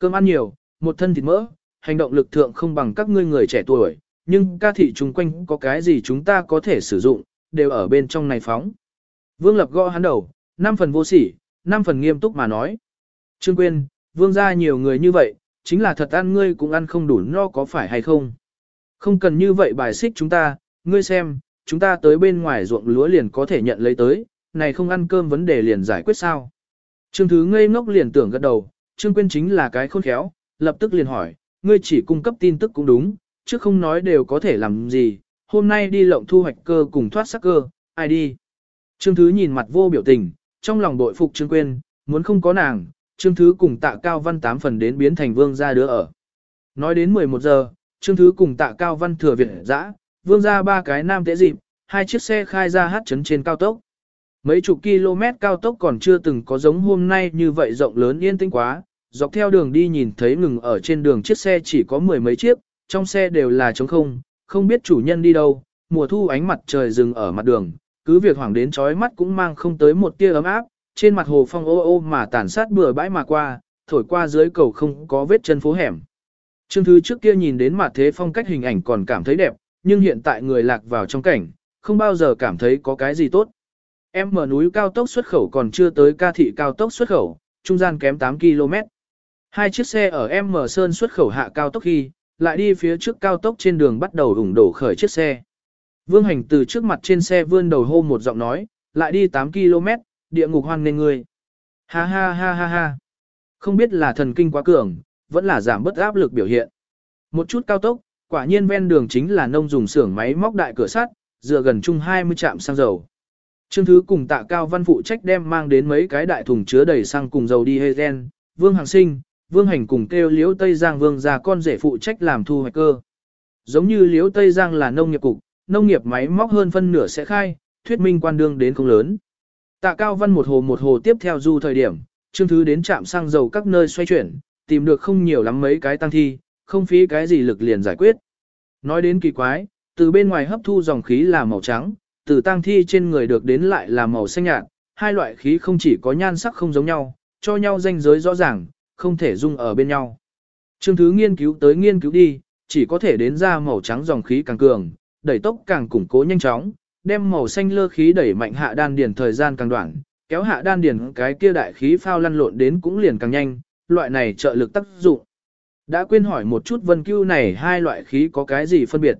Cơm ăn nhiều, một thân thịt mỡ, hành động lực thượng không bằng các ngươi người trẻ tuổi, nhưng ca thị chung quanh có cái gì chúng ta có thể sử dụng, đều ở bên trong này phóng. Vương Lập gõ hắn đầu, năm phần vô sỉ, năm phần nghiêm túc mà nói. Trương Quyên, vương gia nhiều người như vậy, chính là thật ăn ngươi cũng ăn không đủ no có phải hay không? Không cần như vậy bài xích chúng ta, ngươi xem, chúng ta tới bên ngoài ruộng lúa liền có thể nhận lấy tới, này không ăn cơm vấn đề liền giải quyết sao? Trương Thứ ngây ngốc liền tưởng gật đầu, Trương Quyên chính là cái khôn khéo, lập tức liền hỏi, ngươi chỉ cung cấp tin tức cũng đúng, chứ không nói đều có thể làm gì, hôm nay đi lộng thu hoạch cơ cùng thoát sắc cơ, ai đi? Trương Thứ nhìn mặt vô biểu tình, trong lòng bội phục Trương Quyên, muốn không có nàng, Trương Thứ cùng tạ cao văn tám phần đến biến thành vương gia đứa ở. Nói đến 11 giờ, Trương Thứ cùng tạ cao văn thừa viện dã, vương gia ba cái nam tế dịp, hai chiếc xe khai ra hát chấn trên cao tốc. Mấy chục km cao tốc còn chưa từng có giống hôm nay như vậy rộng lớn yên tĩnh quá, dọc theo đường đi nhìn thấy ngừng ở trên đường chiếc xe chỉ có mười mấy chiếc, trong xe đều là trống không, không biết chủ nhân đi đâu, mùa thu ánh mặt trời dừng ở mặt đường, cứ việc hoảng đến chói mắt cũng mang không tới một tia ấm áp, trên mặt hồ phong ô ô mà tàn sát bừa bãi mà qua, thổi qua dưới cầu không có vết chân phố hẻm. Trương Thứ trước kia nhìn đến mặt thế phong cách hình ảnh còn cảm thấy đẹp, nhưng hiện tại người lạc vào trong cảnh, không bao giờ cảm thấy có cái gì tốt. Em mở núi cao tốc xuất khẩu còn chưa tới ca thị cao tốc xuất khẩu, trung gian kém 8 km. Hai chiếc xe ở em mở sơn xuất khẩu hạ cao tốc khi, lại đi phía trước cao tốc trên đường bắt đầu ủng đổ khởi chiếc xe. Vương hành từ trước mặt trên xe vươn đầu hô một giọng nói, lại đi 8 km, địa ngục hoang nên người. Ha ha ha ha ha. Không biết là thần kinh quá cường, vẫn là giảm bất áp lực biểu hiện. Một chút cao tốc, quả nhiên ven đường chính là nông dùng xưởng máy móc đại cửa sắt, dựa gần chung 20 trạm xăng dầu. Trương Thứ cùng tạ cao văn phụ trách đem mang đến mấy cái đại thùng chứa đầy xăng cùng dầu đi Hezen, Vương Hàng Sinh, Vương Hành cùng kêu Liễu Tây Giang Vương ra con rể phụ trách làm thu hoạch cơ. Giống như Liễu Tây Giang là nông nghiệp cục, nông nghiệp máy móc hơn phân nửa sẽ khai, thuyết minh quan đương đến không lớn. Tạ Cao Văn một hồ một hồ tiếp theo du thời điểm, Trương Thứ đến trạm xăng dầu các nơi xoay chuyển, tìm được không nhiều lắm mấy cái tăng thi, không phí cái gì lực liền giải quyết. Nói đến kỳ quái, từ bên ngoài hấp thu dòng khí là màu trắng, từ tang thi trên người được đến lại là màu xanh nhạt, hai loại khí không chỉ có nhan sắc không giống nhau, cho nhau danh giới rõ ràng, không thể dung ở bên nhau. Trương Thứ nghiên cứu tới nghiên cứu đi, chỉ có thể đến ra màu trắng dòng khí càng cường, đẩy tốc càng củng cố nhanh chóng, đem màu xanh lơ khí đẩy mạnh hạ đan điền thời gian càng đoạn, kéo hạ đan điền cái kia đại khí phao lăn lộn đến cũng liền càng nhanh, loại này trợ lực tác dụng. Đã quên hỏi một chút vân cưu này hai loại khí có cái gì phân biệt.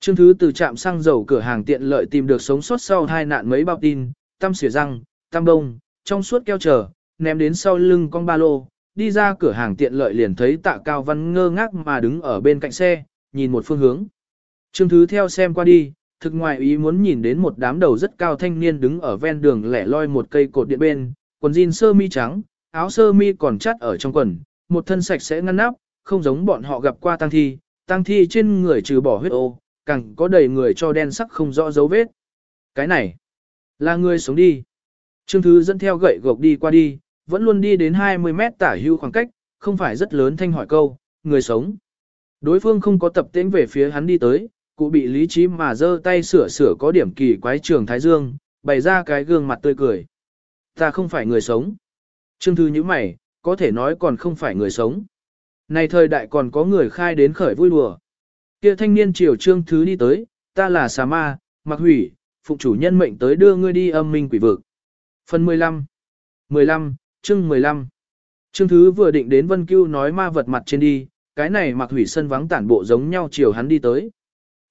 Trương Thứ từ trạm xăng dầu cửa hàng tiện lợi tìm được sống sót sau hai nạn mấy bao tin, tăm xỉa răng, tam đông, trong suốt keo chờ, ném đến sau lưng con ba lô, đi ra cửa hàng tiện lợi liền thấy tạ cao văn ngơ ngác mà đứng ở bên cạnh xe, nhìn một phương hướng. Trương Thứ theo xem qua đi, thực ngoài ý muốn nhìn đến một đám đầu rất cao thanh niên đứng ở ven đường lẻ loi một cây cột điện bên, quần jean sơ mi trắng, áo sơ mi còn chắt ở trong quần, một thân sạch sẽ ngăn nắp, không giống bọn họ gặp qua tăng thi, tăng thi trên người trừ bỏ huyết ô, càng có đầy người cho đen sắc không rõ dấu vết. Cái này, là người sống đi. Trương Thứ dẫn theo gậy gộc đi qua đi, vẫn luôn đi đến 20 mét tả hưu khoảng cách, không phải rất lớn thanh hỏi câu, người sống. Đối phương không có tập tễnh về phía hắn đi tới, cụ bị lý trí mà giơ tay sửa sửa có điểm kỳ quái trường Thái Dương, bày ra cái gương mặt tươi cười. Ta không phải người sống. Trương Thư như mày, có thể nói còn không phải người sống. Này thời đại còn có người khai đến khởi vui đùa. Kia thanh niên triều Trương Thứ đi tới, ta là xà ma, mặc hủy, phụ chủ nhân mệnh tới đưa ngươi đi âm minh quỷ vực. Phần 15 15, chương 15 Trương Thứ vừa định đến Vân Cưu nói ma vật mặt trên đi, cái này mặc hủy sân vắng tản bộ giống nhau chiều hắn đi tới.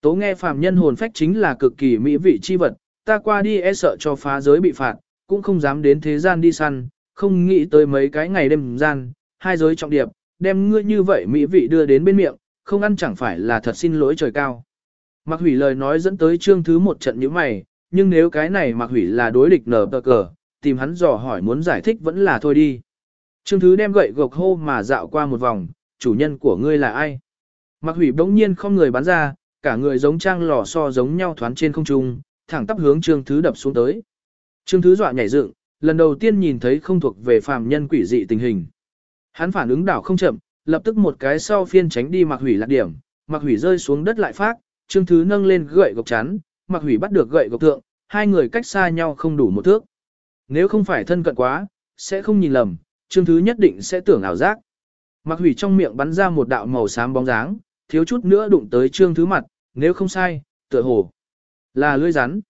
Tố nghe phàm nhân hồn phách chính là cực kỳ mỹ vị chi vật, ta qua đi e sợ cho phá giới bị phạt, cũng không dám đến thế gian đi săn, không nghĩ tới mấy cái ngày đêm gian, hai giới trọng điệp, đem ngươi như vậy mỹ vị đưa đến bên miệng, không ăn chẳng phải là thật xin lỗi trời cao. Mặc hủy lời nói dẫn tới trương thứ một trận như mày, nhưng nếu cái này mặc hủy là đối địch nở tờ cờ, tìm hắn dò hỏi muốn giải thích vẫn là thôi đi. Trương thứ đem gậy gộc hô mà dạo qua một vòng, chủ nhân của ngươi là ai? Mặc hủy bỗng nhiên không người bắn ra, cả người giống trang lò so giống nhau thoán trên không trung, thẳng tắp hướng trương thứ đập xuống tới. Trương thứ dọa nhảy dựng, lần đầu tiên nhìn thấy không thuộc về phàm nhân quỷ dị tình hình. Hắn phản ứng đảo không chậm, lập tức một cái sau phiên tránh đi mặc hủy lạc điểm, mặc hủy rơi xuống đất lại phát, trương thứ nâng lên gậy gộc chắn, mặc hủy bắt được gậy gộc thượng, hai người cách xa nhau không đủ một thước. Nếu không phải thân cận quá, sẽ không nhìn lầm, trương thứ nhất định sẽ tưởng ảo giác. Mặc hủy trong miệng bắn ra một đạo màu xám bóng dáng, thiếu chút nữa đụng tới trương thứ mặt, nếu không sai, tựa hồ là lưỡi rắn.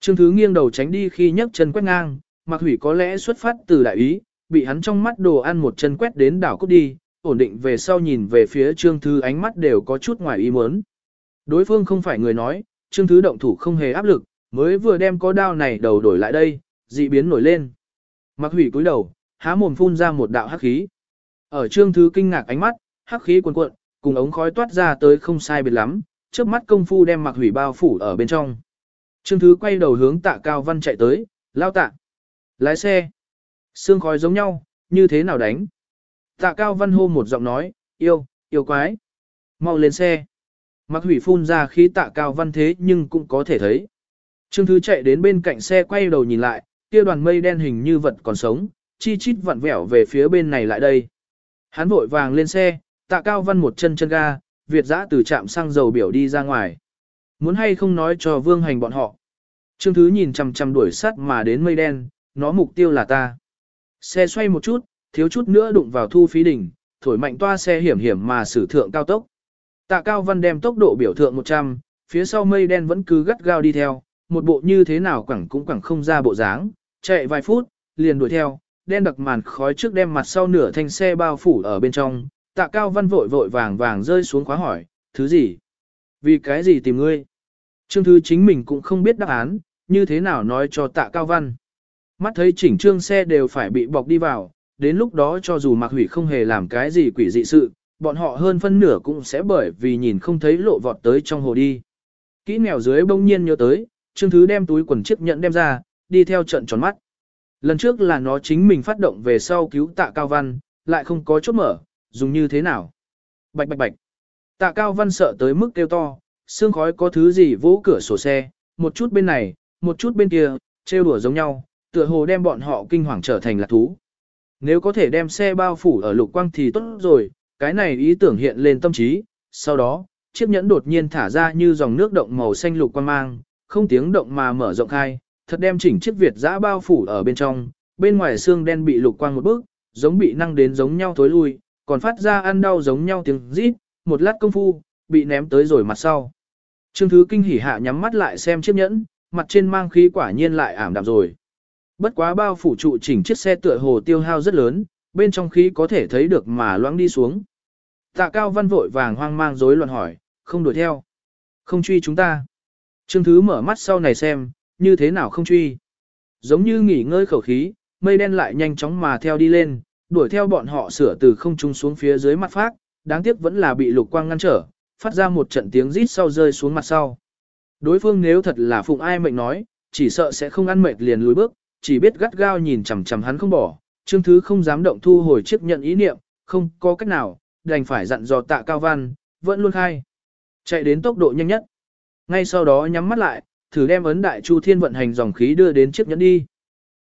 Trương thứ nghiêng đầu tránh đi khi nhấc chân quét ngang, mặc hủy có lẽ xuất phát từ đại ý, bị hắn trong mắt đồ ăn một chân quét đến đảo cút đi, ổn định về sau nhìn về phía trương thứ ánh mắt đều có chút ngoài ý muốn. Đối phương không phải người nói, trương thứ động thủ không hề áp lực, mới vừa đem có đao này đầu đổi lại đây, dị biến nổi lên. Mặc hủy cúi đầu, há mồm phun ra một đạo hắc khí. Ở trương thứ kinh ngạc ánh mắt, hắc khí cuồn cuộn, cùng ống khói toát ra tới không sai biệt lắm, trước mắt công phu đem mặc hủy bao phủ ở bên trong. Trương thứ quay đầu hướng tạ cao văn chạy tới, lao tạ. Lái xe. Sương khói giống nhau, như thế nào đánh? Tạ cao văn hô một giọng nói, yêu, yêu quái. Mau lên xe. Mặc hủy phun ra khí tạ cao văn thế nhưng cũng có thể thấy. Trương Thứ chạy đến bên cạnh xe quay đầu nhìn lại, kia đoàn mây đen hình như vật còn sống, chi chít vặn vẹo về phía bên này lại đây. Hắn vội vàng lên xe, tạ cao văn một chân chân ga, Việt giã từ trạm xăng dầu biểu đi ra ngoài. Muốn hay không nói cho vương hành bọn họ. Trương Thứ nhìn chằm chằm đuổi sát mà đến mây đen, nó mục tiêu là ta. Xe xoay một chút, thiếu chút nữa đụng vào thu phí đỉnh, thổi mạnh toa xe hiểm hiểm mà xử thượng cao tốc. Tạ Cao Văn đem tốc độ biểu thượng 100, phía sau mây đen vẫn cứ gắt gao đi theo, một bộ như thế nào quẳng cũng quẳng không ra bộ dáng, chạy vài phút, liền đuổi theo, đen đặc màn khói trước đem mặt sau nửa thanh xe bao phủ ở bên trong, Tạ Cao Văn vội vội vàng vàng rơi xuống khóa hỏi, thứ gì? Vì cái gì tìm ngươi? Trương Thư chính mình cũng không biết đáp án, như thế nào nói cho Tạ Cao Văn. Mắt thấy chỉnh trương xe đều phải bị bọc đi vào, đến lúc đó cho dù mặc Hủy không hề làm cái gì quỷ dị sự, bọn họ hơn phân nửa cũng sẽ bởi vì nhìn không thấy lộ vọt tới trong hồ đi. Kỹ nghèo dưới bỗng nhiên nhớ tới, Trương Thứ đem túi quần chiếc nhẫn đem ra, đi theo trận tròn mắt. Lần trước là nó chính mình phát động về sau cứu tạ Cao Văn, lại không có chốt mở, dùng như thế nào. Bạch bạch bạch. Tạ Cao Văn sợ tới mức kêu to, xương khói có thứ gì vỗ cửa sổ xe, một chút bên này, một chút bên kia, trêu đùa giống nhau, tựa hồ đem bọn họ kinh hoàng trở thành lạc thú. Nếu có thể đem xe bao phủ ở lục quang thì tốt rồi, cái này ý tưởng hiện lên tâm trí, sau đó, chiếc nhẫn đột nhiên thả ra như dòng nước động màu xanh lục quang mang, không tiếng động mà mở rộng khai, thật đem chỉnh chiếc Việt giã bao phủ ở bên trong, bên ngoài xương đen bị lục quang một bước, giống bị năng đến giống nhau thối lui, còn phát ra ăn đau giống nhau tiếng rít, một lát công phu, bị ném tới rồi mặt sau. Trương Thứ kinh hỉ hạ nhắm mắt lại xem chiếc nhẫn, mặt trên mang khí quả nhiên lại ảm đạm rồi. Bất quá bao phủ trụ chỉnh chiếc xe tựa hồ tiêu hao rất lớn, bên trong khí có thể thấy được mà loãng đi xuống. Tạ Cao Văn vội vàng hoang mang rối loạn hỏi, không đuổi theo. Không truy chúng ta. Trương Thứ mở mắt sau này xem, như thế nào không truy. Giống như nghỉ ngơi khẩu khí, mây đen lại nhanh chóng mà theo đi lên, đuổi theo bọn họ sửa từ không trung xuống phía dưới mặt phát, đáng tiếc vẫn là bị lục quang ngăn trở, phát ra một trận tiếng rít sau rơi xuống mặt sau. Đối phương nếu thật là phụng ai mệnh nói, chỉ sợ sẽ không ăn mệt liền lùi bước, chỉ biết gắt gao nhìn chằm chằm hắn không bỏ, Trương Thứ không dám động thu hồi chiếc nhận ý niệm, không có cách nào, đành phải dặn dò tạ cao văn, vẫn luôn khai. Chạy đến tốc độ nhanh nhất. Ngay sau đó nhắm mắt lại, thử đem ấn đại chu thiên vận hành dòng khí đưa đến chiếc nhẫn đi.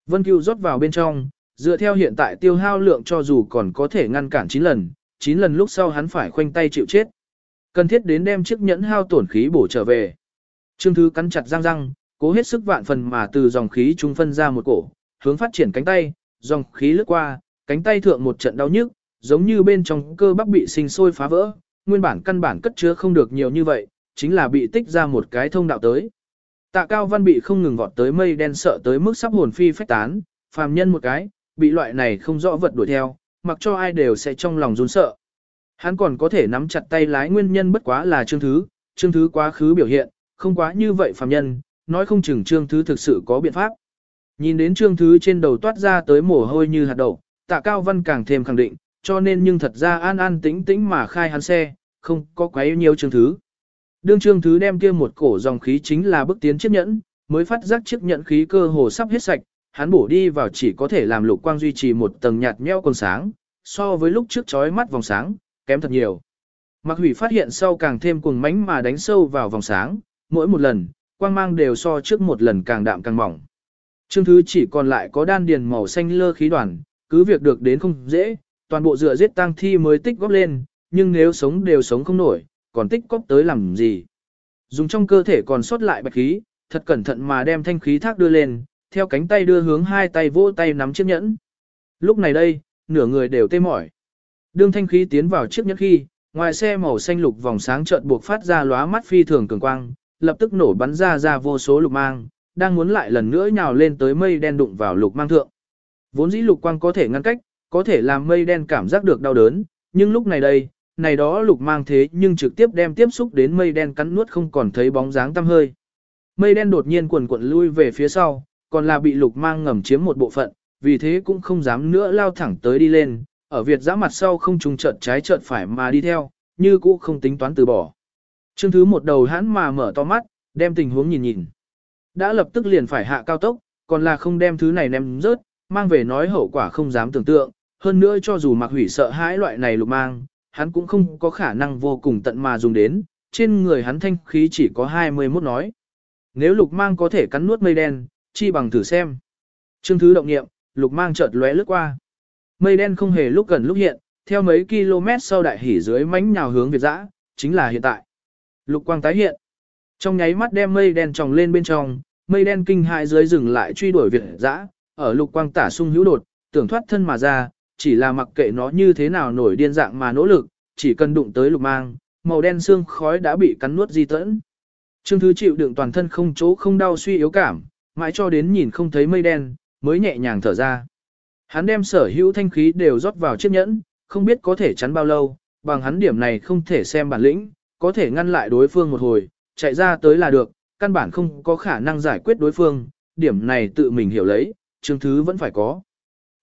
Vân Cưu rót vào bên trong, dựa theo hiện tại tiêu hao lượng cho dù còn có thể ngăn cản 9 lần, 9 lần lúc sau hắn phải khoanh tay chịu chết. Cần thiết đến đem chiếc nhẫn hao tổn khí bổ trở về. Trương Thứ cắn chặt răng răng, cố hết sức vạn phần mà từ dòng khí trung phân ra một cổ, hướng phát triển cánh tay, dòng khí lướt qua, cánh tay thượng một trận đau nhức, giống như bên trong cơ bắp bị sinh sôi phá vỡ, nguyên bản căn bản cất chứa không được nhiều như vậy, chính là bị tích ra một cái thông đạo tới. Tạ Cao Văn bị không ngừng vọt tới mây đen sợ tới mức sắp hồn phi phách tán, phàm nhân một cái, bị loại này không rõ vật đuổi theo, mặc cho ai đều sẽ trong lòng run sợ. Hắn còn có thể nắm chặt tay lái nguyên nhân bất quá là chương thứ, chương thứ quá khứ biểu hiện, không quá như vậy phàm nhân, nói không chừng trương thứ thực sự có biện pháp. Nhìn đến trương thứ trên đầu toát ra tới mồ hôi như hạt đậu, tạ cao văn càng thêm khẳng định, cho nên nhưng thật ra an an tĩnh tĩnh mà khai hắn xe, không có quá nhiều trương thứ. Đương trương thứ đem kia một cổ dòng khí chính là bước tiến chiếc nhẫn, mới phát giác chiếc nhẫn khí cơ hồ sắp hết sạch, hắn bổ đi vào chỉ có thể làm lục quang duy trì một tầng nhạt nhẽo còn sáng, so với lúc trước chói mắt vòng sáng, kém thật nhiều. Mạc Hủy phát hiện sau càng thêm cuồng mánh mà đánh sâu vào vòng sáng, mỗi một lần, quang mang đều so trước một lần càng đạm càng mỏng. Trương thứ chỉ còn lại có đan điền màu xanh lơ khí đoàn, cứ việc được đến không dễ, toàn bộ dựa giết tang thi mới tích góp lên, nhưng nếu sống đều sống không nổi, còn tích cóp tới làm gì. Dùng trong cơ thể còn sót lại bạch khí, thật cẩn thận mà đem thanh khí thác đưa lên, theo cánh tay đưa hướng hai tay vỗ tay nắm chiếc nhẫn. Lúc này đây, nửa người đều tê mỏi. Đương thanh khí tiến vào chiếc nhẫn khi, ngoài xe màu xanh lục vòng sáng chợt buộc phát ra lóa mắt phi thường cường quang, lập tức nổ bắn ra ra vô số lục mang, đang muốn lại lần nữa nhào lên tới mây đen đụng vào lục mang thượng. Vốn dĩ lục quang có thể ngăn cách, có thể làm mây đen cảm giác được đau đớn, nhưng lúc này đây, này đó lục mang thế nhưng trực tiếp đem tiếp xúc đến mây đen cắn nuốt không còn thấy bóng dáng tăm hơi. Mây đen đột nhiên quần quận lui về phía sau, còn là bị lục mang ngầm chiếm một bộ phận, vì thế cũng không dám nữa lao thẳng tới đi lên, ở Việt giã mặt sau không trùng trận trái trận phải mà đi theo, như cũ không tính toán từ bỏ. Trương Thứ một đầu hãn mà mở to mắt, đem tình huống nhìn nhìn. Đã lập tức liền phải hạ cao tốc, còn là không đem thứ này ném rớt, mang về nói hậu quả không dám tưởng tượng, hơn nữa cho dù mặc hủy sợ hãi loại này lục mang, hắn cũng không có khả năng vô cùng tận mà dùng đến, trên người hắn thanh khí chỉ có 21 nói. Nếu lục mang có thể cắn nuốt mây đen, chi bằng thử xem. Trương Thứ động nghiệm, lục mang chợt lóe lướt qua. Mây đen không hề lúc gần lúc hiện, theo mấy km sau đại hỉ dưới mánh nhào hướng Việt dã, chính là hiện tại. Lục quang tái hiện. Trong nháy mắt đem mây đen tròng lên bên trong, mây đen kinh hại dưới dừng lại truy đuổi Việt dã, ở lục quang tả sung hữu đột, tưởng thoát thân mà ra, chỉ là mặc kệ nó như thế nào nổi điên dạng mà nỗ lực, chỉ cần đụng tới lục mang, màu đen xương khói đã bị cắn nuốt di tẫn. Trương Thứ chịu đựng toàn thân không chỗ không đau suy yếu cảm, mãi cho đến nhìn không thấy mây đen, mới nhẹ nhàng thở ra. Hắn đem sở hữu thanh khí đều rót vào chiếc nhẫn, không biết có thể chắn bao lâu, bằng hắn điểm này không thể xem bản lĩnh, có thể ngăn lại đối phương một hồi, chạy ra tới là được, căn bản không có khả năng giải quyết đối phương, điểm này tự mình hiểu lấy, Trương Thứ vẫn phải có.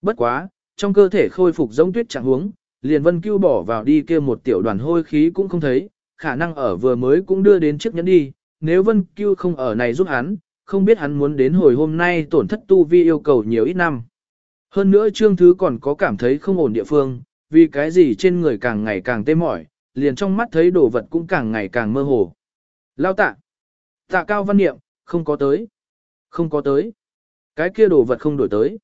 Bất quá, trong cơ thể khôi phục giống tuyết trạng huống, liền vân cưu bỏ vào đi kia một tiểu đoàn hôi khí cũng không thấy, khả năng ở vừa mới cũng đưa đến chiếc nhẫn đi, nếu vân cưu không ở này giúp hắn, không biết hắn muốn đến hồi hôm nay tổn thất tu vi yêu cầu nhiều ít năm. Hơn nữa trương thứ còn có cảm thấy không ổn địa phương, vì cái gì trên người càng ngày càng tê mỏi, liền trong mắt thấy đồ vật cũng càng ngày càng mơ hồ. Lao tạ. Tạ cao văn niệm, không có tới. Không có tới. Cái kia đồ vật không đổi tới.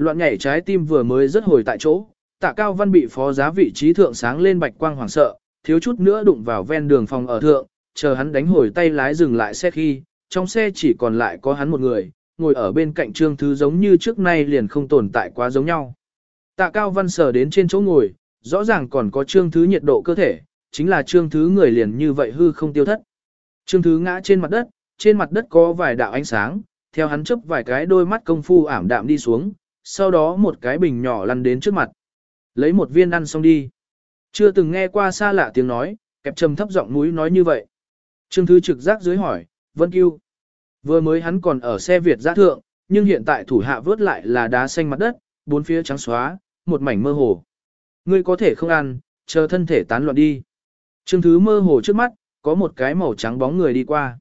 Loạn nhảy trái tim vừa mới rất hồi tại chỗ, tạ cao văn bị phó giá vị trí thượng sáng lên bạch quang hoảng sợ, thiếu chút nữa đụng vào ven đường phòng ở thượng, chờ hắn đánh hồi tay lái dừng lại xe khi, trong xe chỉ còn lại có hắn một người, ngồi ở bên cạnh trương thứ giống như trước nay liền không tồn tại quá giống nhau. Tạ cao văn sờ đến trên chỗ ngồi, rõ ràng còn có trương thứ nhiệt độ cơ thể, chính là trương thứ người liền như vậy hư không tiêu thất. Trương thứ ngã trên mặt đất, trên mặt đất có vài đạo ánh sáng, theo hắn chấp vài cái đôi mắt công phu ảm đạm đi xuống, sau đó một cái bình nhỏ lăn đến trước mặt. Lấy một viên ăn xong đi. Chưa từng nghe qua xa lạ tiếng nói, kẹp trầm thấp giọng mũi nói như vậy. Trương Thứ trực giác dưới hỏi, Vân Cưu. Vừa mới hắn còn ở xe Việt giã thượng, nhưng hiện tại thủ hạ vớt lại là đá xanh mặt đất, bốn phía trắng xóa, một mảnh mơ hồ. Ngươi có thể không ăn, chờ thân thể tán loạn đi. Trương Thứ mơ hồ trước mắt, có một cái màu trắng bóng người đi qua.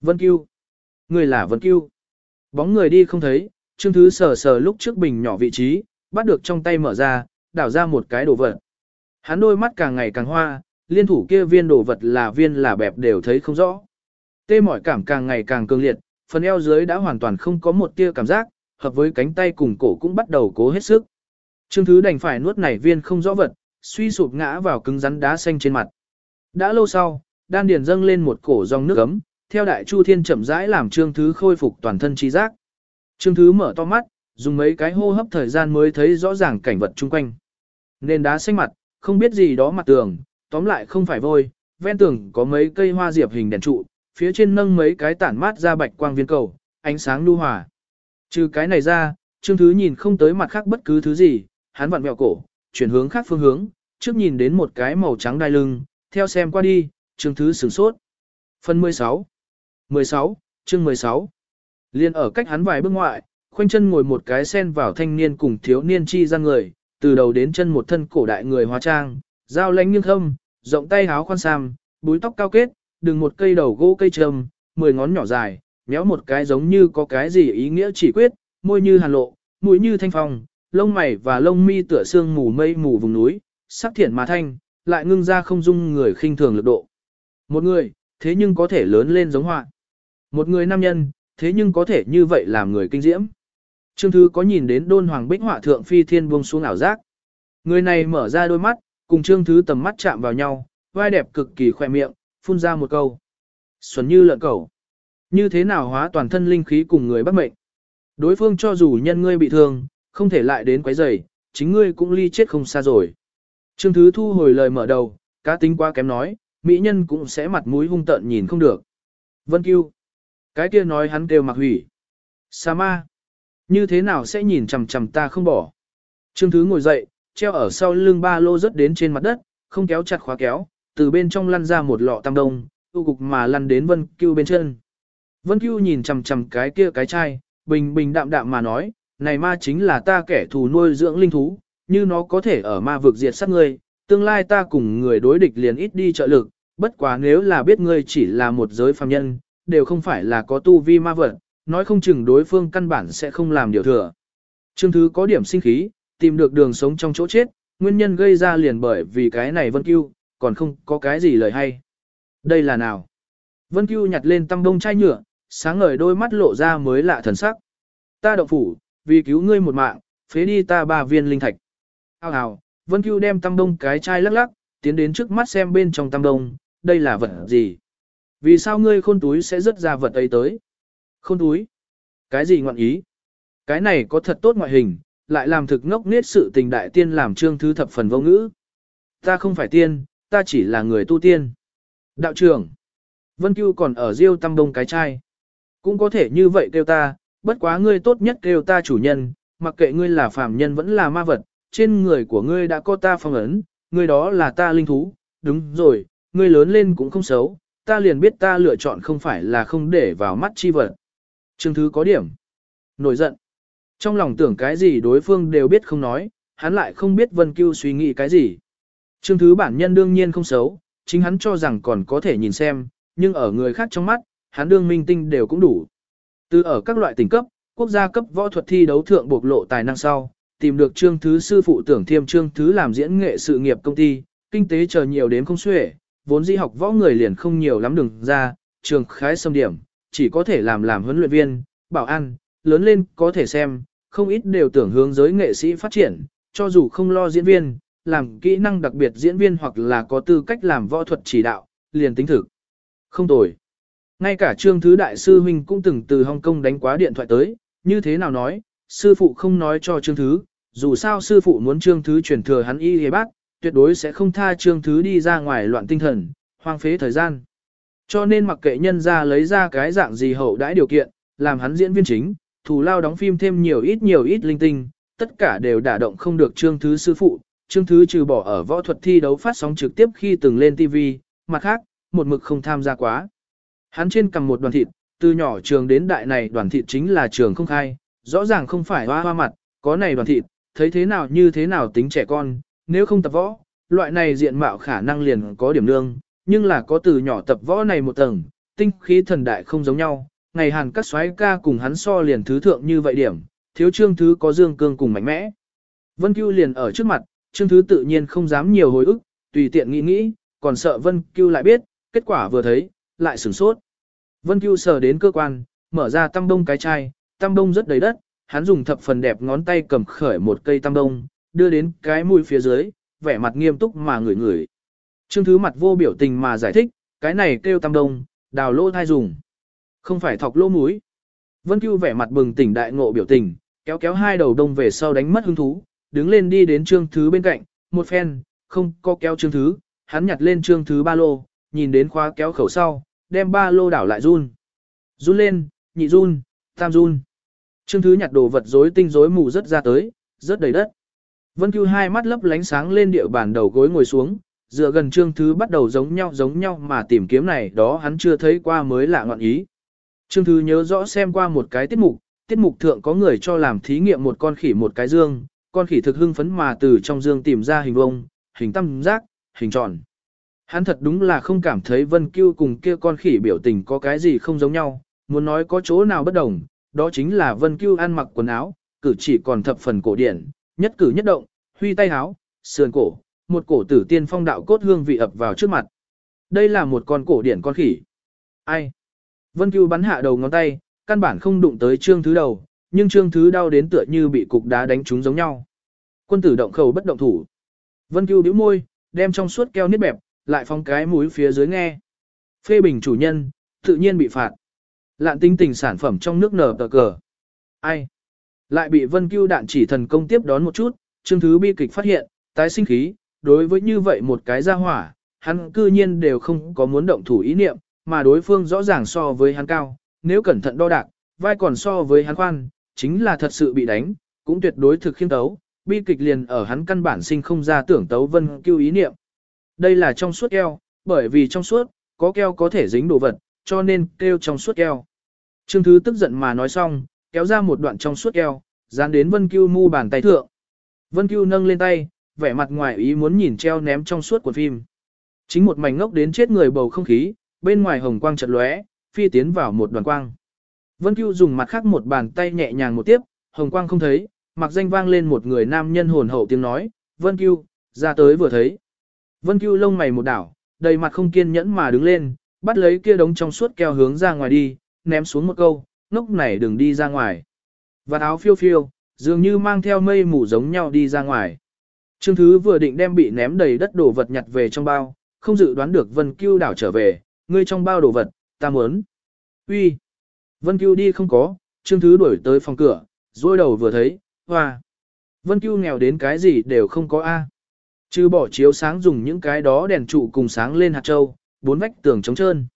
Vân Cưu. Người là Vân Cưu. Bóng người đi không thấy, Trương Thứ sờ sờ lúc trước bình nhỏ vị trí, bắt được trong tay mở ra, đảo ra một cái đồ vật. Hắn đôi mắt càng ngày càng hoa, liên thủ kia viên đồ vật là viên là bẹp đều thấy không rõ. Tê mỏi cảm càng ngày càng cường liệt, phần eo dưới đã hoàn toàn không có một tia cảm giác, hợp với cánh tay cùng cổ cũng bắt đầu cố hết sức. Trương Thứ đành phải nuốt nảy viên không rõ vật, suy sụp ngã vào cứng rắn đá xanh trên mặt. Đã lâu sau, đan điền dâng lên một cổ dòng nước ấm, theo đại chu thiên chậm rãi làm Trương Thứ khôi phục toàn thân trí giác. Trương Thứ mở to mắt, dùng mấy cái hô hấp thời gian mới thấy rõ ràng cảnh vật chung quanh. Nền đá xanh mặt, không biết gì đó mặt tường, tóm lại không phải vôi, ven tường có mấy cây hoa diệp hình đèn trụ, phía trên nâng mấy cái tản mát ra bạch quang viên cầu, ánh sáng lưu hòa. Trừ cái này ra, Trương Thứ nhìn không tới mặt khác bất cứ thứ gì, hắn vặn mẹo cổ, chuyển hướng khác phương hướng, trước nhìn đến một cái màu trắng đai lưng, theo xem qua đi, Trương Thứ sửng sốt. Phần 16 16, chương 16 Liên ở cách hắn vài bước ngoại, khoanh chân ngồi một cái sen vào thanh niên cùng thiếu niên chi ra người, từ đầu đến chân một thân cổ đại người hóa trang, dao lánh nghiêng thâm, rộng tay háo khoan sam, búi tóc cao kết, đừng một cây đầu gỗ cây trầm, mười ngón nhỏ dài, méo một cái giống như có cái gì ý nghĩa chỉ quyết, môi như hàn lộ, mũi như thanh phong, lông mày và lông mi tựa xương mù mây mù vùng núi, sắc thiện mà thanh, lại ngưng ra không dung người khinh thường lực độ. Một người, thế nhưng có thể lớn lên giống họa. Một người nam nhân, thế nhưng có thể như vậy làm người kinh diễm. Trương Thứ có nhìn đến đôn hoàng bích họa thượng phi thiên buông xuống ảo giác. Người này mở ra đôi mắt, cùng Trương Thứ tầm mắt chạm vào nhau, vai đẹp cực kỳ khoe miệng, phun ra một câu. Xuân như lợn cẩu. Như thế nào hóa toàn thân linh khí cùng người bắt mệnh. Đối phương cho dù nhân ngươi bị thương, không thể lại đến quấy rầy, chính ngươi cũng ly chết không xa rồi. Trương Thứ thu hồi lời mở đầu, cá tính quá kém nói, mỹ nhân cũng sẽ mặt mũi hung tợn nhìn không được. Vân Cưu. Cái kia nói hắn kêu mặc hủy. Sa ma. Như thế nào sẽ nhìn chằm chằm ta không bỏ. Trương Thứ ngồi dậy, treo ở sau lưng ba lô rớt đến trên mặt đất, không kéo chặt khóa kéo, từ bên trong lăn ra một lọ tam đông, tu cục mà lăn đến Vân Cưu bên chân. Vân Cưu nhìn chằm chằm cái kia cái chai, bình bình đạm đạm mà nói, này ma chính là ta kẻ thù nuôi dưỡng linh thú, như nó có thể ở ma vực diệt sát ngươi, tương lai ta cùng người đối địch liền ít đi trợ lực, bất quá nếu là biết ngươi chỉ là một giới phàm nhân, đều không phải là có tu vi ma vật, nói không chừng đối phương căn bản sẽ không làm điều thừa. Trương Thứ có điểm sinh khí, tìm được đường sống trong chỗ chết, nguyên nhân gây ra liền bởi vì cái này Vân Cưu, còn không có cái gì lời hay. Đây là nào? Vân Cưu nhặt lên tăm đông chai nhựa, sáng ngời đôi mắt lộ ra mới lạ thần sắc. Ta động phủ, vì cứu ngươi một mạng, phế đi ta ba viên linh thạch. Hào hào, Vân Cưu đem tăm đông cái chai lắc lắc, tiến đến trước mắt xem bên trong tăm đông, đây là vật gì? Vì sao ngươi khôn túi sẽ rớt ra vật ấy tới? Khôn túi? Cái gì ngọn ý? Cái này có thật tốt ngoại hình, lại làm thực ngốc nết sự tình đại tiên làm trương thứ thập phần vô ngữ. Ta không phải tiên, ta chỉ là người tu tiên. Đạo trưởng, Vân Cưu còn ở riêu tăm đông cái chai. Cũng có thể như vậy kêu ta, bất quá ngươi tốt nhất kêu ta chủ nhân, mặc kệ ngươi là phàm nhân vẫn là ma vật, trên người của ngươi đã có ta phong ấn, ngươi đó là ta linh thú, đúng rồi, ngươi lớn lên cũng không xấu, ta liền biết ta lựa chọn không phải là không để vào mắt chi vật. Trương Thứ có điểm. Nổi giận. Trong lòng tưởng cái gì đối phương đều biết không nói, hắn lại không biết Vân Cưu suy nghĩ cái gì. Trương Thứ bản nhân đương nhiên không xấu, chính hắn cho rằng còn có thể nhìn xem, nhưng ở người khác trong mắt, hắn đương minh tinh đều cũng đủ. Từ ở các loại tỉnh cấp, quốc gia cấp võ thuật thi đấu thượng bộc lộ tài năng sau, tìm được Trương Thứ sư phụ tưởng thiêm Trương Thứ làm diễn nghệ sự nghiệp công ty, kinh tế chờ nhiều đến không xuể, vốn di học võ người liền không nhiều lắm đừng ra, trường khái xâm điểm, chỉ có thể làm làm huấn luyện viên, bảo an, lớn lên có thể xem, không ít đều tưởng hướng giới nghệ sĩ phát triển, cho dù không lo diễn viên, làm kỹ năng đặc biệt diễn viên hoặc là có tư cách làm võ thuật chỉ đạo, liền tính thực. Không tồi. Ngay cả trương thứ đại sư huynh cũng từng từ Hong Kong đánh quá điện thoại tới, như thế nào nói, sư phụ không nói cho trương thứ, dù sao sư phụ muốn trương thứ truyền thừa hắn y hề bác, tuyệt đối sẽ không tha trương thứ đi ra ngoài loạn tinh thần, hoang phế thời gian. Cho nên mặc kệ nhân ra lấy ra cái dạng gì hậu đãi điều kiện, làm hắn diễn viên chính, thù lao đóng phim thêm nhiều ít nhiều ít linh tinh, tất cả đều đả động không được trương thứ sư phụ. Trương Thứ trừ bỏ ở võ thuật thi đấu phát sóng trực tiếp khi từng lên TV, mặt khác, một mực không tham gia quá. Hắn trên cầm một đoàn thịt, từ nhỏ trường đến đại này đoàn thịt chính là trường không khai, rõ ràng không phải hoa hoa mặt, có này đoàn thịt, thấy thế nào như thế nào tính trẻ con, nếu không tập võ, loại này diện mạo khả năng liền có điểm lương, nhưng là có từ nhỏ tập võ này một tầng, tinh khí thần đại không giống nhau, ngày hàn các xoáy ca cùng hắn so liền thứ thượng như vậy điểm, thiếu trương thứ có dương cương cùng mạnh mẽ. Vân Cưu liền ở trước mặt, trương thứ tự nhiên không dám nhiều hồi ức, tùy tiện nghĩ nghĩ, còn sợ Vân Cưu lại biết, kết quả vừa thấy, lại sửng sốt. Vân Cưu sờ đến cơ quan, mở ra tăm đông cái chai, tăm đông rất đầy đất, hắn dùng thập phần đẹp ngón tay cầm khởi một cây tăm đông, đưa đến cái mũi phía dưới, vẻ mặt nghiêm túc mà ngửi ngửi. Trương Thứ mặt vô biểu tình mà giải thích, cái này kêu Tam đông, đào lỗ thai dùng. Không phải thọc lỗ mũi. Vân Cưu vẻ mặt bừng tỉnh đại ngộ biểu tình, kéo kéo hai đầu đông về sau đánh mất hứng thú, đứng lên đi đến Trương Thứ bên cạnh, một phen, không có kéo Trương Thứ, hắn nhặt lên Trương Thứ ba lô, nhìn đến khóa kéo khẩu sau, đem ba lô đảo lại run. Run lên, nhị run, tam run. Trương Thứ nhặt đồ vật rối tinh rối mù rất ra tới, rất đầy đất. Vân Cưu hai mắt lấp lánh sáng lên địa bàn đầu gối ngồi xuống, dựa gần Trương Thứ bắt đầu giống nhau giống nhau mà tìm kiếm này đó hắn chưa thấy qua mới lạ ngọn ý. Trương Thứ nhớ rõ xem qua một cái tiết mục, tiết mục thượng có người cho làm thí nghiệm một con khỉ một cái dương, con khỉ thực hưng phấn mà từ trong dương tìm ra hình vông, hình tam giác, hình tròn. Hắn thật đúng là không cảm thấy Vân Cưu cùng kia con khỉ biểu tình có cái gì không giống nhau, muốn nói có chỗ nào bất đồng, đó chính là Vân Cưu ăn mặc quần áo, cử chỉ còn thập phần cổ điển, nhất cử nhất động, huy tay háo sườn cổ, một cổ tử tiên phong đạo cốt hương vị ập vào trước mặt. Đây là một con cổ điển con khỉ. Ai? Vân Cưu bắn hạ đầu ngón tay, căn bản không đụng tới trương thứ đầu, nhưng trương thứ đau đến tựa như bị cục đá đánh trúng giống nhau. Quân tử động khẩu bất động thủ. Vân Cưu bĩu môi, đem trong suốt keo niết bẹp, lại phong cái mũi phía dưới nghe. Phê bình chủ nhân, tự nhiên bị phạt. Lạn tinh tình sản phẩm trong nước nở tờ cờ. Ai? Lại bị Vân Cưu đạn chỉ thần công tiếp đón một chút, Trương Thứ bi kịch phát hiện, tái sinh khí, đối với như vậy một cái gia hỏa, hắn cư nhiên đều không có muốn động thủ ý niệm, mà đối phương rõ ràng so với hắn cao, nếu cẩn thận đo đạc, vai còn so với hắn khoan, chính là thật sự bị đánh, cũng tuyệt đối thực khiêm tấu, bi kịch liền ở hắn căn bản sinh không ra tưởng tấu vân kêu ý niệm. Đây là trong suốt keo, bởi vì trong suốt, có keo có thể dính đồ vật, cho nên kêu trong suốt keo. Trương Thứ tức giận mà nói xong, kéo ra một đoạn trong suốt keo, dán đến Vân Cưu mu bàn tay thượng. Vân Cưu nâng lên tay, vẻ mặt ngoài ý muốn nhìn treo ném trong suốt của phim. Chính một mảnh ngốc đến chết người bầu không khí, bên ngoài hồng quang chợt lóe, phi tiến vào một đoàn quang. Vân Cưu dùng mặt khác một bàn tay nhẹ nhàng một tiếp, hồng quang không thấy, mặc danh vang lên một người nam nhân hồn hậu tiếng nói, Vân Cưu, ra tới vừa thấy. Vân Cưu lông mày một đảo, đầy mặt không kiên nhẫn mà đứng lên, bắt lấy kia đống trong suốt keo hướng ra ngoài đi, ném xuống một câu, ngốc này đừng đi ra ngoài. Và áo phiêu phiêu, dường như mang theo mây mù giống nhau đi ra ngoài. Trương Thứ vừa định đem bị ném đầy đất đồ vật nhặt về trong bao, không dự đoán được Vân Cưu đảo trở về, ngươi trong bao đồ vật, ta muốn. Uy. Vân Cưu đi không có, Trương Thứ đuổi tới phòng cửa, rồi đầu vừa thấy, hoa. Vân Cưu nghèo đến cái gì đều không có A. Chứ bỏ chiếu sáng dùng những cái đó đèn trụ cùng sáng lên hạt châu, bốn vách tường trống trơn.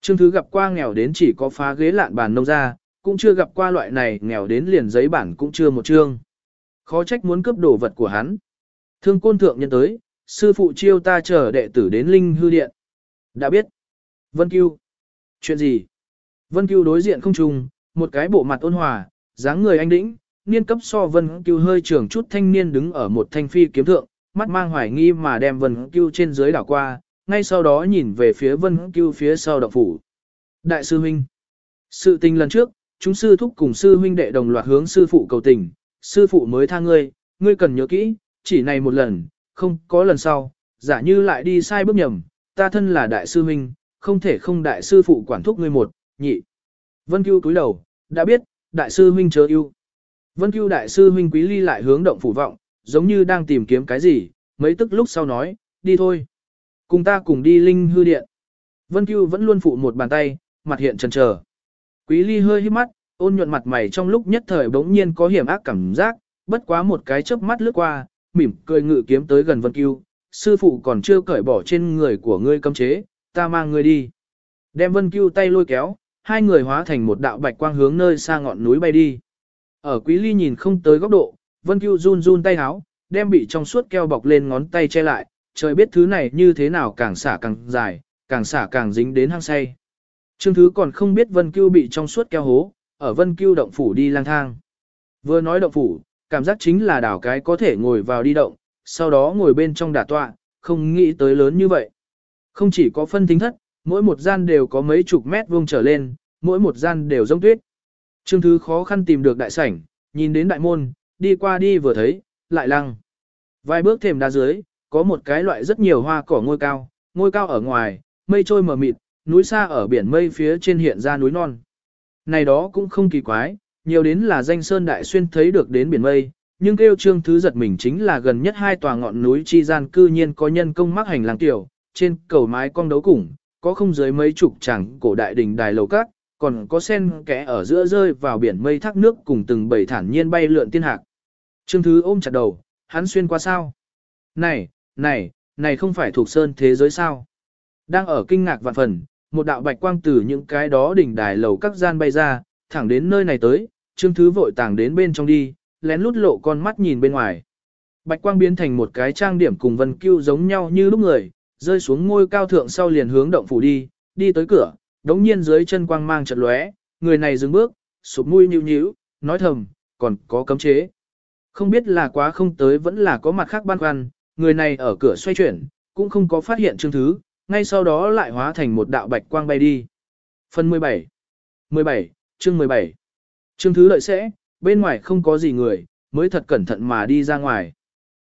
Trương Thứ gặp qua nghèo đến chỉ có phá ghế lạn bàn nông ra, cũng chưa gặp qua loại này nghèo đến liền giấy bản cũng chưa một chương. Khó trách muốn cướp đồ vật của hắn. Thương côn thượng nhân tới, sư phụ chiêu ta chờ đệ tử đến linh hư điện. Đã biết. Vân Cưu. Chuyện gì? Vân Cưu đối diện không trùng, một cái bộ mặt ôn hòa, dáng người anh đĩnh, niên cấp so Vân Cưu hơi trưởng chút thanh niên đứng ở một thanh phi kiếm thượng, mắt mang hoài nghi mà đem Vân Cưu trên dưới đảo qua, ngay sau đó nhìn về phía Vân Cưu phía sau động phủ. Đại sư huynh. Sự tình lần trước, chúng sư thúc cùng sư huynh đệ đồng loạt hướng sư phụ cầu tình, sư phụ mới tha ngươi, ngươi cần nhớ kỹ, chỉ này một lần, không có lần sau, giả như lại đi sai bước nhầm, ta thân là đại sư huynh, không thể không đại sư phụ quản thúc ngươi một, nhị. Vân Cưu cúi đầu, đã biết, đại sư huynh chớ yêu. Vân Cưu đại sư huynh quý ly lại hướng động phủ vọng, giống như đang tìm kiếm cái gì, mấy tức lúc sau nói, đi thôi. Cùng ta cùng đi linh hư điện. Vân Cưu vẫn luôn phụ một bàn tay, mặt hiện trần chờ. Quý ly hơi hít mắt, ôn nhuận mặt mày trong lúc nhất thời bỗng nhiên có hiểm ác cảm giác, bất quá một cái chớp mắt lướt qua, mỉm cười ngự kiếm tới gần Vân Cưu. Sư phụ còn chưa cởi bỏ trên người của ngươi cấm chế, ta mang ngươi đi. Đem Vân Cưu tay lôi kéo, hai người hóa thành một đạo bạch quang hướng nơi xa ngọn núi bay đi. Ở Quý Ly nhìn không tới góc độ, Vân Cưu run run tay háo, đem bị trong suốt keo bọc lên ngón tay che lại, trời biết thứ này như thế nào càng xả càng dài, càng xả càng dính đến hang say. Trương Thứ còn không biết Vân Cưu bị trong suốt keo hố, ở Vân Cưu động phủ đi lang thang. Vừa nói động phủ, cảm giác chính là đảo cái có thể ngồi vào đi động, sau đó ngồi bên trong đả tọa, không nghĩ tới lớn như vậy. Không chỉ có phân tính thất, mỗi một gian đều có mấy chục mét vuông trở lên, mỗi một gian đều giống tuyết. Trương Thứ khó khăn tìm được đại sảnh, nhìn đến đại môn, đi qua đi vừa thấy, lại lăng. Vài bước thềm đá dưới, có một cái loại rất nhiều hoa cỏ ngôi cao, ngôi cao ở ngoài, mây trôi mờ mịt, núi xa ở biển mây phía trên hiện ra núi non. Này đó cũng không kỳ quái, nhiều đến là danh sơn đại xuyên thấy được đến biển mây, nhưng kêu trương thứ giật mình chính là gần nhất hai tòa ngọn núi chi gian cư nhiên có nhân công mắc hành lang tiểu, trên cầu mái cong đấu củng, có không dưới mấy chục chẳng cổ đại đình đài lầu các, còn có sen kẽ ở giữa rơi vào biển mây thác nước cùng từng bầy thản nhiên bay lượn tiên hạc. Trương Thứ ôm chặt đầu, hắn xuyên qua sao? Này, này, này không phải thuộc sơn thế giới sao? Đang ở kinh ngạc vạn phần, một đạo bạch quang từ những cái đó đỉnh đài lầu các gian bay ra, thẳng đến nơi này tới, Trương Thứ vội tàng đến bên trong đi, lén lút lộ con mắt nhìn bên ngoài. Bạch quang biến thành một cái trang điểm cùng Vân Cưu giống nhau như lúc người, rơi xuống ngôi cao thượng sau liền hướng động phủ đi, đi tới cửa, đống nhiên dưới chân quang mang chợt lóe, người này dừng bước, sụp mũi nhíu nhíu, nói thầm, còn có cấm chế. Không biết là quá không tới vẫn là có mặt khác ban khoăn, người này ở cửa xoay chuyển, cũng không có phát hiện chương thứ, ngay sau đó lại hóa thành một đạo bạch quang bay đi. Phần 17 17, chương 17 Chương thứ lợi sẽ, bên ngoài không có gì người, mới thật cẩn thận mà đi ra ngoài.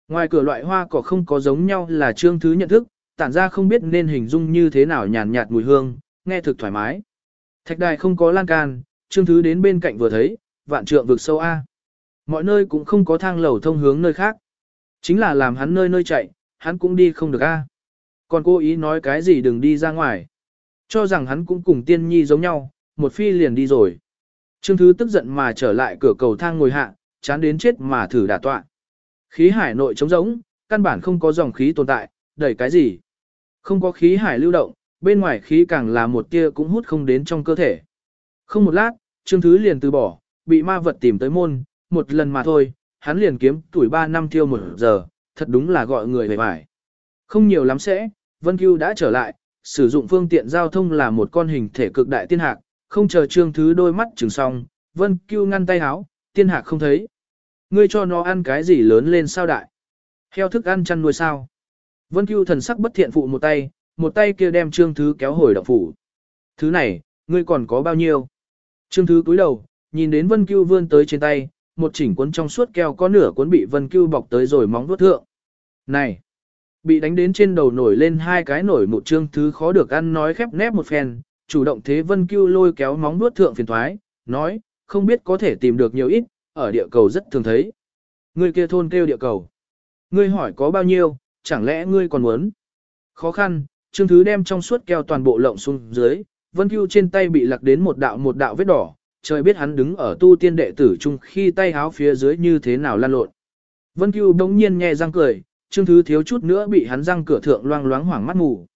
Ngoài cửa loại hoa cỏ không có giống nhau là chương thứ nhận thức, tản ra không biết nên hình dung như thế nào nhàn nhạt mùi hương, nghe thực thoải mái. Thạch đài không có lan can, chương thứ đến bên cạnh vừa thấy, vạn trượng vực sâu A. Mọi nơi cũng không có thang lầu thông hướng nơi khác. Chính là làm hắn nơi nơi chạy, hắn cũng đi không được A. Còn cố ý nói cái gì đừng đi ra ngoài. Cho rằng hắn cũng cùng tiên nhi giống nhau, một phi liền đi rồi. Trương Thứ tức giận mà trở lại cửa cầu thang ngồi hạ, chán đến chết mà thử đả tọa. Khí hải nội trống rỗng, căn bản không có dòng khí tồn tại, đẩy cái gì. Không có khí hải lưu động, bên ngoài khí càng là một tia cũng hút không đến trong cơ thể. Không một lát, Trương Thứ liền từ bỏ, bị ma vật tìm tới môn, một lần mà thôi, hắn liền kiếm tuổi 3 năm tiêu một giờ, thật đúng là gọi người về vải. Không nhiều lắm sẽ, Vân Cưu đã trở lại, sử dụng phương tiện giao thông là một con hình thể cực đại tiên hạc, không chờ Trương Thứ đôi mắt trừng xong, Vân Cưu ngăn tay háo, tiên hạc không thấy. Ngươi cho nó ăn cái gì lớn lên sao đại? Heo thức ăn chăn nuôi sao? Vân Cưu thần sắc bất thiện phụ một tay, một tay kia đem Trương Thứ kéo hồi động phủ. Thứ này, ngươi còn có bao nhiêu? Trương Thứ cúi đầu, nhìn đến Vân Cưu vươn tới trên tay, một chỉnh cuốn trong suốt keo có nửa cuốn bị Vân Cưu bọc tới rồi móng vuốt thượng. Này! Bị đánh đến trên đầu nổi lên hai cái nổi một trương thứ khó được ăn nói khép nép một phen, chủ động thế Vân Cưu lôi kéo móng nuốt thượng phiền thoái, nói, không biết có thể tìm được nhiều ít, ở địa cầu rất thường thấy. người kia thôn kêu địa cầu. Ngươi hỏi có bao nhiêu, chẳng lẽ ngươi còn muốn? Khó khăn, Trương Thứ đem trong suốt keo toàn bộ lộng xuống dưới, Vân Cưu trên tay bị lặc đến một đạo một đạo vết đỏ, trời biết hắn đứng ở tu tiên đệ tử chung khi tay háo phía dưới như thế nào lan lộn. Vân Cưu đống nhiên nghe răng cười, Trương Thứ thiếu chút nữa bị hắn răng cửa thượng loang loáng hoảng mắt mù.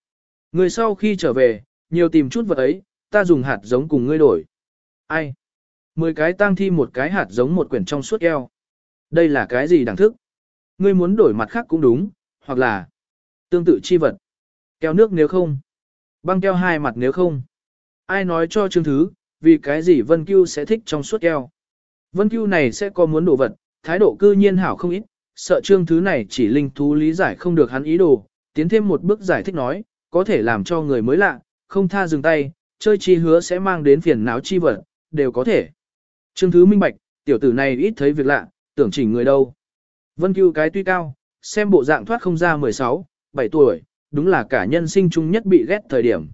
Người sau khi trở về, nhiều tìm chút vật ấy, ta dùng hạt giống cùng ngươi đổi. Ai? Mười cái tang thi một cái hạt giống một quyển trong suốt eo. Đây là cái gì đẳng thức? Ngươi muốn đổi mặt khác cũng đúng, hoặc là tương tự chi vật. Keo nước nếu không. Băng keo hai mặt nếu không. Ai nói cho Trương Thứ, vì cái gì Vân Cưu sẽ thích trong suốt eo. Vân Cưu này sẽ có muốn đồ vật, thái độ cư nhiên hảo không ít, sợ Trương Thứ này chỉ linh thú lý giải không được hắn ý đồ, tiến thêm một bước giải thích nói, có thể làm cho người mới lạ, không tha dừng tay, chơi chi hứa sẽ mang đến phiền não chi vật, đều có thể. Trương Thứ minh bạch, tiểu tử này ít thấy việc lạ, tưởng chỉnh người đâu. Vân Cưu cái tuy cao, xem bộ dạng thoát không ra 16, 7 tuổi, đúng là cả nhân sinh chung nhất bị ghét thời điểm.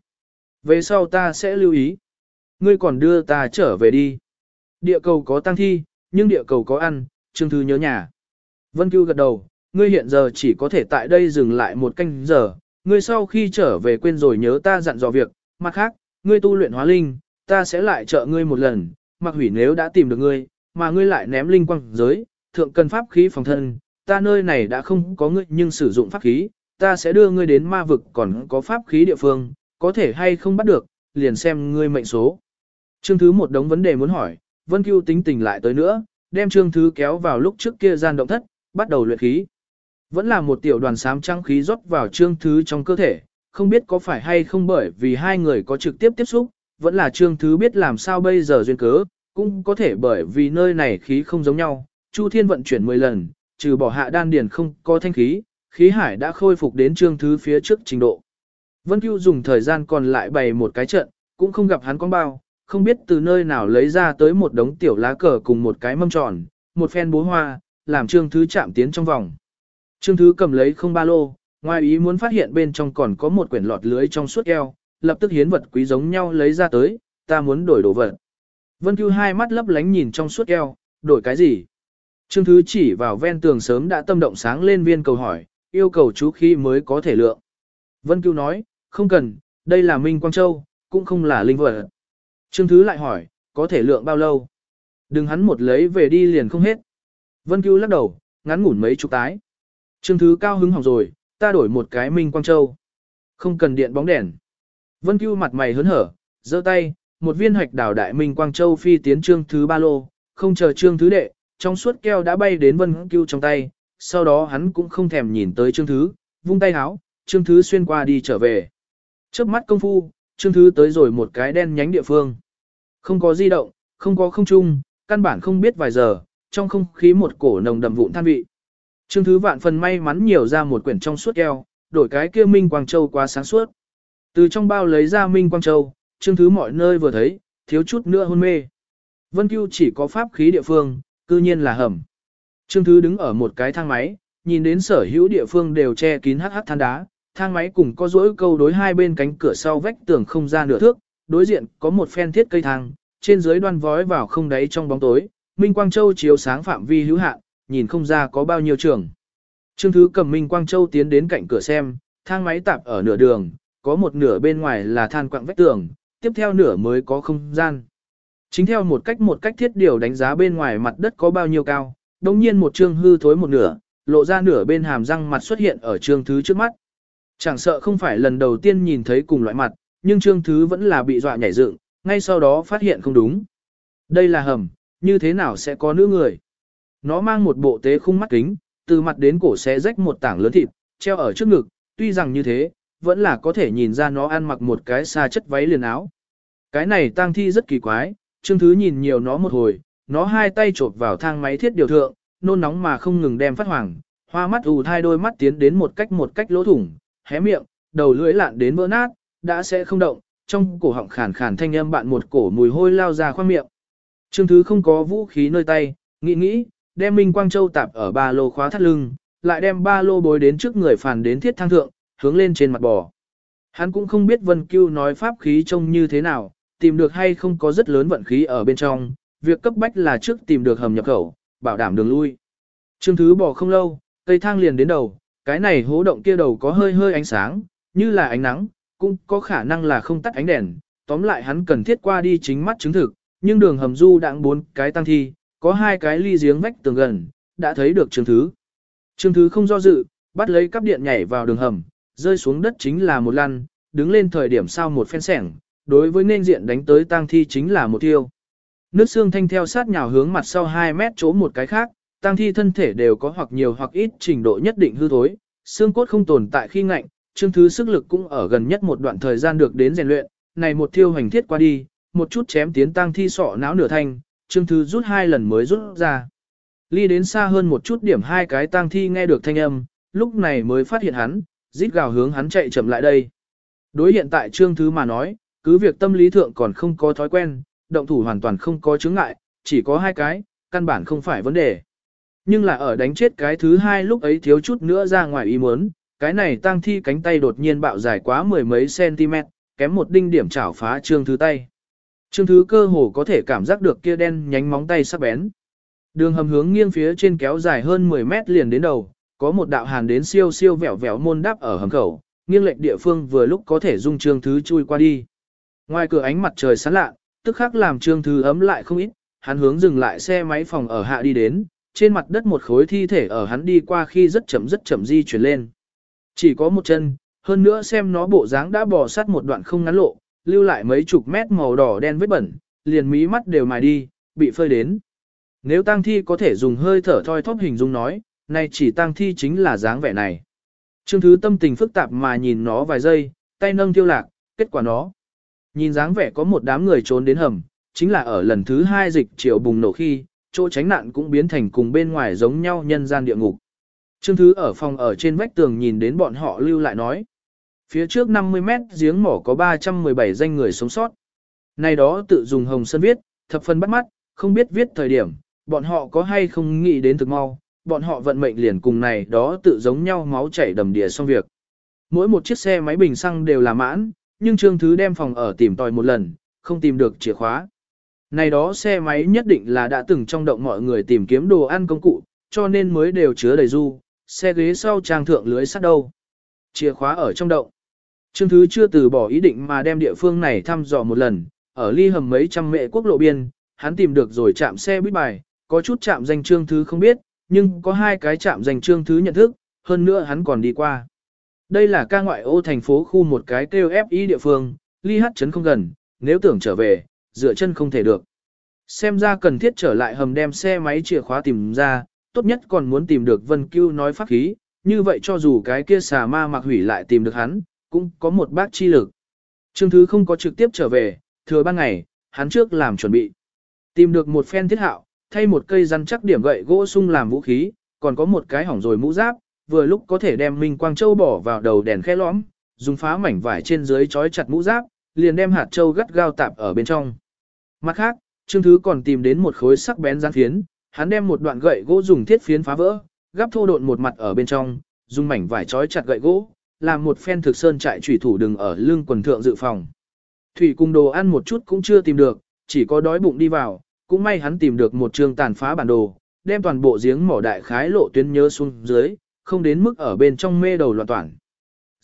Về sau ta sẽ lưu ý. Ngươi còn đưa ta trở về đi. Địa cầu có tăng thi, nhưng địa cầu có ăn, Trương Thứ nhớ nhà. Vân Cưu gật đầu, ngươi hiện giờ chỉ có thể tại đây dừng lại một canh giờ, ngươi sau khi trở về quên rồi nhớ ta dặn dò việc, mặt khác, ngươi tu luyện hóa linh, ta sẽ lại trợ ngươi một lần, mặc hủy nếu đã tìm được ngươi, mà ngươi lại ném linh quang giới, thượng cần pháp khí phòng thân, ta nơi này đã không có ngươi nhưng sử dụng pháp khí, ta sẽ đưa ngươi đến ma vực còn có pháp khí địa phương, có thể hay không bắt được, liền xem ngươi mệnh số. Trương Thứ một đống vấn đề muốn hỏi, Vân Cưu tính tình lại tới nữa, đem Trương Thứ kéo vào lúc trước kia gian động thất, bắt đầu luyện khí. Vẫn là một tiểu đoàn sám trăng khí rót vào Trương Thứ trong cơ thể, không biết có phải hay không bởi vì hai người có trực tiếp tiếp xúc, vẫn là Trương Thứ biết làm sao bây giờ duyên cớ, cũng có thể bởi vì nơi này khí không giống nhau, Chu Thiên vận chuyển 10 lần, trừ bỏ hạ đan điền không có thanh khí, khí hải đã khôi phục đến Trương Thứ phía trước trình độ. Vân Cưu dùng thời gian còn lại bày một cái trận, cũng không gặp hắn con bao, không biết từ nơi nào lấy ra tới một đống tiểu lá cờ cùng một cái mâm tròn, một phen bố hoa, làm Trương Thứ chạm tiến trong vòng. Trương Thứ cầm lấy không ba lô, ngoài ý muốn phát hiện bên trong còn có một quyển lọt lưới trong suốt eo, lập tức hiến vật quý giống nhau lấy ra tới, ta muốn đổi đồ vật. Vân Cưu hai mắt lấp lánh nhìn trong suốt eo, đổi cái gì? Trương Thứ chỉ vào ven tường sớm đã tâm động sáng lên viên cầu hỏi, yêu cầu chú khi mới có thể lượng. Vân Cưu nói, không cần, đây là Minh Quang Châu, cũng không là linh vật. Trương Thứ lại hỏi, có thể lượng bao lâu? Đừng hắn một lấy về đi liền không hết. Vân Cưu lắc đầu, ngắn ngủn mấy chục tái. Trương Thứ cao hứng hỏng rồi, ta đổi một cái Minh Quang Châu. Không cần điện bóng đèn. Vân Cưu mặt mày hớn hở, giơ tay, một viên hạch đảo đại Minh Quang Châu phi tiến Trương Thứ ba lô, không chờ Trương Thứ đệ, trong suốt keo đã bay đến Vân Cưu trong tay, sau đó hắn cũng không thèm nhìn tới Trương Thứ, vung tay háo, Trương Thứ xuyên qua đi trở về. Trước mắt công phu, Trương Thứ tới rồi một cái đen nhánh địa phương. Không có di động, không có không trung, căn bản không biết vài giờ, trong không khí một cổ nồng đậm vụn than vị. Trương Thứ vạn phần may mắn nhiều ra một quyển trong suốt keo, đổi cái kia Minh Quang Châu quá sáng suốt. Từ trong bao lấy ra Minh Quang Châu, Trương Thứ mọi nơi vừa thấy, thiếu chút nữa hôn mê. Vân Cưu chỉ có pháp khí địa phương, cư nhiên là hầm. Trương Thứ đứng ở một cái thang máy, nhìn đến sở hữu địa phương đều che kín hắc hắc than đá, thang máy cùng có dỗi câu đối hai bên cánh cửa sau vách tường không ra nửa thước, đối diện có một phen thiết cây thang, trên dưới đoan vói vào không đáy trong bóng tối, Minh Quang Châu chiếu sáng phạm vi hữu hạn, nhìn không ra có bao nhiêu trường. Trương Thứ cầm Minh Quang Châu tiến đến cạnh cửa xem, thang máy tạp ở nửa đường, có một nửa bên ngoài là than quặng vách tường, tiếp theo nửa mới có không gian. Chính theo một cách một cách thiết điều đánh giá bên ngoài mặt đất có bao nhiêu cao, đồng nhiên một trương hư thối một nửa, lộ ra nửa bên hàm răng mặt xuất hiện ở Trương Thứ trước mắt. Chẳng sợ không phải lần đầu tiên nhìn thấy cùng loại mặt, nhưng Trương Thứ vẫn là bị dọa nhảy dựng, ngay sau đó phát hiện không đúng. Đây là hầm, như thế nào sẽ có nữ người? Nó mang một bộ tế khung mắt kính, từ mặt đến cổ xé rách một tảng lớn thịt, treo ở trước ngực, tuy rằng như thế, vẫn là có thể nhìn ra nó ăn mặc một cái xa chất váy liền áo. Cái này tang thi rất kỳ quái, Trương Thứ nhìn nhiều nó một hồi, nó hai tay chộp vào thang máy thiết điều thượng, nôn nóng mà không ngừng đem phát hoàng, hoa mắt ù thai đôi mắt tiến đến một cách một cách lỗ thủng, hé miệng, đầu lưỡi lạn đến vỡ nát, đã sẽ không động, trong cổ họng khàn khàn thanh âm bạn một cổ mùi hôi lao ra khoang miệng. Trương Thứ không có vũ khí nơi tay, nghĩ nghĩ, đem Minh Quang Châu tạp ở ba lô khóa thắt lưng, lại đem ba lô bối đến trước người phản đến thiết thang thượng, hướng lên trên mặt bò. Hắn cũng không biết Vân Cưu nói pháp khí trông như thế nào, tìm được hay không có rất lớn vận khí ở bên trong, việc cấp bách là trước tìm được hầm nhập khẩu, bảo đảm đường lui. Trương Thứ bò không lâu, cây thang liền đến đầu, cái này hố động kia đầu có hơi hơi ánh sáng, như là ánh nắng, cũng có khả năng là không tắt ánh đèn, tóm lại hắn cần thiết qua đi chính mắt chứng thực, nhưng đường hầm du đãng bốn cái tăng thi, có hai cái ly giếng vách tường gần, đã thấy được Trương Thứ. Trương Thứ không do dự, bắt lấy cắp điện nhảy vào đường hầm, rơi xuống đất chính là một lăn, đứng lên thời điểm sau một phen sẻng, đối với nên diện đánh tới tang thi chính là một tiêu. Nước xương thanh theo sát nhào hướng mặt sau 2 mét chỗ một cái khác, tang thi thân thể đều có hoặc nhiều hoặc ít trình độ nhất định hư thối, xương cốt không tồn tại khi ngạnh, chương thứ sức lực cũng ở gần nhất một đoạn thời gian được đến rèn luyện, này một thiêu hành thiết qua đi, một chút chém tiến tang thi sọ não nửa thanh, trương thứ rút hai lần mới rút ra. Ly đến xa hơn một chút điểm hai cái tang thi nghe được thanh âm, lúc này mới phát hiện hắn, rít gào hướng hắn chạy chậm lại đây. Đối hiện tại trương thứ mà nói, cứ việc tâm lý thượng còn không có thói quen, động thủ hoàn toàn không có chứng ngại, chỉ có hai cái, căn bản không phải vấn đề. Nhưng là ở đánh chết cái thứ hai lúc ấy thiếu chút nữa ra ngoài ý muốn, cái này tăng thi cánh tay đột nhiên bạo dài quá mười mấy cm, kém một đinh điểm chảo phá trương thứ tay. Trương thứ cơ hồ có thể cảm giác được kia đen nhánh móng tay sắc bén. Đường hầm hướng nghiêng phía trên kéo dài hơn 10 mét liền đến đầu, có một đạo hàn đến siêu siêu vẹo vẹo môn đáp ở hầm khẩu, nghiêng lệnh địa phương vừa lúc có thể dung trương thứ chui qua đi. Ngoài cửa ánh mặt trời sáng lạ, tức khắc làm trương thứ ấm lại không ít, hắn hướng dừng lại xe máy phòng ở hạ đi đến, trên mặt đất một khối thi thể ở hắn đi qua khi rất chậm rất chậm di chuyển lên. Chỉ có một chân, hơn nữa xem nó bộ dáng đã bò sát một đoạn không ngắn lộ, lưu lại mấy chục mét màu đỏ đen vết bẩn, liền mí mắt đều mài đi, bị phơi đến. Nếu tang thi có thể dùng hơi thở thoi thóp hình dung nói, nay chỉ tang thi chính là dáng vẻ này. Trương Thứ tâm tình phức tạp mà nhìn nó vài giây, tay nâng tiêu lạc, kết quả nó. Nhìn dáng vẻ có một đám người trốn đến hầm, chính là ở lần thứ hai dịch triệu bùng nổ khi, chỗ tránh nạn cũng biến thành cùng bên ngoài giống nhau nhân gian địa ngục. Trương Thứ ở phòng ở trên vách tường nhìn đến bọn họ lưu lại nói. Phía trước 50 mét giếng mỏ có 317 danh người sống sót. Này đó tự dùng hồng sơn viết, thập phần bắt mắt, không biết viết thời điểm, bọn họ có hay không nghĩ đến thực mau, bọn họ vận mệnh liền cùng này đó tự giống nhau máu chảy đầm đìa xong việc. Mỗi một chiếc xe máy bình xăng đều là mãn, nhưng Trương Thứ đem phòng ở tìm tòi một lần, không tìm được chìa khóa. Này đó xe máy nhất định là đã từng trong động mọi người tìm kiếm đồ ăn công cụ, cho nên mới đều chứa đầy du, xe ghế sau trang thượng lưới sắt đâu. Chìa khóa ở trong động. Trương Thứ chưa từ bỏ ý định mà đem địa phương này thăm dò một lần, ở ly hầm mấy trăm mệ quốc lộ biên, hắn tìm được rồi chạm xe buýt bài, có chút chạm danh Trương Thứ không biết, nhưng có hai cái chạm danh Trương Thứ nhận thức, hơn nữa hắn còn đi qua. Đây là ca ngoại ô thành phố khu một cái kêu FI địa phương, ly hát chấn không gần, nếu tưởng trở về, dựa chân không thể được. Xem ra cần thiết trở lại hầm đem xe máy chìa khóa tìm ra, tốt nhất còn muốn tìm được Vân Cưu nói pháp khí, như vậy cho dù cái kia xà ma mặc hủy lại tìm được hắn, cũng có một bác chi lực. Trương Thứ không có trực tiếp trở về, thừa ban ngày, hắn trước làm chuẩn bị. Tìm được một phen thiết hạo, thay một cây rắn chắc điểm gậy gỗ sung làm vũ khí, còn có một cái hỏng rồi mũ giáp, vừa lúc có thể đem Minh Quang Châu bỏ vào đầu đèn khe lõm, dùng phá mảnh vải trên dưới trói chặt mũ giáp, liền đem hạt châu gắt gao tạp ở bên trong. Mặt khác, Trương Thứ còn tìm đến một khối sắc bén rắn phiến, hắn đem một đoạn gậy gỗ dùng thiết phiến phá vỡ, gắp thô độn một mặt ở bên trong, dùng mảnh vải trói chặt gậy gỗ, làm một phen thực sơn trại thủy thủ đừng ở lưng quần thượng dự phòng. Thủy cùng đồ ăn một chút cũng chưa tìm được, chỉ có đói bụng đi vào, cũng may hắn tìm được một trường tàn phá bản đồ, đem toàn bộ giếng mỏ đại khái lộ tuyến nhớ xuống dưới, không đến mức ở bên trong mê đầu loạn toàn.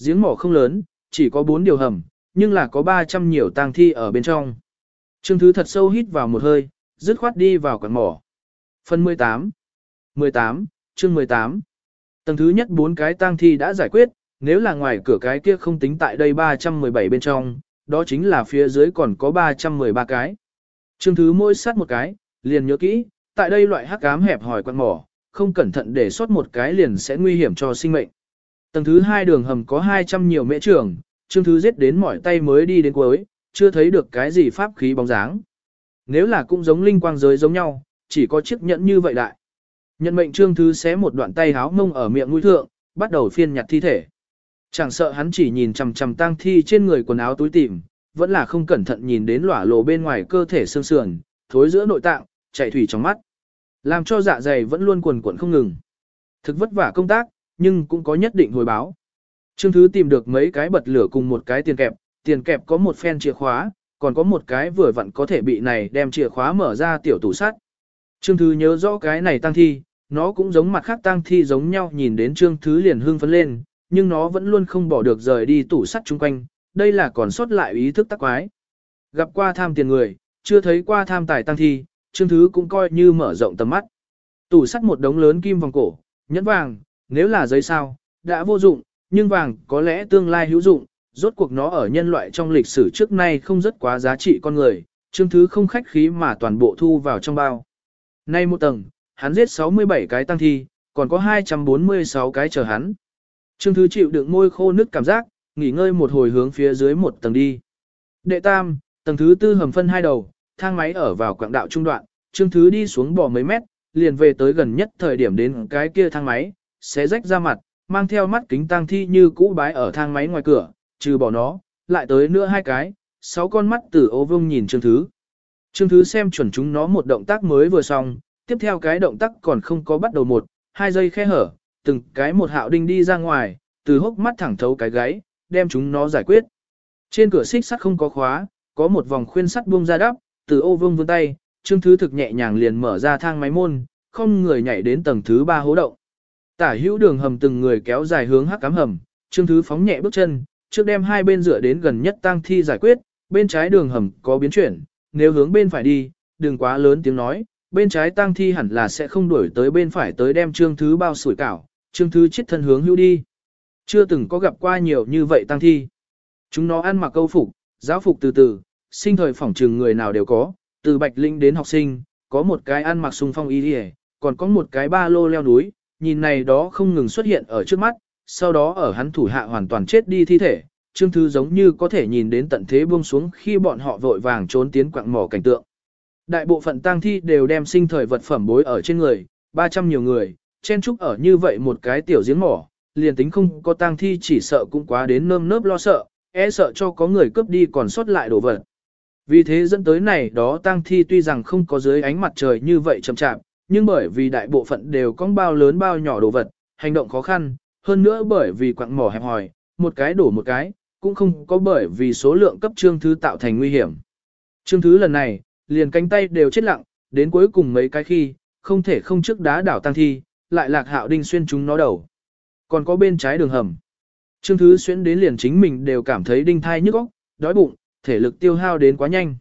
Giếng mỏ không lớn, chỉ có 4 điều hầm, nhưng là có 300 nhiều tang thi ở bên trong. Trương Thứ thật sâu hít vào một hơi, dứt khoát đi vào quán mỏ. Phần 18 18, chương 18 Tầng thứ nhất bốn cái tang thi đã giải quyết, nếu là ngoài cửa cái kia không tính tại đây 317 bên trong, đó chính là phía dưới còn có 313 cái. Trương thứ mỗi sát một cái, liền nhớ kỹ, tại đây loại hắc ám hẹp hỏi quan mỏ, không cẩn thận để sót một cái liền sẽ nguy hiểm cho sinh mệnh. Tầng thứ hai đường hầm có 200 nhiều mễ trường, Trương thứ giết đến mỏi tay mới đi đến cuối, chưa thấy được cái gì pháp khí bóng dáng. Nếu là cũng giống linh quang giới giống nhau, chỉ có chiếc nhẫn như vậy đại. Nhận mệnh Trương thứ xé một đoạn tay háo mông ở miệng mũi thượng, bắt đầu phiên nhặt thi thể. Chẳng sợ hắn chỉ nhìn chằm chằm tang thi trên người quần áo túi tìm, vẫn là không cẩn thận nhìn đến lỏa lộ bên ngoài cơ thể xương sườn, thối giữa nội tạng, chạy thủy trong mắt. Làm cho dạ dày vẫn luôn quần quần không ngừng. Thực vất vả công tác, nhưng cũng có nhất định hồi báo. Trương Thứ tìm được mấy cái bật lửa cùng một cái tiền kẹp, tiền kẹp có một phen chìa khóa, còn có một cái vừa vặn có thể bị này đem chìa khóa mở ra tiểu tủ sắt. Trương Thứ nhớ rõ cái này tăng thi, nó cũng giống mặt khác tăng thi giống nhau nhìn đến Trương Thứ liền hưng phấn lên, nhưng nó vẫn luôn không bỏ được rời đi tủ sắt chung quanh, đây là còn sót lại ý thức tắc quái. Gặp qua tham tiền người, chưa thấy qua tham tài tăng thi, Trương Thứ cũng coi như mở rộng tầm mắt. Tủ sắt một đống lớn kim vòng cổ, nhẫn vàng, nếu là giấy sao, đã vô dụng, nhưng vàng có lẽ tương lai hữu dụng, rốt cuộc nó ở nhân loại trong lịch sử trước nay không rất quá giá trị con người, Trương Thứ không khách khí mà toàn bộ thu vào trong bao. Nay một tầng, hắn giết 67 cái tăng thi, còn có 246 cái chờ hắn. Trương Thứ chịu đựng môi khô nứt cảm giác, nghỉ ngơi một hồi hướng phía dưới một tầng đi. Đệ tam, tầng thứ tư hầm phân hai đầu, thang máy ở vào quảng đạo trung đoạn, Trương Thứ đi xuống bò mấy mét, liền về tới gần nhất thời điểm đến cái kia thang máy, sẽ rách ra mặt, mang theo mắt kính tăng thi như cũ bái ở thang máy ngoài cửa, trừ bỏ nó, lại tới nữa hai cái, sáu con mắt từ ô vương nhìn Trương Thứ. Trương Thứ xem chuẩn chúng nó một động tác mới vừa xong, tiếp theo cái động tác còn không có bắt đầu một, hai giây khe hở, từng cái một hạo đinh đi ra ngoài, từ hốc mắt thẳng thấu cái gáy, đem chúng nó giải quyết. Trên cửa xích sắt không có khóa, có một vòng khuyên sắt buông ra đắp, từ ô vương vươn tay, Trương Thứ thực nhẹ nhàng liền mở ra thang máy môn, không người nhảy đến tầng thứ ba hố động. Tả hữu đường hầm từng người kéo dài hướng hắc cám hầm, Trương Thứ phóng nhẹ bước chân, trước đem hai bên dựa đến gần nhất tang thi giải quyết, bên trái đường hầm có biến chuyển, nếu hướng bên phải đi, đừng quá lớn tiếng nói, bên trái tang thi hẳn là sẽ không đuổi tới bên phải tới đem Trương Thứ bao sủi cảo, Trương Thứ chết thân hướng hữu đi. Chưa từng có gặp qua nhiều như vậy tăng thi. Chúng nó ăn mặc câu phục, giáo phục từ từ, sinh thời phỏng trừng người nào đều có, từ bạch linh đến học sinh, có một cái ăn mặc sung phong y đi còn có một cái ba lô leo núi, nhìn này đó không ngừng xuất hiện ở trước mắt, sau đó ở hắn thủ hạ hoàn toàn chết đi thi thể, Trương Thư giống như có thể nhìn đến tận thế buông xuống khi bọn họ vội vàng trốn tiến quạng mỏ cảnh tượng. Đại bộ phận tang thi đều đem sinh thời vật phẩm bối ở trên người, 300 nhiều người, chen trúc ở như vậy một cái tiểu giếng mỏ, liền tính không có tang thi chỉ sợ cũng quá đến nơm nớp lo sợ, e sợ cho có người cướp đi còn sót lại đồ vật. Vì thế dẫn tới này đó tang thi tuy rằng không có dưới ánh mặt trời như vậy chậm chạp, nhưng bởi vì đại bộ phận đều có bao lớn bao nhỏ đồ vật, hành động khó khăn, hơn nữa bởi vì quặng mỏ hẹp hòi, một cái đổ một cái, cũng không có bởi vì số lượng cấp trương thứ tạo thành nguy hiểm. Trương thứ lần này, liền cánh tay đều chết lặng, đến cuối cùng mấy cái khi, không thể không trước đá đảo tăng thi, lại lạc hạo đinh xuyên chúng nó đầu. Còn có bên trái đường hầm. Trương thứ xuyên đến liền chính mình đều cảm thấy đinh thai nhức óc, đói bụng, thể lực tiêu hao đến quá nhanh.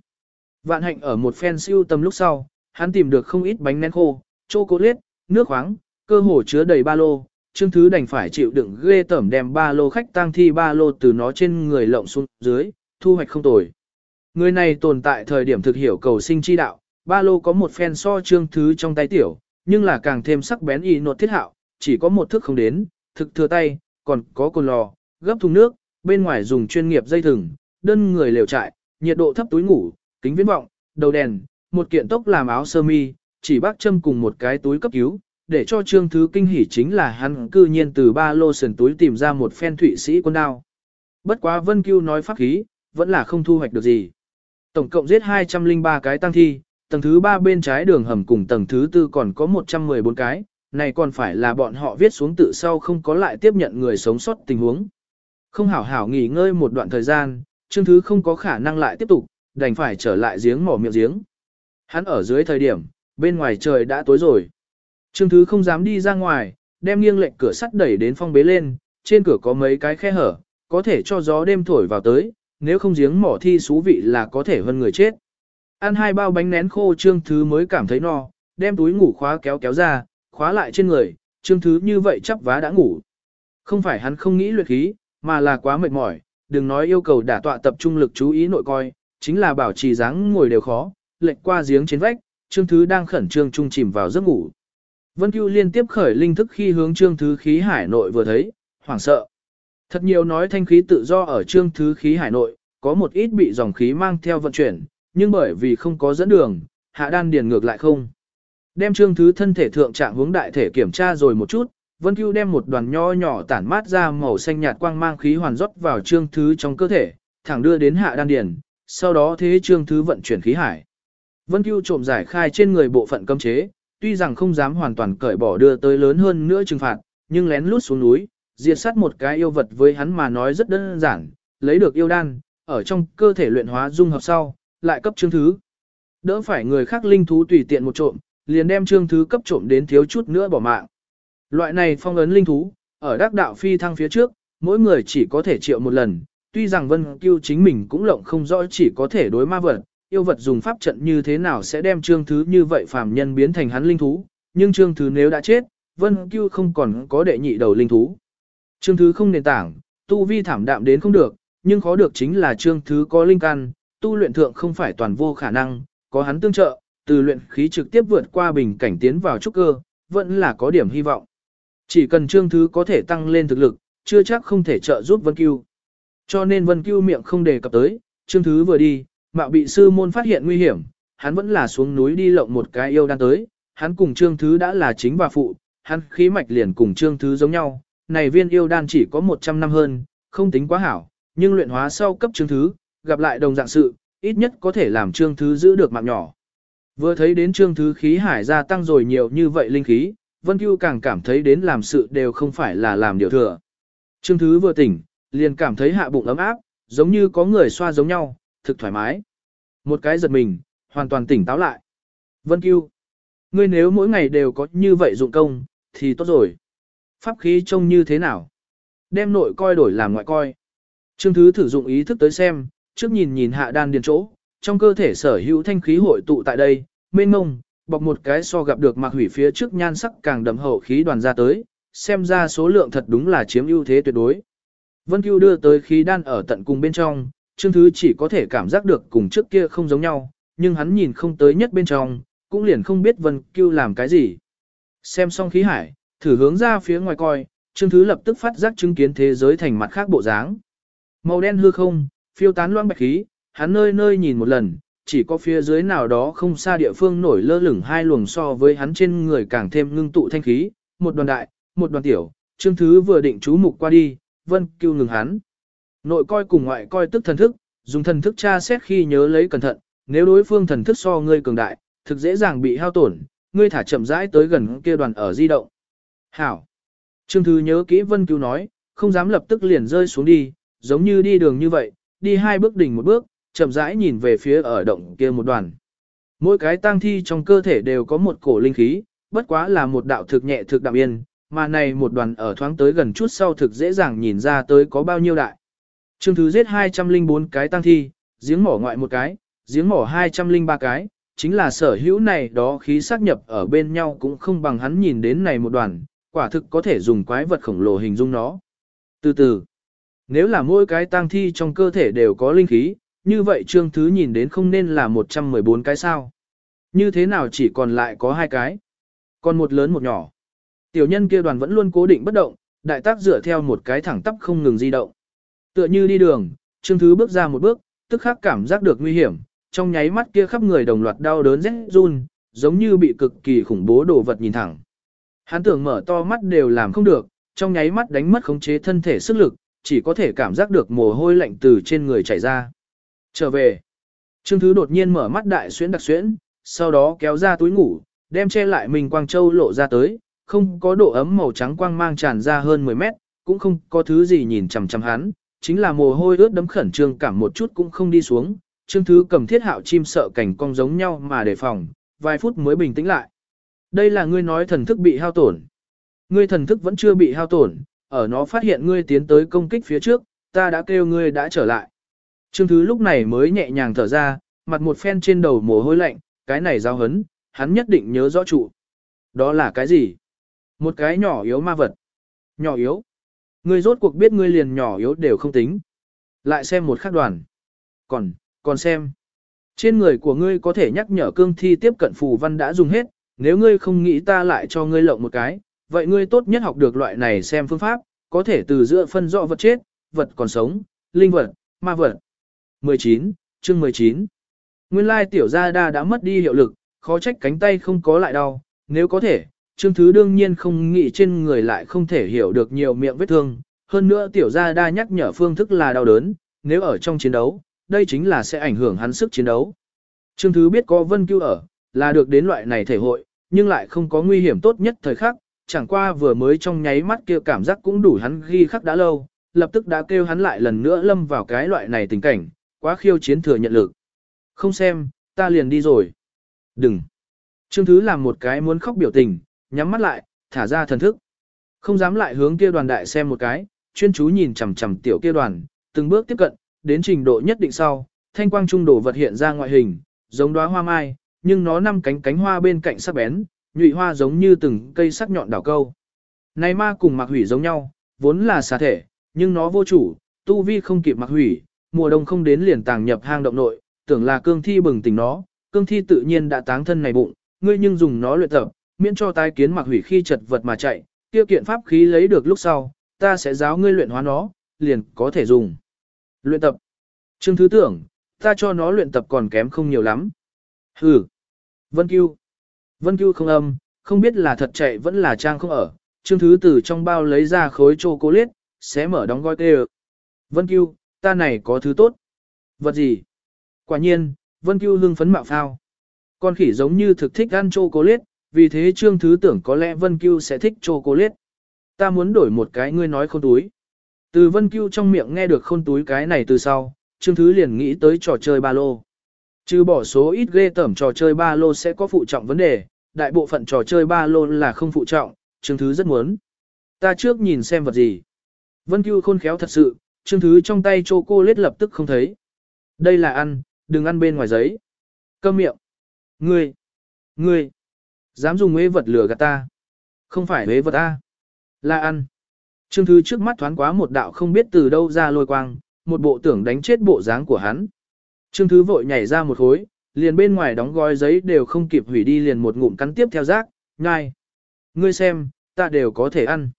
Vạn hạnh ở một phen siêu tâm lúc sau, hắn tìm được không ít bánh nén khô, chocolate, nước khoáng, cơ hồ chứa đầy ba lô. Trương Thứ đành phải chịu đựng ghê tẩm đem ba lô khách tang thi ba lô từ nó trên người lộng xuống dưới, thu hoạch không tồi. Người này tồn tại thời điểm thực hiểu cầu sinh chi đạo, ba lô có một phen so Trương Thứ trong tay tiểu, nhưng là càng thêm sắc bén y nột thiết hạo, chỉ có một thước không đến, thực thừa tay, còn có cồn lò, gấp thùng nước, bên ngoài dùng chuyên nghiệp dây thừng, đơn người lều trại, nhiệt độ thấp túi ngủ, kính viễn vọng, đầu đèn, một kiện tốc làm áo sơ mi, chỉ bác châm cùng một cái túi cấp cứu, để cho trương thứ kinh hỉ chính là hắn cư nhiên từ ba lô sườn túi tìm ra một phen thụy sĩ quân đao. Bất quá Vân Cưu nói pháp khí, vẫn là không thu hoạch được gì. Tổng cộng giết 203 cái tăng thi, tầng thứ 3 bên trái đường hầm cùng tầng thứ 4 còn có 114 cái, này còn phải là bọn họ viết xuống tự sau không có lại tiếp nhận người sống sót tình huống. Không hảo hảo nghỉ ngơi một đoạn thời gian, chương thứ không có khả năng lại tiếp tục, đành phải trở lại giếng mỏ miệng giếng. Hắn ở dưới thời điểm, bên ngoài trời đã tối rồi. Trương Thứ không dám đi ra ngoài, đem nghiêng lệnh cửa sắt đẩy đến phong bế lên, trên cửa có mấy cái khe hở, có thể cho gió đêm thổi vào tới, nếu không giếng mỏ thi xú vị là có thể hơn người chết. Ăn hai bao bánh nén khô Trương Thứ mới cảm thấy no, đem túi ngủ khóa kéo kéo ra, khóa lại trên người, Trương Thứ như vậy chắp vá đã ngủ. Không phải hắn không nghĩ luyện khí, mà là quá mệt mỏi, đừng nói yêu cầu đả tọa tập trung lực chú ý nội coi, chính là bảo trì dáng ngồi đều khó, lệnh qua giếng trên vách, Trương Thứ đang khẩn trương trung chìm vào giấc ngủ. Vân Cưu liên tiếp khởi linh thức khi hướng Trương Thứ khí hải nội vừa thấy, hoảng sợ. Thật nhiều nói thanh khí tự do ở Trương Thứ khí hải nội, có một ít bị dòng khí mang theo vận chuyển, nhưng bởi vì không có dẫn đường, hạ đan điền ngược lại không. Đem Trương Thứ thân thể thượng trạng hướng đại thể kiểm tra rồi một chút, Vân Cưu đem một đoàn nho nhỏ tản mát ra màu xanh nhạt quang mang khí hoàn rót vào Trương Thứ trong cơ thể, thẳng đưa đến hạ đan điền, sau đó thế Trương Thứ vận chuyển khí hải. Vân Cưu trộm giải khai trên người bộ phận cấm chế, tuy rằng không dám hoàn toàn cởi bỏ đưa tới lớn hơn nữa trừng phạt, nhưng lén lút xuống núi, diệt sát một cái yêu vật với hắn mà nói rất đơn giản, lấy được yêu đan, ở trong cơ thể luyện hóa dung hợp sau, lại cấp trương thứ. Đỡ phải người khác linh thú tùy tiện một trộm, liền đem trương thứ cấp trộm đến thiếu chút nữa bỏ mạng. Loại này phong ấn linh thú, ở đắc đạo phi thăng phía trước, mỗi người chỉ có thể triệu một lần, tuy rằng Vân Cưu chính mình cũng lộng không rõ chỉ có thể đối ma vật, yêu vật dùng pháp trận như thế nào sẽ đem trương thứ như vậy phàm nhân biến thành hắn linh thú, nhưng trương thứ nếu đã chết, Vân Cưu không còn có đệ nhị đầu linh thú. Trương thứ không nền tảng, tu vi thảm đạm đến không được, nhưng khó được chính là trương thứ có linh căn, tu luyện thượng không phải toàn vô khả năng, có hắn tương trợ, từ luyện khí trực tiếp vượt qua bình cảnh tiến vào trúc cơ, vẫn là có điểm hy vọng. Chỉ cần trương thứ có thể tăng lên thực lực, chưa chắc không thể trợ giúp Vân Cưu. Cho nên Vân Cưu miệng không đề cập tới, trương thứ vừa đi, mạo bị sư môn phát hiện nguy hiểm, hắn vẫn là xuống núi đi lộng một cái yêu đan tới, hắn cùng trương thứ đã là chính và phụ, hắn khí mạch liền cùng trương thứ giống nhau, này viên yêu đan chỉ có 100 năm hơn, không tính quá hảo, nhưng luyện hóa sau cấp trương thứ, gặp lại đồng dạng sự, ít nhất có thể làm trương thứ giữ được mạng nhỏ. Vừa thấy đến trương thứ khí hải gia tăng rồi nhiều như vậy linh khí, Vân Cưu càng cảm thấy đến làm sự đều không phải là làm điều thừa. Trương thứ vừa tỉnh, liền cảm thấy hạ bụng ấm áp, giống như có người xoa giống nhau, thực thoải mái. Một cái giật mình, hoàn toàn tỉnh táo lại. Vân Cưu, ngươi nếu mỗi ngày đều có như vậy dụng công, thì tốt rồi. Pháp khí trông như thế nào? Đem nội coi đổi làm ngoại coi. Trương Thứ thử dụng ý thức tới xem, trước nhìn nhìn hạ đan điền chỗ, trong cơ thể sở hữu thanh khí hội tụ tại đây, mênh mông, bọc một cái so gặp được mạc hủy phía trước nhan sắc càng đậm hậu khí đoàn ra tới, xem ra số lượng thật đúng là chiếm ưu thế tuyệt đối. Vân Cưu đưa tới khí đan ở tận cùng bên trong, Trương Thứ chỉ có thể cảm giác được cùng trước kia không giống nhau, nhưng hắn nhìn không tới nhất bên trong, cũng liền không biết Vân Cưu làm cái gì. Xem xong khí hải, thử hướng ra phía ngoài coi, Trương Thứ lập tức phát giác chứng kiến thế giới thành mặt khác bộ dáng. Màu đen hư không, phiêu tán loãng bạch khí, hắn nơi nơi nhìn một lần, chỉ có phía dưới nào đó không xa địa phương nổi lơ lửng hai luồng so với hắn trên người càng thêm ngưng tụ thanh khí, một đoàn đại, một đoàn tiểu, Trương Thứ vừa định chú mục qua đi, Vân Cưu ngừng hắn. Nội coi cùng ngoại coi tức thần thức, dùng thần thức tra xét khi nhớ lấy cẩn thận, nếu đối phương thần thức so ngươi cường đại, thực dễ dàng bị hao tổn, ngươi thả chậm rãi tới gần kia đoàn ở di động. Hảo. Trương thứ nhớ kỹ Vân Cứu nói, không dám lập tức liền rơi xuống đi, giống như đi đường như vậy, đi hai bước đỉnh một bước, chậm rãi nhìn về phía ở động kia một đoàn. Mỗi cái tang thi trong cơ thể đều có một cổ linh khí, bất quá là một đạo thực nhẹ thực đạm yên, mà này một đoàn ở thoáng tới gần chút sau thực dễ dàng nhìn ra tới có bao nhiêu đại. Trương Thứ giết 204 cái tang thi, giếng mỏ ngoại một cái, giếng mỏ 203 cái, chính là sở hữu này đó khí xác nhập ở bên nhau cũng không bằng hắn nhìn đến này một đoàn, quả thực có thể dùng quái vật khổng lồ hình dung nó. Từ từ, nếu là mỗi cái tang thi trong cơ thể đều có linh khí, như vậy Trương Thứ nhìn đến không nên là 114 cái sao. Như thế nào chỉ còn lại có hai cái, còn một lớn một nhỏ. Tiểu nhân kia đoàn vẫn luôn cố định bất động, đại tác dựa theo một cái thẳng tắp không ngừng di động. Tựa như đi đường, Trương Thứ bước ra một bước, tức khắc cảm giác được nguy hiểm, trong nháy mắt kia khắp người đồng loạt đau đớn rét run, giống như bị cực kỳ khủng bố đồ vật nhìn thẳng. Hắn tưởng mở to mắt đều làm không được, trong nháy mắt đánh mất khống chế thân thể sức lực, chỉ có thể cảm giác được mồ hôi lạnh từ trên người chảy ra. Trở về. Trương Thứ đột nhiên mở mắt đại xuyến đặc xuyến, sau đó kéo ra túi ngủ, đem che lại mình quang châu lộ ra tới, không có độ ấm màu trắng quang mang tràn ra hơn 10 mét, cũng không có thứ gì nhìn chằm chằm hắn, chính là mồ hôi ướt đấm khẩn trương cảm một chút cũng không đi xuống, Trương Thứ cầm thiết hạo chim sợ cảnh cong giống nhau mà đề phòng, vài phút mới bình tĩnh lại. Đây là ngươi nói thần thức bị hao tổn. Ngươi thần thức vẫn chưa bị hao tổn, ở nó phát hiện ngươi tiến tới công kích phía trước, ta đã kêu ngươi đã trở lại. Trương Thứ lúc này mới nhẹ nhàng thở ra, mặt một phen trên đầu mồ hôi lạnh, cái này giao hấn, hắn nhất định nhớ rõ trụ. Đó là cái gì? Một cái nhỏ yếu ma vật. Nhỏ yếu. Ngươi rốt cuộc biết ngươi liền nhỏ yếu đều không tính. Lại xem một khắc đoàn. Còn, còn xem. Trên người của ngươi có thể nhắc nhở cương thi tiếp cận phù văn đã dùng hết, nếu ngươi không nghĩ ta lại cho ngươi lộng một cái, vậy ngươi tốt nhất học được loại này xem phương pháp, có thể từ giữa phân rõ vật chết, vật còn sống, linh vật, ma vật. 19, chương 19. Nguyên lai tiểu gia đa đã mất đi hiệu lực, khó trách cánh tay không có lại đau, nếu có thể, chương thứ đương nhiên không nghĩ trên người lại không thể hiểu được nhiều miệng vết thương. Hơn nữa tiểu gia đa nhắc nhở phương thức là đau đớn, nếu ở trong chiến đấu, đây chính là sẽ ảnh hưởng hắn sức chiến đấu. Trương Thứ biết có Vân Cưu ở, là được đến loại này thể hội, nhưng lại không có nguy hiểm tốt nhất thời khắc, chẳng qua vừa mới trong nháy mắt kia cảm giác cũng đủ hắn ghi khắc đã lâu, lập tức đã kêu hắn lại lần nữa lâm vào cái loại này tình cảnh, quá khiêu chiến thừa nhận lực. Không xem, ta liền đi rồi. Đừng. Trương Thứ làm một cái muốn khóc biểu tình, nhắm mắt lại, thả ra thần thức. Không dám lại hướng kia đoàn đại xem một cái, chuyên chú nhìn chằm chằm tiểu kia đoàn, từng bước tiếp cận, đến trình độ nhất định sau, thanh quang trung đổ vật hiện ra ngoại hình, giống đóa hoa mai, nhưng nó năm cánh cánh hoa bên cạnh sắc bén, nhụy hoa giống như từng cây sắc nhọn đảo câu. Này ma cùng mặc hủy giống nhau, vốn là xà thể, nhưng nó vô chủ, tu vi không kịp mặc hủy, mùa đông không đến liền tàng nhập hang động nội, tưởng là cương thi bừng tỉnh nó, cương thi tự nhiên đã táng thân này bụng, ngươi nhưng dùng nó luyện tập, miễn cho tái kiến mặc hủy khi chật vật mà chạy, tiêu kiện pháp khí lấy được lúc sau, ta sẽ giáo ngươi luyện hóa nó, liền có thể dùng. Luyện tập. Trương thứ tưởng, ta cho nó luyện tập còn kém không nhiều lắm. Hừ. Vân Cưu. Vân Cưu không âm, không biết là thật chạy vẫn là trang không ở. Trương thứ từ trong bao lấy ra khối chocolate, xé mở đóng gói tê Vân Cưu, ta này có thứ tốt. Vật gì? Quả nhiên, Vân Cưu hưng phấn mạo phao. Con khỉ giống như thực thích ăn chocolate, vì thế Trương Thứ tưởng có lẽ Vân Cưu sẽ thích chocolate. Ta muốn đổi một cái ngươi nói khôn túi. Từ Vân Cưu trong miệng nghe được khôn túi cái này từ sau, Trương Thứ liền nghĩ tới trò chơi ba lô. Trừ bỏ số ít ghê tẩm trò chơi ba lô sẽ có phụ trọng vấn đề, đại bộ phận trò chơi ba lô là không phụ trọng, Trương Thứ rất muốn. Ta trước nhìn xem vật gì. Vân Cưu khôn khéo thật sự, Trương Thứ trong tay châu cô lết lập tức không thấy. Đây là ăn, đừng ăn bên ngoài giấy. Câm miệng. Ngươi. Ngươi. Dám dùng ế vật lửa gạt ta. Không phải ế vật ta. Là ăn. Trương Thứ trước mắt thoáng quá một đạo không biết từ đâu ra lôi quang, một bộ tưởng đánh chết bộ dáng của hắn. Trương Thứ vội nhảy ra một khối, liền bên ngoài đóng gói giấy đều không kịp hủy đi liền một ngụm cắn tiếp theo rác, nhai. Ngươi xem, ta đều có thể ăn.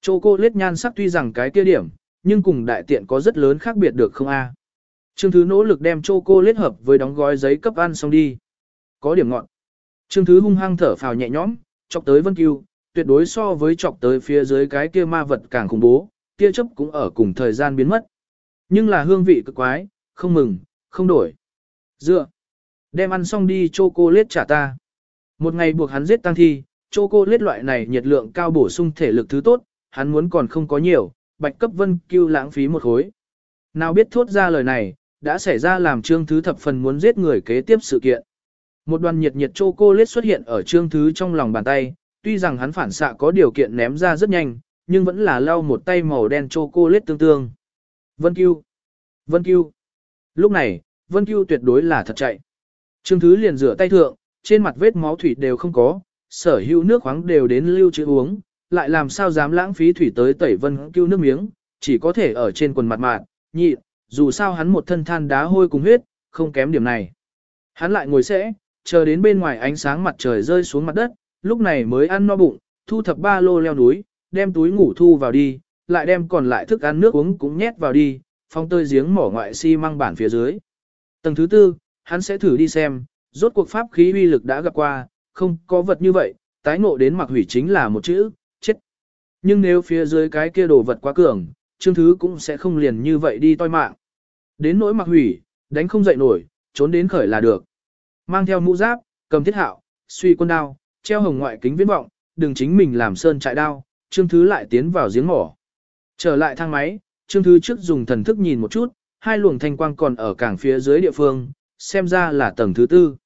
Chô cô lết nhan sắc tuy rằng cái kia điểm, nhưng cùng đại tiện có rất lớn khác biệt được không a? Trương Thứ nỗ lực đem chô cô lết hợp với đóng gói giấy cấp ăn xong đi. Có điểm ngọn. Trương Thứ hung hăng thở phào nhẹ nhõm, chọc tới Vân Cưu, tuyệt đối so với chọc tới phía dưới cái kia ma vật càng khủng bố, kia chấp cũng ở cùng thời gian biến mất. Nhưng là hương vị cực quái, không mừng, không đổi. Dựa. Đem ăn xong đi chocolate trả ta. Một ngày buộc hắn giết tăng thi, chocolate loại này nhiệt lượng cao bổ sung thể lực thứ tốt, hắn muốn còn không có nhiều, bạch cấp vân cưu lãng phí một khối. Nào biết thốt ra lời này, đã xảy ra làm trương thứ thập phần muốn giết người kế tiếp sự kiện. Một đoàn nhiệt nhiệt chocolate xuất hiện ở trương thứ trong lòng bàn tay, tuy rằng hắn phản xạ có điều kiện ném ra rất nhanh, nhưng vẫn là lau một tay màu đen chocolate tương tương. Vân Cưu. Vân Cưu. Lúc này, Vân Cưu tuyệt đối là thật chạy. Trương Thứ liền rửa tay thượng, trên mặt vết máu thủy đều không có, sở hữu nước khoáng đều đến lưu trữ uống, lại làm sao dám lãng phí thủy tới tẩy Vân Cưu nước miếng, chỉ có thể ở trên quần mặt mạn, nhị, dù sao hắn một thân than đá hôi cùng huyết, không kém điểm này. Hắn lại ngồi sẽ, chờ đến bên ngoài ánh sáng mặt trời rơi xuống mặt đất, lúc này mới ăn no bụng, thu thập ba lô leo núi, đem túi ngủ thu vào đi, lại đem còn lại thức ăn nước uống cũng nhét vào đi, phong tơi giếng mỏ ngoại xi si măng bản phía dưới. Tầng thứ tư, hắn sẽ thử đi xem, rốt cuộc pháp khí uy lực đã gặp qua, không có vật như vậy, tái ngộ đến mặc hủy chính là một chữ, chết. Nhưng nếu phía dưới cái kia đồ vật quá cường, chương thứ cũng sẽ không liền như vậy đi toi mạng. Đến nỗi mặc hủy, đánh không dậy nổi, trốn đến khởi là được. Mang theo mũ giáp, cầm thiết hạo, suy quân đao, treo hồng ngoại kính viễn vọng, đừng chính mình làm sơn trại đao, chương thứ lại tiến vào giếng mỏ. Trở lại thang máy, Trương Thứ trước dùng thần thức nhìn một chút, hai luồng thanh quang còn ở cảng phía dưới địa phương, xem ra là tầng thứ tư.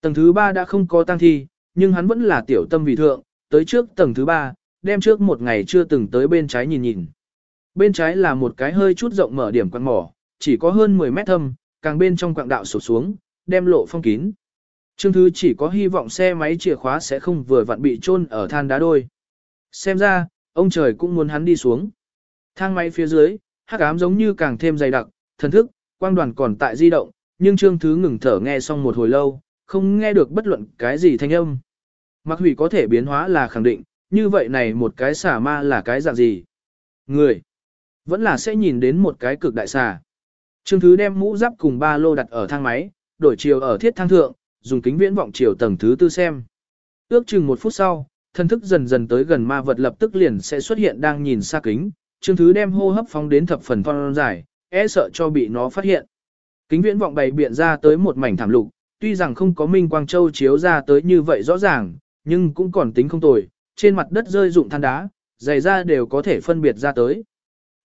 Tầng thứ ba đã không có tăng thi, nhưng hắn vẫn là tiểu tâm vì thượng, tới trước tầng thứ ba, đem trước một ngày chưa từng tới bên trái nhìn nhìn. Bên trái là một cái hơi chút rộng mở điểm quang mỏ, chỉ có hơn 10 mét thâm, càng bên trong quạng đạo sụp xuống, đem lộ phong kín. Trương Thứ chỉ có hy vọng xe máy chìa khóa sẽ không vừa vặn bị chôn ở than đá đôi. Xem ra, ông trời cũng muốn hắn đi xuống. Thang máy phía dưới, hắc ám giống như càng thêm dày đặc, thần thức, quang đoàn còn tại di động, nhưng Trương Thứ ngừng thở nghe xong một hồi lâu, không nghe được bất luận cái gì thanh âm. Mặc hủy có thể biến hóa là khẳng định, như vậy này một cái xà ma là cái dạng gì? Người, vẫn là sẽ nhìn đến một cái cực đại xà. Trương Thứ đem mũ giáp cùng ba lô đặt ở thang máy, đổi chiều ở thiết thang thượng, dùng kính viễn vọng chiều tầng thứ tư xem. Ước chừng một phút sau, thân thức dần dần tới gần ma vật lập tức liền sẽ xuất hiện đang nhìn xa kính, Trương Thứ đem hô hấp phóng đến thập phần phong dài, e sợ cho bị nó phát hiện. Kính viễn vọng bày biện ra tới một mảnh thảm lục, tuy rằng không có Minh Quang Châu chiếu ra tới như vậy rõ ràng, nhưng cũng còn tính không tồi, trên mặt đất rơi dụng than đá, dày ra đều có thể phân biệt ra tới.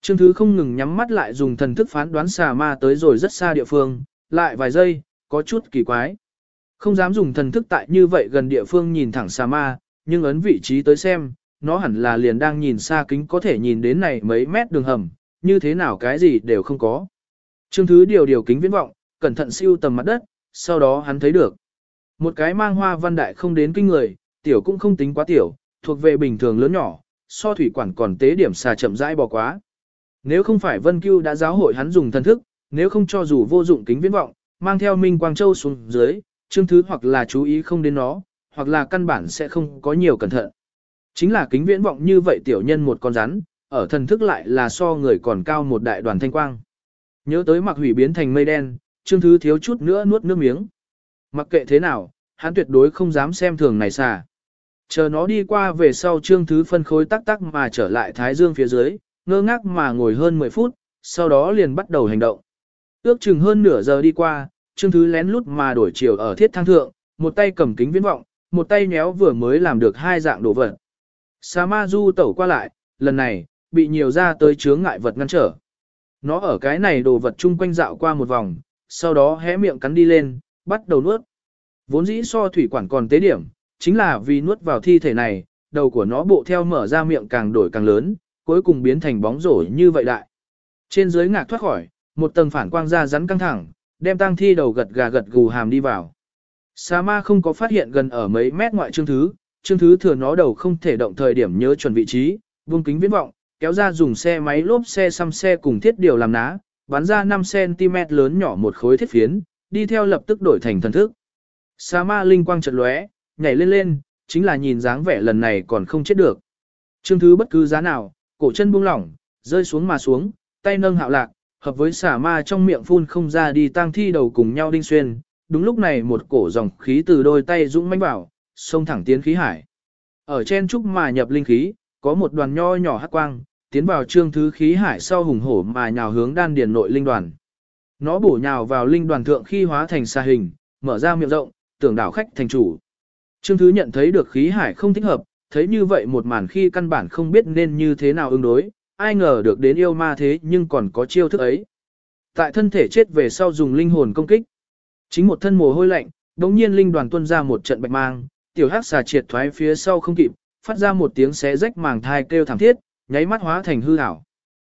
Trương Thứ không ngừng nhắm mắt lại dùng thần thức phán đoán xà ma tới rồi rất xa địa phương, lại vài giây, có chút kỳ quái. Không dám dùng thần thức tại như vậy gần địa phương nhìn thẳng xà ma, nhưng ấn vị trí tới xem, nó hẳn là liền đang nhìn xa kính có thể nhìn đến này mấy mét đường hầm, như thế nào cái gì đều không có. Trương Thứ điều điều kính viễn vọng, cẩn thận siêu tầm mặt đất, sau đó hắn thấy được. Một cái mang hoa văn đại không đến kinh người, tiểu cũng không tính quá tiểu, thuộc về bình thường lớn nhỏ, so thủy quản còn tế điểm xà chậm rãi bỏ quá. Nếu không phải Vân Cưu đã giáo hội hắn dùng thần thức, nếu không cho dù vô dụng kính viễn vọng, mang theo Minh Quang Châu xuống dưới, Trương Thứ hoặc là chú ý không đến nó, hoặc là căn bản sẽ không có nhiều cẩn thận. Chính là kính viễn vọng như vậy tiểu nhân một con rắn, ở thần thức lại là so người còn cao một đại đoàn thanh quang. Nhớ tới mặc hủy biến thành mây đen, Trương Thứ thiếu chút nữa nuốt nước miếng. Mặc kệ thế nào, hắn tuyệt đối không dám xem thường này xà. Chờ nó đi qua về sau Trương Thứ phân khối tắc tắc mà trở lại Thái Dương phía dưới, ngơ ngác mà ngồi hơn 10 phút, sau đó liền bắt đầu hành động. Ước chừng hơn nửa giờ đi qua, Trương Thứ lén lút mà đổi chiều ở thiết thang thượng, một tay cầm kính viễn vọng, một tay nhéo vừa mới làm được hai dạng đồ vật. Sa ma du tẩu qua lại, lần này, bị nhiều ra tới chướng ngại vật ngăn trở. Nó ở cái này đồ vật chung quanh dạo qua một vòng, sau đó hé miệng cắn đi lên, bắt đầu nuốt. Vốn dĩ so thủy quản còn tế điểm, chính là vì nuốt vào thi thể này, đầu của nó bộ theo mở ra miệng càng đổi càng lớn, cuối cùng biến thành bóng rổ như vậy đại. Trên dưới ngạc thoát khỏi, một tầng phản quang ra rắn căng thẳng, đem tang thi đầu gật gà gật gù hàm đi vào. Sa ma không có phát hiện gần ở mấy mét ngoại trương thứ, trương thứ thừa nó đầu không thể động thời điểm nhớ chuẩn vị trí, buông kính viễn vọng, kéo ra dùng xe máy lốp xe xăm xe cùng thiết điều làm ná, bắn ra 5cm lớn nhỏ một khối thiết phiến, đi theo lập tức đổi thành thần thức. Sa ma linh quang chợt lóe, nhảy lên lên, chính là nhìn dáng vẻ lần này còn không chết được. Trương thứ bất cứ giá nào, cổ chân buông lỏng, rơi xuống mà xuống, tay nâng hạo lạc, hợp với xả ma trong miệng phun không ra đi tang thi đầu cùng nhau đinh xuyên. Đúng lúc này một cổ dòng khí từ đôi tay dũng mãnh bảo, xông thẳng tiến khí hải. Ở trên trúc mà nhập linh khí, có một đoàn nho nhỏ hắc quang, tiến vào trương thứ khí hải sau hùng hổ mà nhào hướng đan điền nội linh đoàn. Nó bổ nhào vào linh đoàn thượng khi hóa thành xa hình, mở ra miệng rộng, tưởng đảo khách thành chủ. Trương thứ nhận thấy được khí hải không thích hợp, thấy như vậy một màn khi căn bản không biết nên như thế nào ứng đối, ai ngờ được đến yêu ma thế nhưng còn có chiêu thức ấy. Tại thân thể chết về sau dùng linh hồn công kích. Chính một thân mồ hôi lạnh, đống nhiên linh đoàn tuân ra một trận bạch mang, tiểu hắc xà triệt thoái phía sau không kịp, phát ra một tiếng xé rách màng thai kêu thảm thiết, nháy mắt hóa thành hư ảo.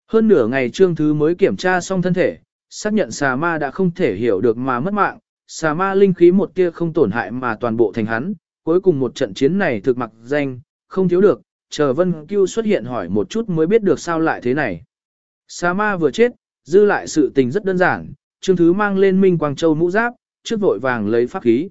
Hơn nửa ngày trương thứ mới kiểm tra xong thân thể, xác nhận xà ma đã không thể hiểu được mà mất mạng, xà ma linh khí một tia không tổn hại mà toàn bộ thành hắn, cuối cùng một trận chiến này thực mặc danh, không thiếu được, chờ Vân Cưu xuất hiện hỏi một chút mới biết được sao lại thế này. Xà ma vừa chết, dư lại sự tình rất đơn giản, Trương Thứ mang lên Minh Quang Châu mũ giáp, trước vội vàng lấy pháp khí.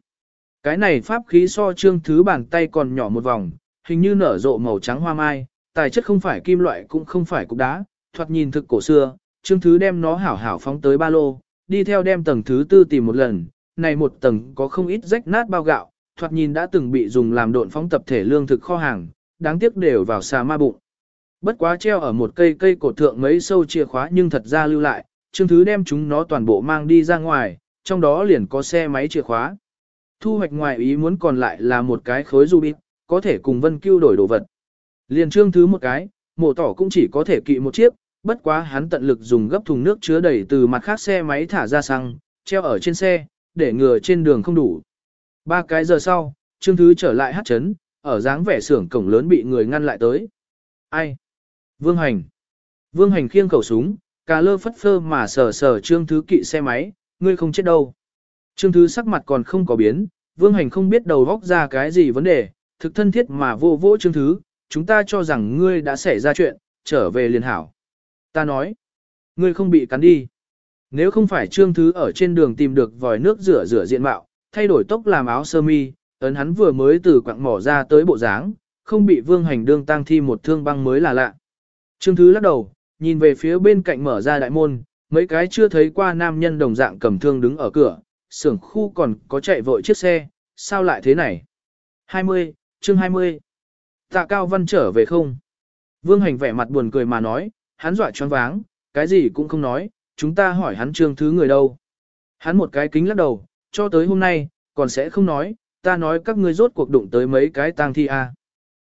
Cái này pháp khí so Trương Thứ bàn tay còn nhỏ một vòng, hình như nở rộ màu trắng hoa mai, tài chất không phải kim loại cũng không phải cục đá, thoạt nhìn thực cổ xưa, Trương Thứ đem nó hảo hảo phóng tới ba lô, đi theo đem tầng thứ tư tìm một lần, này một tầng có không ít rách nát bao gạo, thoạt nhìn đã từng bị dùng làm độn phóng tập thể lương thực kho hàng, đáng tiếc đều vào xà ma bụng. Bất quá treo ở một cây cây cột thượng mấy sâu chìa khóa nhưng thật ra lưu lại, Trương Thứ đem chúng nó toàn bộ mang đi ra ngoài, trong đó liền có xe máy chìa khóa. Thu hoạch ngoài ý muốn còn lại là một cái khối rubik, có thể cùng Vân Cưu đổi đồ vật. Liền Trương Thứ một cái, mổ tỏ cũng chỉ có thể kỵ một chiếc, bất quá hắn tận lực dùng gấp thùng nước chứa đầy từ mặt khác xe máy thả ra xăng, treo ở trên xe, để ngừa trên đường không đủ. Ba cái giờ sau, Trương Thứ trở lại hát chấn, ở dáng vẻ xưởng cổng lớn bị người ngăn lại tới. Ai? Vương Hành. Vương Hành khiêng khẩu súng, cà lơ phất phơ mà sờ sờ Trương Thứ kỵ xe máy, ngươi không chết đâu. Trương Thứ sắc mặt còn không có biến, Vương Hành không biết đầu vóc ra cái gì vấn đề, thực thân thiết mà vô vô Trương Thứ, chúng ta cho rằng ngươi đã xảy ra chuyện, trở về liền hảo. Ta nói, ngươi không bị cắn đi. Nếu không phải Trương Thứ ở trên đường tìm được vòi nước rửa rửa diện mạo, thay đổi tốc làm áo sơ mi, ấn hắn vừa mới từ quặng mỏ ra tới bộ dáng, không bị vương hành đương tăng thi một thương băng mới là lạ. Trương Thứ lắc đầu, nhìn về phía bên cạnh mở ra đại môn, mấy cái chưa thấy qua nam nhân đồng dạng cầm thương đứng ở cửa, xưởng khu còn có chạy vội chiếc xe, sao lại thế này? 20, chương 20. Tạ Cao Văn trở về không? Vương Hành vẻ mặt buồn cười mà nói, hắn dọa choáng váng, cái gì cũng không nói, chúng ta hỏi hắn trương thứ người đâu. Hắn một cái kính lắc đầu, cho tới hôm nay, còn sẽ không nói, ta nói các ngươi rốt cuộc đụng tới mấy cái tang thi a. À.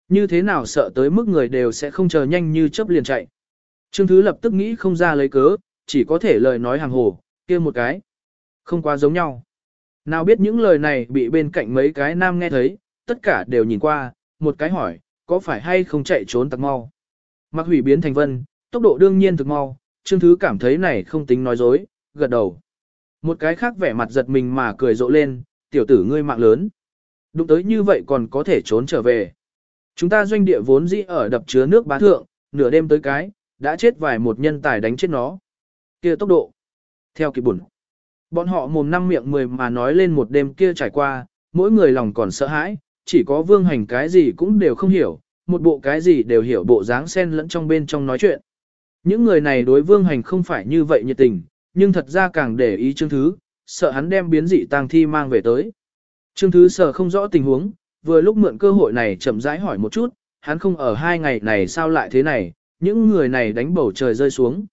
Như thế nào sợ tới mức người đều sẽ không chờ nhanh như chớp liền chạy. Trương Thứ lập tức nghĩ không ra lấy cớ, chỉ có thể lời nói hàng hồ, kia một cái. Không quá giống nhau. Nào biết những lời này bị bên cạnh mấy cái nam nghe thấy, tất cả đều nhìn qua, một cái hỏi, có phải hay không chạy trốn tặc mau. Mặc hủy biến thành vân, tốc độ đương nhiên thực mau, Trương Thứ cảm thấy này không tính nói dối, gật đầu. Một cái khác vẻ mặt giật mình mà cười rộ lên, tiểu tử ngươi mạng lớn. Đụng tới như vậy còn có thể trốn trở về. Chúng ta doanh địa vốn dĩ ở đập chứa nước bá thượng, nửa đêm tới cái, đã chết vài một nhân tài đánh chết nó. kia tốc độ. Theo kịp bùn. Bọn họ mồm năm miệng mười mà nói lên một đêm kia trải qua, mỗi người lòng còn sợ hãi, chỉ có vương hành cái gì cũng đều không hiểu, một bộ cái gì đều hiểu bộ dáng sen lẫn trong bên trong nói chuyện. Những người này đối vương hành không phải như vậy nhiệt tình, nhưng thật ra càng để ý chương thứ, sợ hắn đem biến dị tang thi mang về tới. Trương Thứ sợ không rõ tình huống, vừa lúc mượn cơ hội này chậm rãi hỏi một chút, hắn không ở hai ngày này sao lại thế này, những người này đánh bầu trời rơi xuống.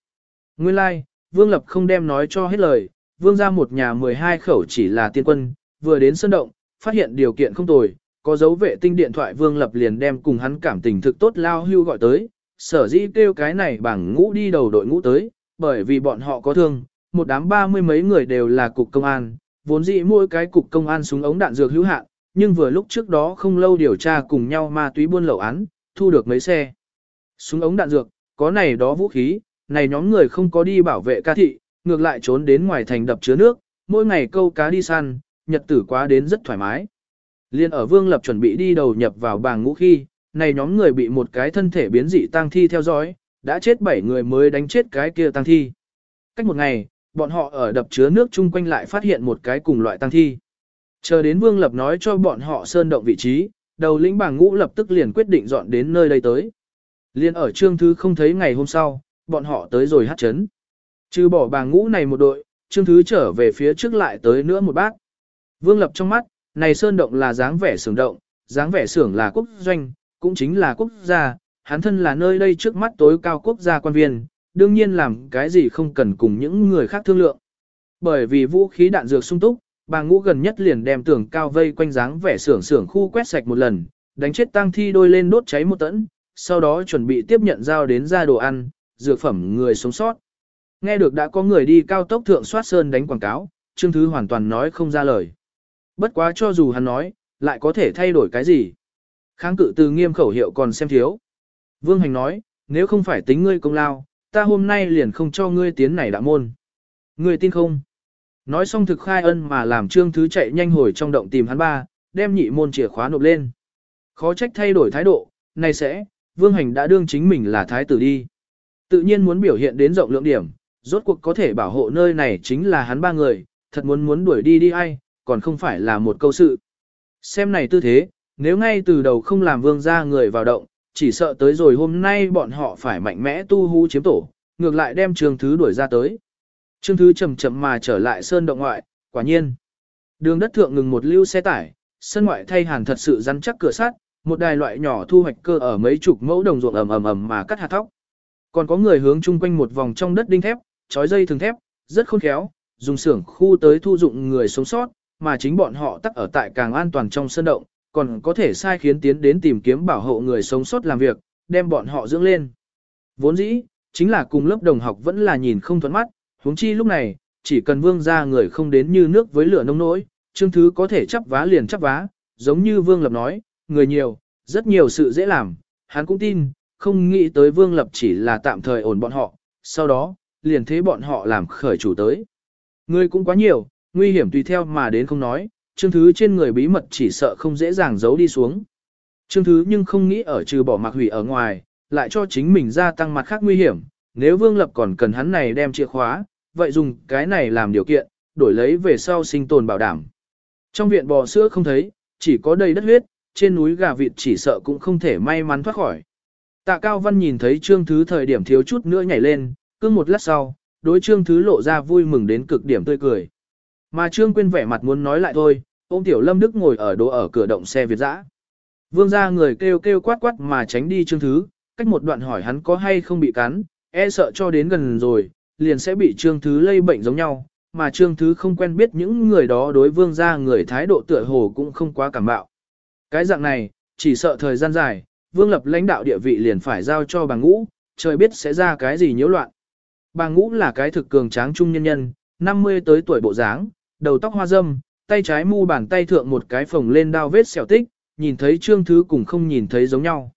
Nguyên lai, like, Vương Lập không đem nói cho hết lời, Vương ra một nhà 12 khẩu chỉ là tiên quân, vừa đến sân động, phát hiện điều kiện không tồi, có dấu vệ tinh điện thoại Vương Lập liền đem cùng hắn cảm tình thực tốt lao hưu gọi tới, sở dĩ kêu cái này bằng ngũ đi đầu đội ngũ tới, bởi vì bọn họ có thương, một đám ba mươi mấy người đều là cục công an, vốn dĩ mỗi cái cục công an súng ống đạn dược hữu hạn, nhưng vừa lúc trước đó không lâu điều tra cùng nhau ma túy buôn lậu án, thu được mấy xe. Súng ống đạn dược, có này đó vũ khí, này nhóm người không có đi bảo vệ ca thị, ngược lại trốn đến ngoài thành đập chứa nước, mỗi ngày câu cá đi săn, nhật tử quá đến rất thoải mái. Liên ở Vương Lập chuẩn bị đi đầu nhập vào bàng ngũ khi, này nhóm người bị một cái thân thể biến dị tang thi theo dõi, đã chết 7 người mới đánh chết cái kia tang thi. Cách một ngày, bọn họ ở đập chứa nước chung quanh lại phát hiện một cái cùng loại tang thi. Chờ đến Vương Lập nói cho bọn họ sơn động vị trí, đầu lĩnh bàng ngũ lập tức liền quyết định dọn đến nơi đây tới. Liên ở trương thứ không thấy ngày hôm sau, bọn họ tới rồi hát chấn. Trừ bỏ bàng ngũ này một đội, trương thứ trở về phía trước lại tới nữa một bác. Vương Lập trong mắt, này sơn động là dáng vẻ sưởng động, dáng vẻ sưởng là quốc doanh, cũng chính là quốc gia, hắn thân là nơi đây trước mắt tối cao quốc gia quan viên, đương nhiên làm cái gì không cần cùng những người khác thương lượng. Bởi vì vũ khí đạn dược sung túc, bà ngũ gần nhất liền đem tường cao vây quanh dáng vẻ sưởng sưởng khu quét sạch một lần, đánh chết tang thi đôi lên đốt cháy một tấn, sau đó chuẩn bị tiếp nhận giao đến ra đồ ăn, dược phẩm người sống sót. Nghe được đã có người đi cao tốc thượng soát sơn đánh quảng cáo, Trương Thứ hoàn toàn nói không ra lời. Bất quá cho dù hắn nói, lại có thể thay đổi cái gì. Kháng cự từ nghiêm khẩu hiệu còn xem thiếu. Vương Hành nói, nếu không phải tính ngươi công lao, ta hôm nay liền không cho ngươi tiến này đã môn. Ngươi tin không? Nói xong thực khai ân mà làm trương thứ chạy nhanh hồi trong động tìm hắn ba, đem nhị môn chìa khóa nộp lên. Khó trách thay đổi thái độ, này sẽ, Vương Hành đã đương chính mình là thái tử đi. Tự nhiên muốn biểu hiện đến rộng lượng điểm, rốt cuộc có thể bảo hộ nơi này chính là hắn ba người, thật muốn muốn đuổi đi đi ai, còn không phải là một câu sự. Xem này tư thế, nếu ngay từ đầu không làm vương gia người vào động, chỉ sợ tới rồi hôm nay bọn họ phải mạnh mẽ tu hú chiếm tổ, ngược lại đem Trương Thứ đuổi ra tới. Trương Thứ chậm chậm mà trở lại sơn động ngoại, quả nhiên. Đường đất thượng ngừng một lưu xe tải, sân ngoại thay hàn thật sự rắn chắc cửa sắt, một đài loại nhỏ thu hoạch cơ ở mấy chục mẫu đồng ruộng ầm ầm ầm mà cắt hạt thóc. Còn có người hướng chung quanh một vòng trong đất đinh thép, trói dây thường thép, rất khôn khéo, dùng xưởng khu tới thu dụng người sống sót, mà chính bọn họ tắc ở tại càng an toàn trong sân động, còn có thể sai khiến tiến đến tìm kiếm bảo hộ người sống sót làm việc, đem bọn họ dưỡng lên. Vốn dĩ, chính là cùng lớp đồng học vẫn là nhìn không thuận mắt, huống chi lúc này, chỉ cần vương ra người không đến như nước với lửa nông nỗi, chương thứ có thể chấp vá liền chấp vá, giống như vương lập nói, người nhiều, rất nhiều sự dễ làm, hắn cũng tin, không nghĩ tới vương lập chỉ là tạm thời ổn bọn họ, sau đó, liền thế bọn họ làm khởi chủ tới. Người cũng quá nhiều, nguy hiểm tùy theo mà đến không nói, trương thứ trên người bí mật chỉ sợ không dễ dàng giấu đi xuống. Trương Thứ nhưng không nghĩ ở trừ bỏ mặc hủy ở ngoài, lại cho chính mình gia tăng mặt khác nguy hiểm, nếu Vương Lập còn cần hắn này đem chìa khóa, vậy dùng cái này làm điều kiện, đổi lấy về sau sinh tồn bảo đảm. Trong viện bò sữa không thấy, chỉ có đầy đất huyết, trên núi gà vịt chỉ sợ cũng không thể may mắn thoát khỏi. Tạ Cao Văn nhìn thấy Trương Thứ thời điểm thiếu chút nữa nhảy lên, cứ một lát sau, đối Trương Thứ lộ ra vui mừng đến cực điểm tươi cười. Mà Trương Quyên vẻ mặt muốn nói lại thôi, ôm Tiểu Lâm Đức ngồi ở đỗ ở cửa động xe Việt dã. Vương ra người kêu kêu quát quát mà tránh đi Trương Thứ, cách một đoạn hỏi hắn có hay không bị cắn, e sợ cho đến gần rồi, liền sẽ bị Trương Thứ lây bệnh giống nhau, mà Trương Thứ không quen biết những người đó đối vương ra người thái độ tựa hồ cũng không quá cảm bạo. Cái dạng này, chỉ sợ thời gian dài, vương lập lãnh đạo địa vị liền phải giao cho bà ngũ, trời biết sẽ ra cái gì nhiễu loạn. Bà ngũ là cái thực cường tráng trung nhân nhân, 50 tới tuổi bộ dáng, đầu tóc hoa dâm, tay trái mu bàn tay thượng một cái phồng lên đao vết xẻo tích, nhìn thấy trương thứ cùng không nhìn thấy giống nhau.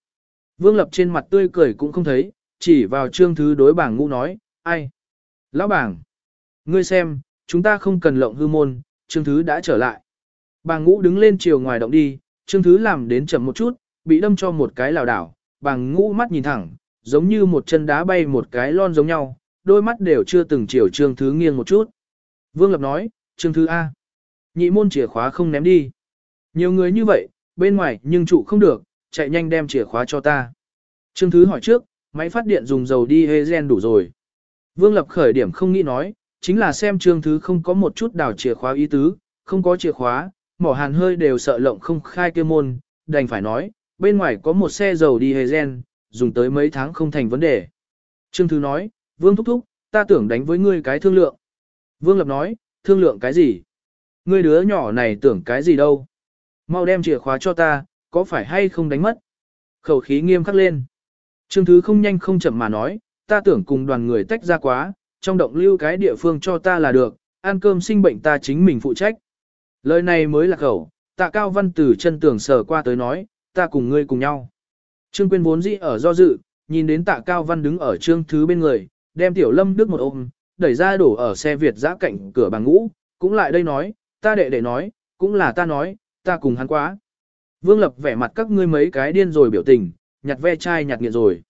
Vương lập trên mặt tươi cười cũng không thấy, chỉ vào trương thứ đối bảng ngũ nói, ai? Lão bảng, ngươi xem, chúng ta không cần lộng hư môn, trương thứ đã trở lại. Bàng ngũ đứng lên chiều ngoài động đi, trương thứ làm đến chậm một chút, bị đâm cho một cái lảo đảo, bàng ngũ mắt nhìn thẳng, giống như một chân đá bay một cái lon giống nhau, đôi mắt đều chưa từng chiều trương thứ nghiêng một chút. Vương Lập nói, trương thứ A. Nhị môn chìa khóa không ném đi. Nhiều người như vậy, bên ngoài nhưng trụ không được, chạy nhanh đem chìa khóa cho ta. Trương thứ hỏi trước, máy phát điện dùng dầu đi hê gen đủ rồi. Vương Lập khởi điểm không nghĩ nói, chính là xem trương thứ không có một chút đào chìa khóa ý tứ, không có chìa khóa, mỏ hàn hơi đều sợ lộng không khai kia môn, đành phải nói, bên ngoài có một xe dầu đi hê gen, dùng tới mấy tháng không thành vấn đề. Trương Thứ nói, Vương Thúc Thúc, ta tưởng đánh với ngươi cái thương lượng. Vương Lập nói, thương lượng cái gì? Ngươi đứa nhỏ này tưởng cái gì đâu? Mau đem chìa khóa cho ta, có phải hay không đánh mất? Khẩu khí nghiêm khắc lên. Trương Thứ không nhanh không chậm mà nói, ta tưởng cùng đoàn người tách ra quá, trong động lưu cái địa phương cho ta là được, ăn cơm sinh bệnh ta chính mình phụ trách. Lời này mới là khẩu, tạ cao văn từ chân tường sờ qua tới nói, ta cùng ngươi cùng nhau. Trương Quyên vốn dĩ ở do dự, nhìn đến tạ cao văn đứng ở trương thứ bên người, đem tiểu lâm đức một ôm, đẩy ra đổ ở xe Việt giã cạnh cửa bằng ngũ, cũng lại đây nói, ta đệ đệ nói, cũng là ta nói, ta cùng hắn quá. Vương Lập vẻ mặt các ngươi mấy cái điên rồi biểu tình, nhặt ve chai nhặt nghiện rồi.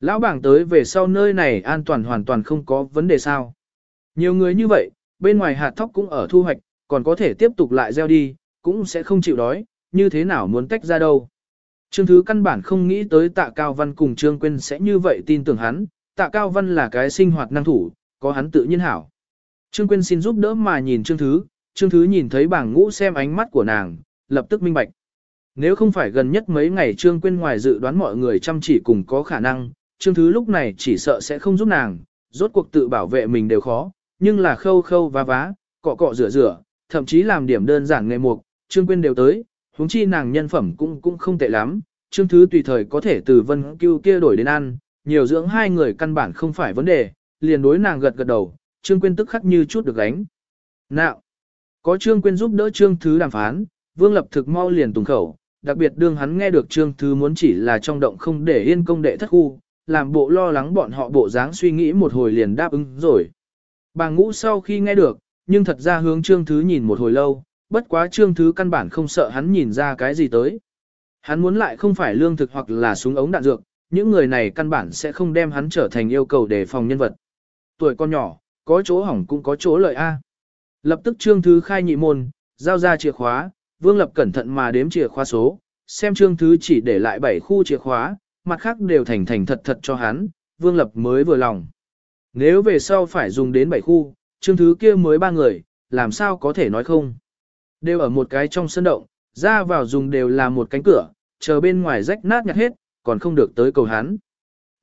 Lão bảng tới về sau nơi này an toàn hoàn toàn không có vấn đề sao. Nhiều người như vậy, bên ngoài hạt thóc cũng ở thu hoạch, còn có thể tiếp tục lại gieo đi, cũng sẽ không chịu đói, như thế nào muốn tách ra đâu. Trương Thứ căn bản không nghĩ tới tạ Cao Văn cùng Trương Quyên sẽ như vậy tin tưởng hắn, tạ Cao Văn là cái sinh hoạt năng thủ, có hắn tự nhiên hảo. Trương Quyên xin giúp đỡ mà nhìn Trương Thứ, Trương Thứ nhìn thấy bảng ngũ xem ánh mắt của nàng, lập tức minh bạch. Nếu không phải gần nhất mấy ngày Trương Quyên ngoài dự đoán mọi người chăm chỉ cùng có khả năng, Trương Thứ lúc này chỉ sợ sẽ không giúp nàng, rốt cuộc tự bảo vệ mình đều khó, nhưng là khâu khâu vá vá, cọ cọ rửa rửa, thậm chí làm điểm đơn giản nghề mục, Trương Quyên đều tới, huống chi nàng nhân phẩm cũng cũng không tệ lắm, Trương Thứ tùy thời có thể từ vân cưu kia đổi đến ăn, nhiều dưỡng hai người căn bản không phải vấn đề, liền đối nàng gật gật đầu, Trương Quyên tức khắc như chút được gánh. Nào, có Trương Quyên giúp đỡ Trương Thứ đàm phán, Vương Lập thực mau liền tùng khẩu, đặc biệt đương hắn nghe được Trương Thứ muốn chỉ là trong động không để yên công đệ thất khu, làm bộ lo lắng bọn họ bộ dáng suy nghĩ một hồi liền đáp ứng rồi. Bà ngũ sau khi nghe được, nhưng thật ra hướng Trương Thứ nhìn một hồi lâu, bất quá Trương Thứ căn bản không sợ hắn nhìn ra cái gì tới. Hắn muốn lại không phải lương thực hoặc là súng ống đạn dược, những người này căn bản sẽ không đem hắn trở thành yêu cầu đề phòng nhân vật. Tuổi con nhỏ, có chỗ hỏng cũng có chỗ lợi A. Lập tức Trương Thứ khai nhị môn, giao ra chìa khóa, Vương Lập cẩn thận mà đếm chìa khóa số, xem Trương Thứ chỉ để lại 7 khu chìa khóa, mặt khác đều thành thành thật thật cho hắn, Vương Lập mới vừa lòng. Nếu về sau phải dùng đến 7 khu, Trương Thứ kia mới ba người, làm sao có thể nói không. Đều ở một cái trong sân động, ra vào dùng đều là một cánh cửa, chờ bên ngoài rách nát nhặt hết, còn không được tới cầu hắn.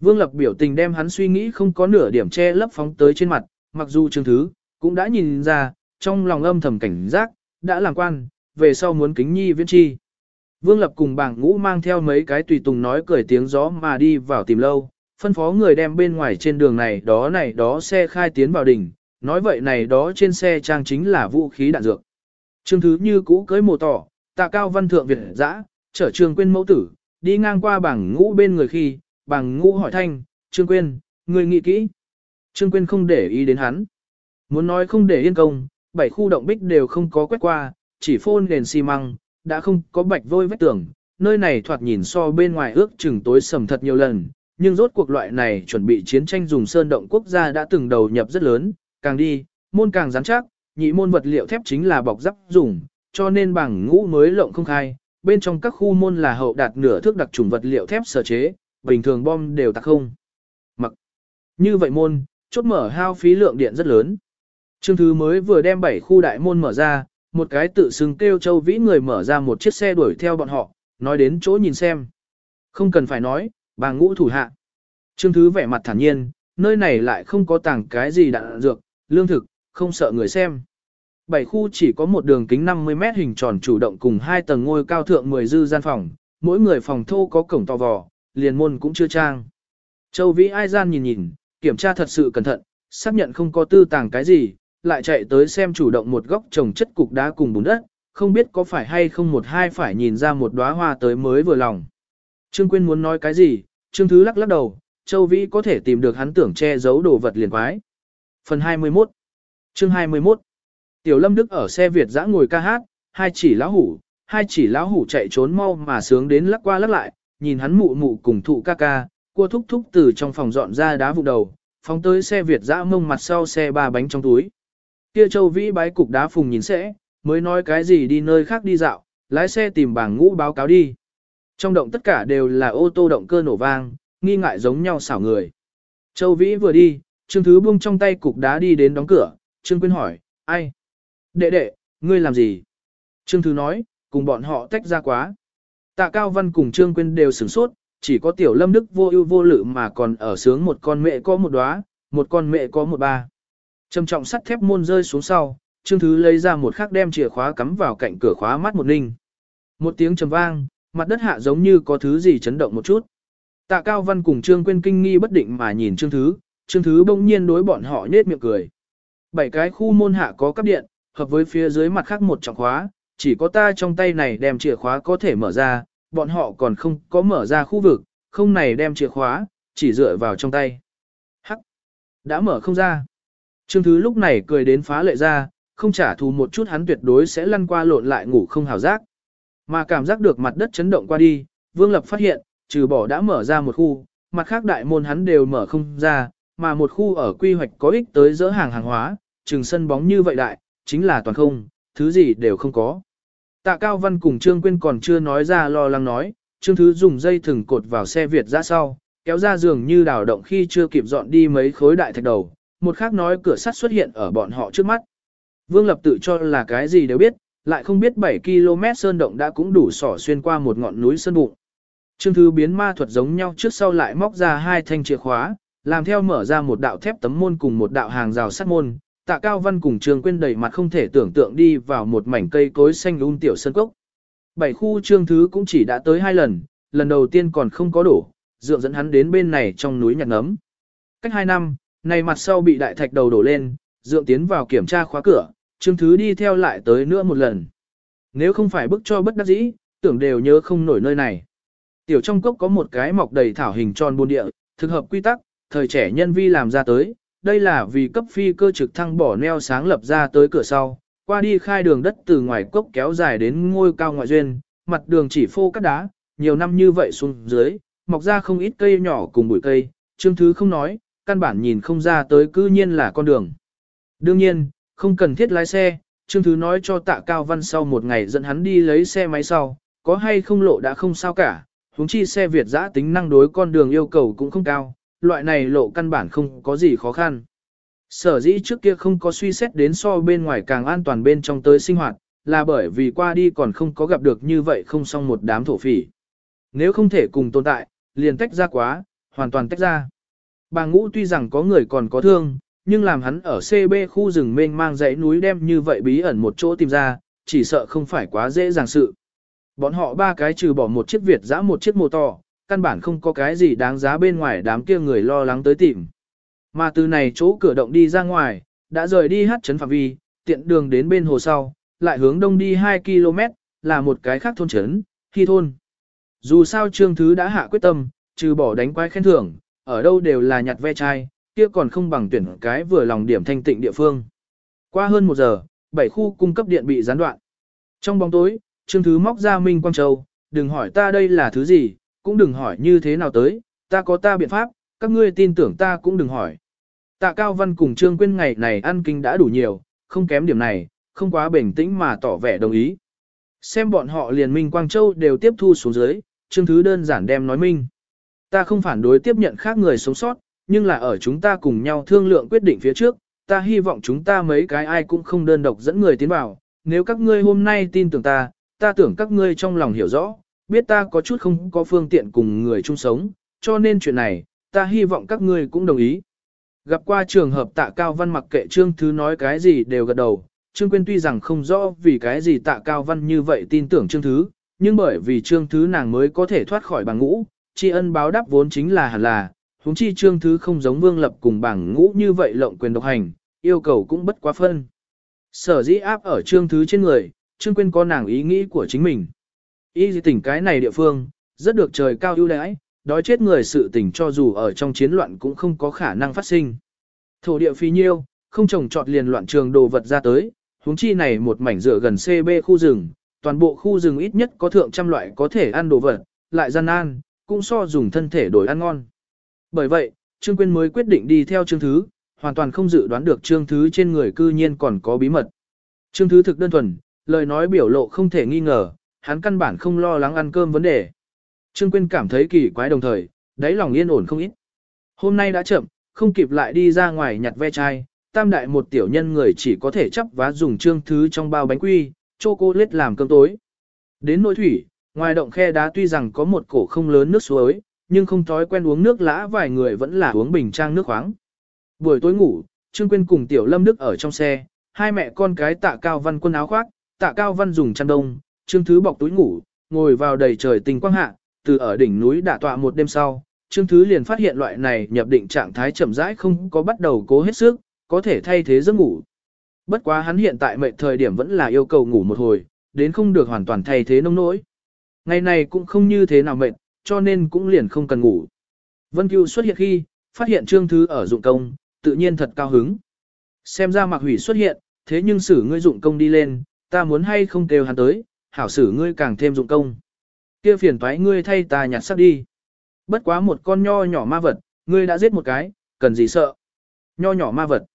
Vương Lập biểu tình đem hắn suy nghĩ không có nửa điểm che lấp phóng tới trên mặt, mặc dù Trương Thứ cũng đã nhìn ra, trong lòng âm thầm cảnh giác, đã làm quan, về sau muốn kính nhi viễn chi. Vương Lập cùng bảng ngũ mang theo mấy cái tùy tùng nói cười tiếng gió mà đi vào tìm lâu, phân phó người đem bên ngoài trên đường này đó này đó xe khai tiến vào đỉnh, nói vậy này đó trên xe trang chính là vũ khí đạn dược. Trương Thứ như cũ cưới mồ tỏ, tạ cao văn thượng Việt dã, chở trường quên mẫu tử, đi ngang qua bảng ngũ bên người khi, bằng ngũ hỏi thanh, Trương Quyên, người nghĩ kỹ. Trương Quyên không để ý đến hắn. Muốn nói không để yên công, bảy khu động bích đều không có quét qua, chỉ phôn nền xi măng, đã không có bạch vôi vách tường, nơi này thoạt nhìn so bên ngoài ước chừng tối sầm thật nhiều lần, nhưng rốt cuộc loại này chuẩn bị chiến tranh dùng sơn động quốc gia đã từng đầu nhập rất lớn, càng đi, môn càng rắn chắc, nhị môn vật liệu thép chính là bọc giáp dùng, cho nên bằng ngũ mới lộng không khai, bên trong các khu môn là hậu đạt nửa thước đặc trùng vật liệu thép sở chế, bình thường bom đều tạc không. Mặc như vậy môn, chốt mở hao phí lượng điện rất lớn. Trương Thứ mới vừa đem 7 khu đại môn mở ra, một cái tự xưng kêu châu vĩ người mở ra một chiếc xe đuổi theo bọn họ, nói đến chỗ nhìn xem. Không cần phải nói, bà ngũ thủ hạ. Trương Thứ vẻ mặt thản nhiên, nơi này lại không có tàng cái gì đạn dược, lương thực, không sợ người xem. Bảy khu chỉ có một đường kính 50 mét hình tròn chủ động cùng hai tầng ngôi cao thượng 10 dư gian phòng, mỗi người phòng thô có cổng to vò, liền môn cũng chưa trang. Châu Vĩ ai gian nhìn nhìn, kiểm tra thật sự cẩn thận, xác nhận không có tư tàng cái gì, lại chạy tới xem chủ động một góc trồng chất cục đá cùng bùn đất, không biết có phải hay không một hai phải nhìn ra một đóa hoa tới mới vừa lòng. Trương Quyên muốn nói cái gì, Trương Thứ lắc lắc đầu, Châu Vĩ có thể tìm được hắn tưởng che giấu đồ vật liền quái. Phần 21 Chương 21 Tiểu Lâm Đức ở xe Việt dã ngồi ca hát, hai chỉ lão hủ, hai chỉ lão hủ chạy trốn mau mà sướng đến lắc qua lắc lại, nhìn hắn mụ mụ cùng thụ ca ca, cua thúc thúc từ trong phòng dọn ra đá vụ đầu, phóng tới xe Việt dã mông mặt sau xe ba bánh trong túi. Kia Châu Vĩ bái cục đá phùng nhìn sẽ, mới nói cái gì đi nơi khác đi dạo, lái xe tìm bảng ngũ báo cáo đi. Trong động tất cả đều là ô tô động cơ nổ vang, nghi ngại giống nhau xảo người. Châu Vĩ vừa đi, Trương Thứ buông trong tay cục đá đi đến đóng cửa, Trương Quyên hỏi, ai? Đệ đệ, ngươi làm gì? Trương Thứ nói, cùng bọn họ tách ra quá. Tạ Cao Văn cùng Trương Quyên đều sửng sốt, chỉ có Tiểu Lâm Đức vô ưu vô lự mà còn ở sướng một con mẹ có một đóa, một con mẹ có một ba. Trầm trọng sắt thép môn rơi xuống sau, Trương Thứ lấy ra một khắc đem chìa khóa cắm vào cạnh cửa khóa mắt một ninh. Một tiếng trầm vang, mặt đất hạ giống như có thứ gì chấn động một chút. Tạ Cao Văn cùng Trương Quyên kinh nghi bất định mà nhìn Trương Thứ, Trương Thứ bỗng nhiên đối bọn họ nết miệng cười. Bảy cái khu môn hạ có cấp điện, hợp với phía dưới mặt khác một trọng khóa, chỉ có ta trong tay này đem chìa khóa có thể mở ra, bọn họ còn không có mở ra khu vực, không này đem chìa khóa, chỉ dựa vào trong tay. Hắc! Đã mở không ra. Trương Thứ lúc này cười đến phá lệ ra, không trả thù một chút hắn tuyệt đối sẽ lăn qua lộn lại ngủ không hào giác. Mà cảm giác được mặt đất chấn động qua đi, Vương Lập phát hiện, trừ bỏ đã mở ra một khu, mặt khác đại môn hắn đều mở không ra, mà một khu ở quy hoạch có ích tới dỡ hàng hàng hóa, trừng sân bóng như vậy đại, chính là toàn không, thứ gì đều không có. Tạ Cao Văn cùng Trương Quyên còn chưa nói ra lo lắng nói, Trương Thứ dùng dây thừng cột vào xe Việt ra sau, kéo ra giường như đào động khi chưa kịp dọn đi mấy khối đại thạch đầu, một khác nói cửa sắt xuất hiện ở bọn họ trước mắt. Vương Lập tự cho là cái gì đều biết, lại không biết 7 km sơn động đã cũng đủ sỏ xuyên qua một ngọn núi sơn bụng. Trương Thứ biến ma thuật giống nhau trước sau lại móc ra hai thanh chìa khóa, làm theo mở ra một đạo thép tấm môn cùng một đạo hàng rào sắt môn. Tạ Cao Văn cùng Trương Quyên đầy mặt không thể tưởng tượng đi vào một mảnh cây cối xanh um tiểu sân cốc. Bảy khu Trương Thứ cũng chỉ đã tới hai lần, lần đầu tiên còn không có đổ, dượng dẫn hắn đến bên này trong núi nhặt nấm. Cách hai năm, này mặt sau bị đại thạch đầu đổ lên, dượng tiến vào kiểm tra khóa cửa, Trương Thứ đi theo lại tới nữa một lần. Nếu không phải bức cho bất đắc dĩ, tưởng đều nhớ không nổi nơi này. Tiểu trong cốc có một cái mọc đầy thảo hình tròn buôn địa, thực hợp quy tắc, thời trẻ nhân vi làm ra tới, đây là vì cấp phi cơ trực thăng bỏ neo sáng lập ra tới cửa sau, qua đi khai đường đất từ ngoài cốc kéo dài đến ngôi cao ngoại duyên, mặt đường chỉ phô cắt đá, nhiều năm như vậy xuống dưới, mọc ra không ít cây nhỏ cùng bụi cây, Trương Thứ không nói, căn bản nhìn không ra tới cư nhiên là con đường. Đương nhiên, không cần thiết lái xe, Trương Thứ nói cho tạ Cao Văn sau một ngày dẫn hắn đi lấy xe máy sau, có hay không lộ đã không sao cả, huống chi xe Việt giã tính năng đối con đường yêu cầu cũng không cao, loại này lộ căn bản không có gì khó khăn. Sở dĩ trước kia không có suy xét đến so bên ngoài càng an toàn bên trong tới sinh hoạt, là bởi vì qua đi còn không có gặp được như vậy không xong một đám thổ phỉ. Nếu không thể cùng tồn tại, liền tách ra quá, hoàn toàn tách ra. Bà ngũ tuy rằng có người còn có thương, nhưng làm hắn ở CB khu rừng mênh mang dãy núi đem như vậy bí ẩn một chỗ tìm ra, chỉ sợ không phải quá dễ dàng sự. Bọn họ ba cái trừ bỏ một chiếc Việt giã một chiếc mô to, căn bản không có cái gì đáng giá bên ngoài đám kia người lo lắng tới tìm. Mà từ này chỗ cửa động đi ra ngoài, đã rời đi hát trấn phạm vi, tiện đường đến bên hồ sau, lại hướng đông đi 2 km, là một cái khác thôn trấn, khi thôn. Dù sao trương thứ đã hạ quyết tâm, trừ bỏ đánh quái khen thưởng, ở đâu đều là nhặt ve chai, kia còn không bằng tuyển cái vừa lòng điểm thanh tịnh địa phương. Qua hơn một giờ, bảy khu cung cấp điện bị gián đoạn. Trong bóng tối, Trương Thứ móc ra Minh Quang Châu, đừng hỏi ta đây là thứ gì, cũng đừng hỏi như thế nào tới, ta có ta biện pháp, các ngươi tin tưởng ta cũng đừng hỏi. Tạ Cao Văn cùng Trương Quyên ngày này ăn kinh đã đủ nhiều, không kém điểm này, không quá bình tĩnh mà tỏ vẻ đồng ý. Xem bọn họ liền Minh Quang Châu đều tiếp thu xuống dưới, Trương Thứ đơn giản đem nói minh. Ta không phản đối tiếp nhận khác người sống sót, nhưng là ở chúng ta cùng nhau thương lượng quyết định phía trước, ta hy vọng chúng ta mấy cái ai cũng không đơn độc dẫn người tiến vào. Nếu các ngươi hôm nay tin tưởng ta, ta tưởng các ngươi trong lòng hiểu rõ, biết ta có chút không có phương tiện cùng người chung sống, cho nên chuyện này, ta hy vọng các ngươi cũng đồng ý. Gặp qua trường hợp tạ cao văn mặc kệ trương thứ nói cái gì đều gật đầu, trương quyên tuy rằng không rõ vì cái gì tạ cao văn như vậy tin tưởng trương thứ, nhưng bởi vì trương thứ nàng mới có thể thoát khỏi bảng ngũ, tri ân báo đáp vốn chính là hẳn là, huống chi trương thứ không giống vương lập cùng bảng ngũ như vậy lộng quyền độc hành, yêu cầu cũng bất quá phân. Sở dĩ áp ở trương thứ trên người, trương quyên có nàng ý nghĩ của chính mình. Y gì tỉnh cái này địa phương, rất được trời cao ưu đãi, đói chết người sự tỉnh cho dù ở trong chiến loạn cũng không có khả năng phát sinh. Thổ địa phi nhiêu, không trồng trọt liền loạn trường đồ vật ra tới, huống chi này một mảnh rửa gần CB khu rừng, toàn bộ khu rừng ít nhất có thượng trăm loại có thể ăn đồ vật, lại gian nan, cũng so dùng thân thể đổi ăn ngon. Bởi vậy, Trương Quyên mới quyết định đi theo Trương Thứ, hoàn toàn không dự đoán được Trương Thứ trên người cư nhiên còn có bí mật. Trương Thứ thực đơn thuần, lời nói biểu lộ không thể nghi ngờ, hắn căn bản không lo lắng ăn cơm vấn đề. Trương Quyên cảm thấy kỳ quái đồng thời, đáy lòng yên ổn không ít. Hôm nay đã chậm, không kịp lại đi ra ngoài nhặt ve chai, tam đại một tiểu nhân người chỉ có thể chấp vá dùng trương thứ trong bao bánh quy, chocolate làm cơm tối. Đến nội thủy, ngoài động khe đá tuy rằng có một cổ không lớn nước suối, nhưng không thói quen uống nước lã vài người vẫn là uống bình trang nước khoáng. Buổi tối ngủ, Trương Quyên cùng Tiểu Lâm Đức ở trong xe, hai mẹ con cái tạ cao văn quân áo khoác, tạ cao văn dùng chăn đông, Trương Thứ bọc túi ngủ, ngồi vào đầy trời tình quang hạ, từ ở đỉnh núi đả tọa một đêm sau, Trương Thứ liền phát hiện loại này nhập định trạng thái chậm rãi không có bắt đầu cố hết sức, có thể thay thế giấc ngủ. Bất quá hắn hiện tại mệnh thời điểm vẫn là yêu cầu ngủ một hồi, đến không được hoàn toàn thay thế nông nỗi. Ngày này cũng không như thế nào mệt, cho nên cũng liền không cần ngủ. Vân Cưu xuất hiện khi, phát hiện Trương Thứ ở dụng công, tự nhiên thật cao hứng. Xem ra Mạc Hủy xuất hiện, thế nhưng xử ngươi dụng công đi lên, ta muốn hay không kêu hắn tới, hảo xử ngươi càng thêm dụng công. Kia phiền toái ngươi thay ta nhặt sắc đi. Bất quá một con nho nhỏ ma vật, ngươi đã giết một cái, cần gì sợ. Nho nhỏ ma vật.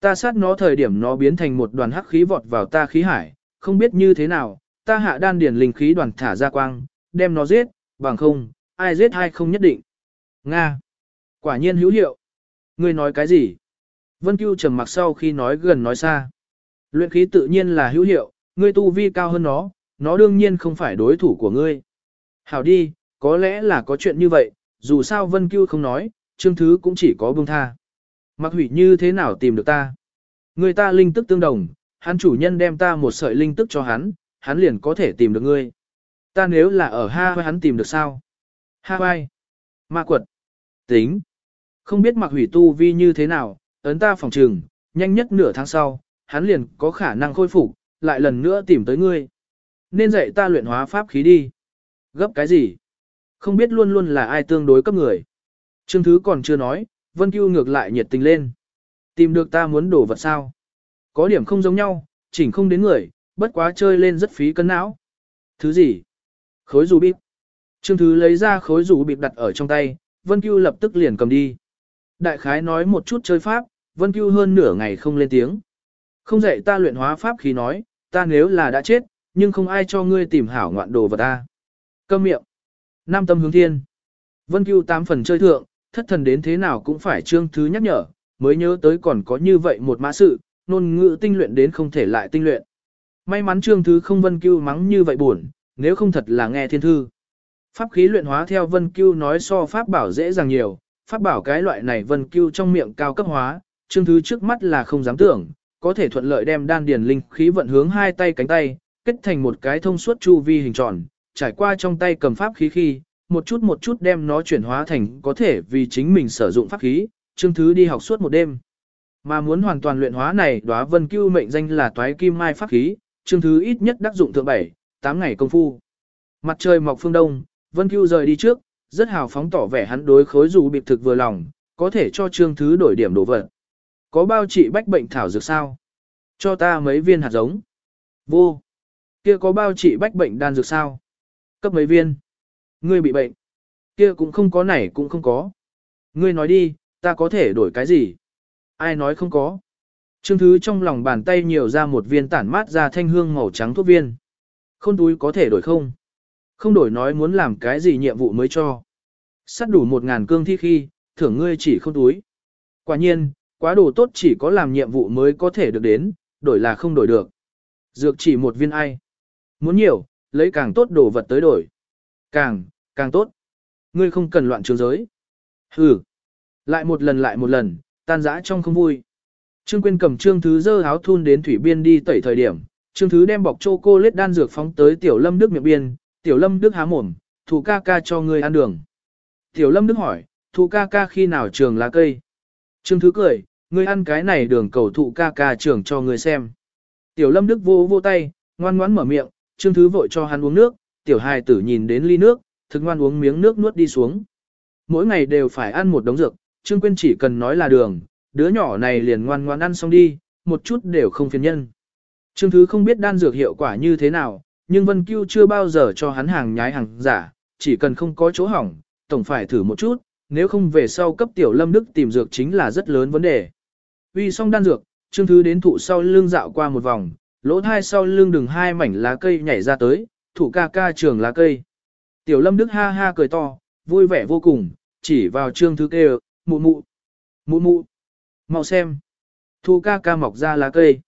Ta sát nó thời điểm nó biến thành một đoàn hắc khí vọt vào ta khí hải, không biết như thế nào, ta hạ đan điển linh khí đoàn thả ra quang, đem nó giết, bằng không, ai giết ai không nhất định. Nga. Quả nhiên hữu hiệu. Ngươi nói cái gì? Vân Cưu trầm mặc sau khi nói gần nói xa. Luyện khí tự nhiên là hữu hiệu, ngươi tu vi cao hơn nó, nó đương nhiên không phải đối thủ của ngươi. Hảo đi, có lẽ là có chuyện như vậy, dù sao Vân Cưu không nói, Trương Thứ cũng chỉ có buông tha. Mặc hủy như thế nào tìm được ta? Người ta linh tức tương đồng, hắn chủ nhân đem ta một sợi linh tức cho hắn, hắn liền có thể tìm được ngươi. Ta nếu là ở Ha hắn tìm được sao? Hawaii. Ma quật. Tính. Không biết mặc hủy tu vi như thế nào, ấn ta phòng trừng, nhanh nhất nửa tháng sau, hắn liền có khả năng khôi phục, lại lần nữa tìm tới ngươi. Nên dạy ta luyện hóa pháp khí đi. Gấp cái gì? Không biết luôn luôn là ai tương đối cấp người. Trương Thứ còn chưa nói, Vân Cưu ngược lại nhiệt tình lên. Tìm được ta muốn đổ vật sao? Có điểm không giống nhau, chỉnh không đến người, bất quá chơi lên rất phí cân não. Thứ gì? Khối dù bịp. Trương Thứ lấy ra khối dù bịp đặt ở trong tay, Vân Cưu lập tức liền cầm đi. Đại khái nói một chút chơi pháp, Vân Cưu hơn nửa ngày không lên tiếng. Không dạy ta luyện hóa pháp khi nói, ta nếu là đã chết, nhưng không ai cho ngươi tìm hảo ngoạn đồ vật ta. Câm miệng. Nam tâm hướng thiên. Vân Cưu tám phần chơi thượng, thất thần đến thế nào cũng phải trương thứ nhắc nhở, mới nhớ tới còn có như vậy một mã sự, nôn ngữ tinh luyện đến không thể lại tinh luyện. May mắn trương thứ không Vân Cưu mắng như vậy buồn, nếu không thật là nghe thiên thư. Pháp khí luyện hóa theo Vân Cưu nói so pháp bảo dễ dàng nhiều, pháp bảo cái loại này Vân Cưu trong miệng cao cấp hóa, trương thứ trước mắt là không dám tưởng, có thể thuận lợi đem đan điền linh khí vận hướng hai tay cánh tay, kết thành một cái thông suốt chu vi hình tròn, trải qua trong tay cầm pháp khí khi, một chút một chút đem nó chuyển hóa thành có thể vì chính mình sử dụng pháp khí, Trương Thứ đi học suốt một đêm. Mà muốn hoàn toàn luyện hóa này đóa vân cưu mệnh danh là toái kim mai pháp khí, Trương Thứ ít nhất đắc dụng thượng 7, 8 ngày công phu. Mặt trời mọc phương đông, vân cưu rời đi trước, rất hào phóng tỏ vẻ hắn đối khối dù bị thực vừa lòng, có thể cho Trương Thứ đổi điểm đồ vật. Có bao trị bách bệnh thảo dược sao? Cho ta mấy viên hạt giống. Vô. Kia có bao trị bách bệnh đan dược sao? Cấp mấy viên. Ngươi bị bệnh. Kia cũng không có này cũng không có. Ngươi nói đi, ta có thể đổi cái gì? Ai nói không có? Trương Thứ trong lòng bàn tay nhiều ra một viên tản mát ra thanh hương màu trắng thuốc viên. Không túi có thể đổi không? Không đổi nói muốn làm cái gì nhiệm vụ mới cho. Sắt đủ một ngàn cương thi khi, thưởng ngươi chỉ không túi. Quả nhiên, quá đồ tốt chỉ có làm nhiệm vụ mới có thể được đến, đổi là không đổi được. Dược chỉ một viên ai. Muốn nhiều, lấy càng tốt đồ vật tới đổi. Càng, càng tốt. Ngươi không cần loạn trường giới. Hừ. Lại một lần lại một lần, tan rã trong không vui. Trương Quyên cầm Trương Thứ dơ áo thun đến thủy biên đi tẩy thời điểm, Trương Thứ đem bọc cô lết đan dược phóng tới Tiểu Lâm Đức miệng biên, Tiểu Lâm Đức há mồm, thủ ca ca cho ngươi ăn đường. Tiểu Lâm Đức hỏi, thủ ca ca khi nào trường lá cây? Trương Thứ cười, ngươi ăn cái này đường cầu thụ ca ca trưởng cho ngươi xem. Tiểu Lâm Đức vô vô tay, ngoan ngoãn mở miệng, Trương Thứ vội cho hắn uống nước, tiểu hài tử nhìn đến ly nước, thực ngoan uống miếng nước nuốt đi xuống. Mỗi ngày đều phải ăn một đống dược, Trương Quyên chỉ cần nói là đường, đứa nhỏ này liền ngoan ngoan ăn xong đi, một chút đều không phiền nhân. Trương Thứ không biết đan dược hiệu quả như thế nào, nhưng Vân Cưu chưa bao giờ cho hắn hàng nhái hàng giả, chỉ cần không có chỗ hỏng, tổng phải thử một chút, nếu không về sau cấp tiểu lâm đức tìm dược chính là rất lớn vấn đề. Vì xong đan dược, Trương Thứ đến thụ sau lưng dạo qua một vòng, lỗ thai sau lưng đường hai mảnh lá cây nhảy ra tới, thủ ca ca trường lá cây. Tiểu lâm đức ha ha cười to, vui vẻ vô cùng, chỉ vào Trương Thứ kêu, mụ mụ, mụ mụ, mau xem. Thủ ca ca mọc ra lá cây.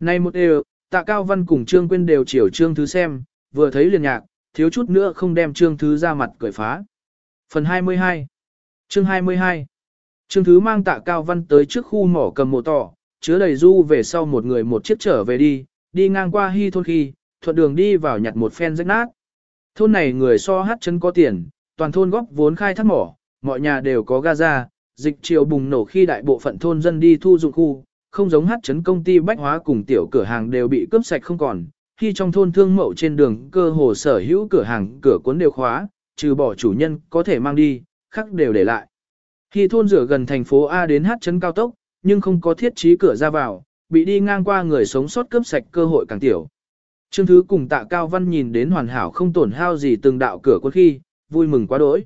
Này một đều, tạ cao văn cùng Trương Quyên đều chiều Trương Thứ xem, vừa thấy liền nhạc, thiếu chút nữa không đem Trương Thứ ra mặt cười phá. Phần 22 Chương 22 Trương Thứ mang tạ cao văn tới trước khu mỏ cầm mộ tỏ, chứa đầy du về sau một người một chiếc trở về đi, đi ngang qua hy thôn khi, thuận đường đi vào nhặt một phen rách nát. Thôn này người so hát chân có tiền, toàn thôn góp vốn khai thác mỏ, mọi nhà đều có ga dịch chiều bùng nổ khi đại bộ phận thôn dân đi thu dụng khu, không giống hát chấn công ty bách hóa cùng tiểu cửa hàng đều bị cướp sạch không còn. Khi trong thôn thương mậu trên đường cơ hồ sở hữu cửa hàng cửa cuốn đều khóa, trừ bỏ chủ nhân có thể mang đi, khác đều để lại. Khi thôn rửa gần thành phố A đến hát chấn cao tốc, nhưng không có thiết trí cửa ra vào, bị đi ngang qua người sống sót cướp sạch cơ hội càng tiểu. Trương Thứ cùng tạ Cao Văn nhìn đến hoàn hảo không tổn hao gì từng đạo cửa quân khi, vui mừng quá đỗi.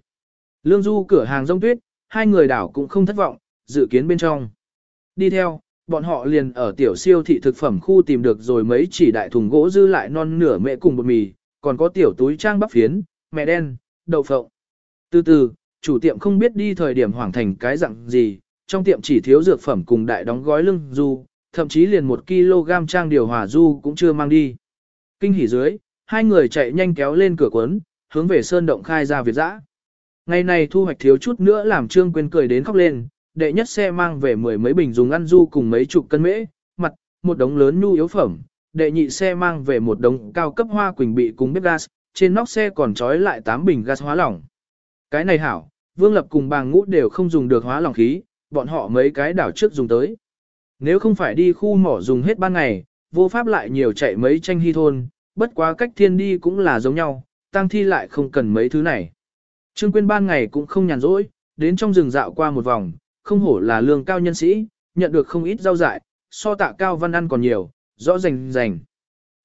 Lương Du cửa hàng rông tuyết, hai người đảo cũng không thất vọng, dự kiến bên trong. Đi theo, bọn họ liền ở tiểu siêu thị thực phẩm khu tìm được rồi mấy chỉ đại thùng gỗ dư lại non nửa mẹ cùng bột mì, còn có tiểu túi trang bắp phiến, mẹ đen, đậu phộng. Từ từ, chủ tiệm không biết đi thời điểm hoàng thành cái dạng gì, trong tiệm chỉ thiếu dược phẩm cùng đại đóng gói lưng du, thậm chí liền một kg trang điều hòa du cũng chưa mang đi. Kinh hỉ dưới, hai người chạy nhanh kéo lên cửa cuốn, hướng về sơn động khai ra Việt dã. Ngày này thu hoạch thiếu chút nữa làm Trương Quyên cười đến khóc lên, đệ nhất xe mang về mười mấy bình dùng ăn du cùng mấy chục cân mễ, mặt, một đống lớn nhu yếu phẩm, đệ nhị xe mang về một đống cao cấp hoa quỳnh bị cùng bếp gas, trên nóc xe còn trói lại 8 bình gas hóa lỏng. Cái này hảo, Vương Lập cùng bà ngũ đều không dùng được hóa lỏng khí, bọn họ mấy cái đảo trước dùng tới. Nếu không phải đi khu mỏ dùng hết ban ngày, vô pháp lại nhiều chạy mấy tranh hy thôn, bất quá cách thiên đi cũng là giống nhau, tăng thi lại không cần mấy thứ này. Trương Quyên ban ngày cũng không nhàn rỗi, đến trong rừng dạo qua một vòng, không hổ là lương cao nhân sĩ, nhận được không ít rau dại, so tạ cao văn ăn còn nhiều, rõ rành rành.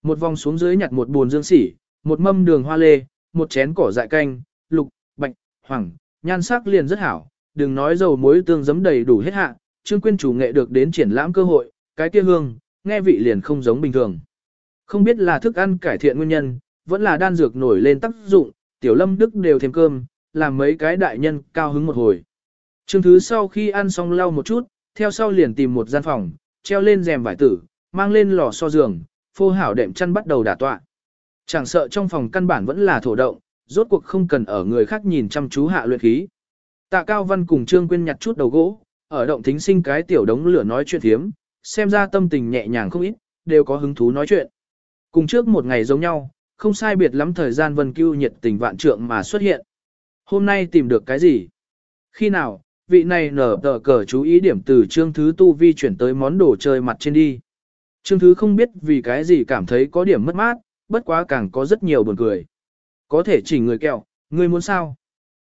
Một vòng xuống dưới nhặt một buồn dương sỉ, một mâm đường hoa lê, một chén cỏ dại canh, lục, bạch, hoàng, nhan sắc liền rất hảo, đừng nói dầu muối tương giấm đầy đủ hết hạ, Trương Quyên chủ nghệ được đến triển lãm cơ hội, cái kia hương, nghe vị liền không giống bình thường. Không biết là thức ăn cải thiện nguyên nhân, vẫn là đan dược nổi lên tác dụng, tiểu lâm đức đều thêm cơm, làm mấy cái đại nhân cao hứng một hồi. Trương Thứ sau khi ăn xong lau một chút, theo sau liền tìm một gian phòng, treo lên rèm vải tử, mang lên lò so giường, phô hảo đệm chăn bắt đầu đả tọa. Chẳng sợ trong phòng căn bản vẫn là thổ động, rốt cuộc không cần ở người khác nhìn chăm chú hạ luyện khí. Tạ Cao Văn cùng Trương Quyên nhặt chút đầu gỗ, ở động thính sinh cái tiểu đống lửa nói chuyện thiếm, xem ra tâm tình nhẹ nhàng không ít, đều có hứng thú nói chuyện. Cùng trước một ngày giống nhau, không sai biệt lắm thời gian Vân Cưu nhiệt tình vạn trượng mà xuất hiện. Hôm nay tìm được cái gì? Khi nào, vị này nở tờ cờ chú ý điểm từ Trương Thứ tu vi chuyển tới món đồ chơi mặt trên đi. Trương Thứ không biết vì cái gì cảm thấy có điểm mất mát, bất quá càng có rất nhiều buồn cười. Có thể chỉ người kẹo, người muốn sao?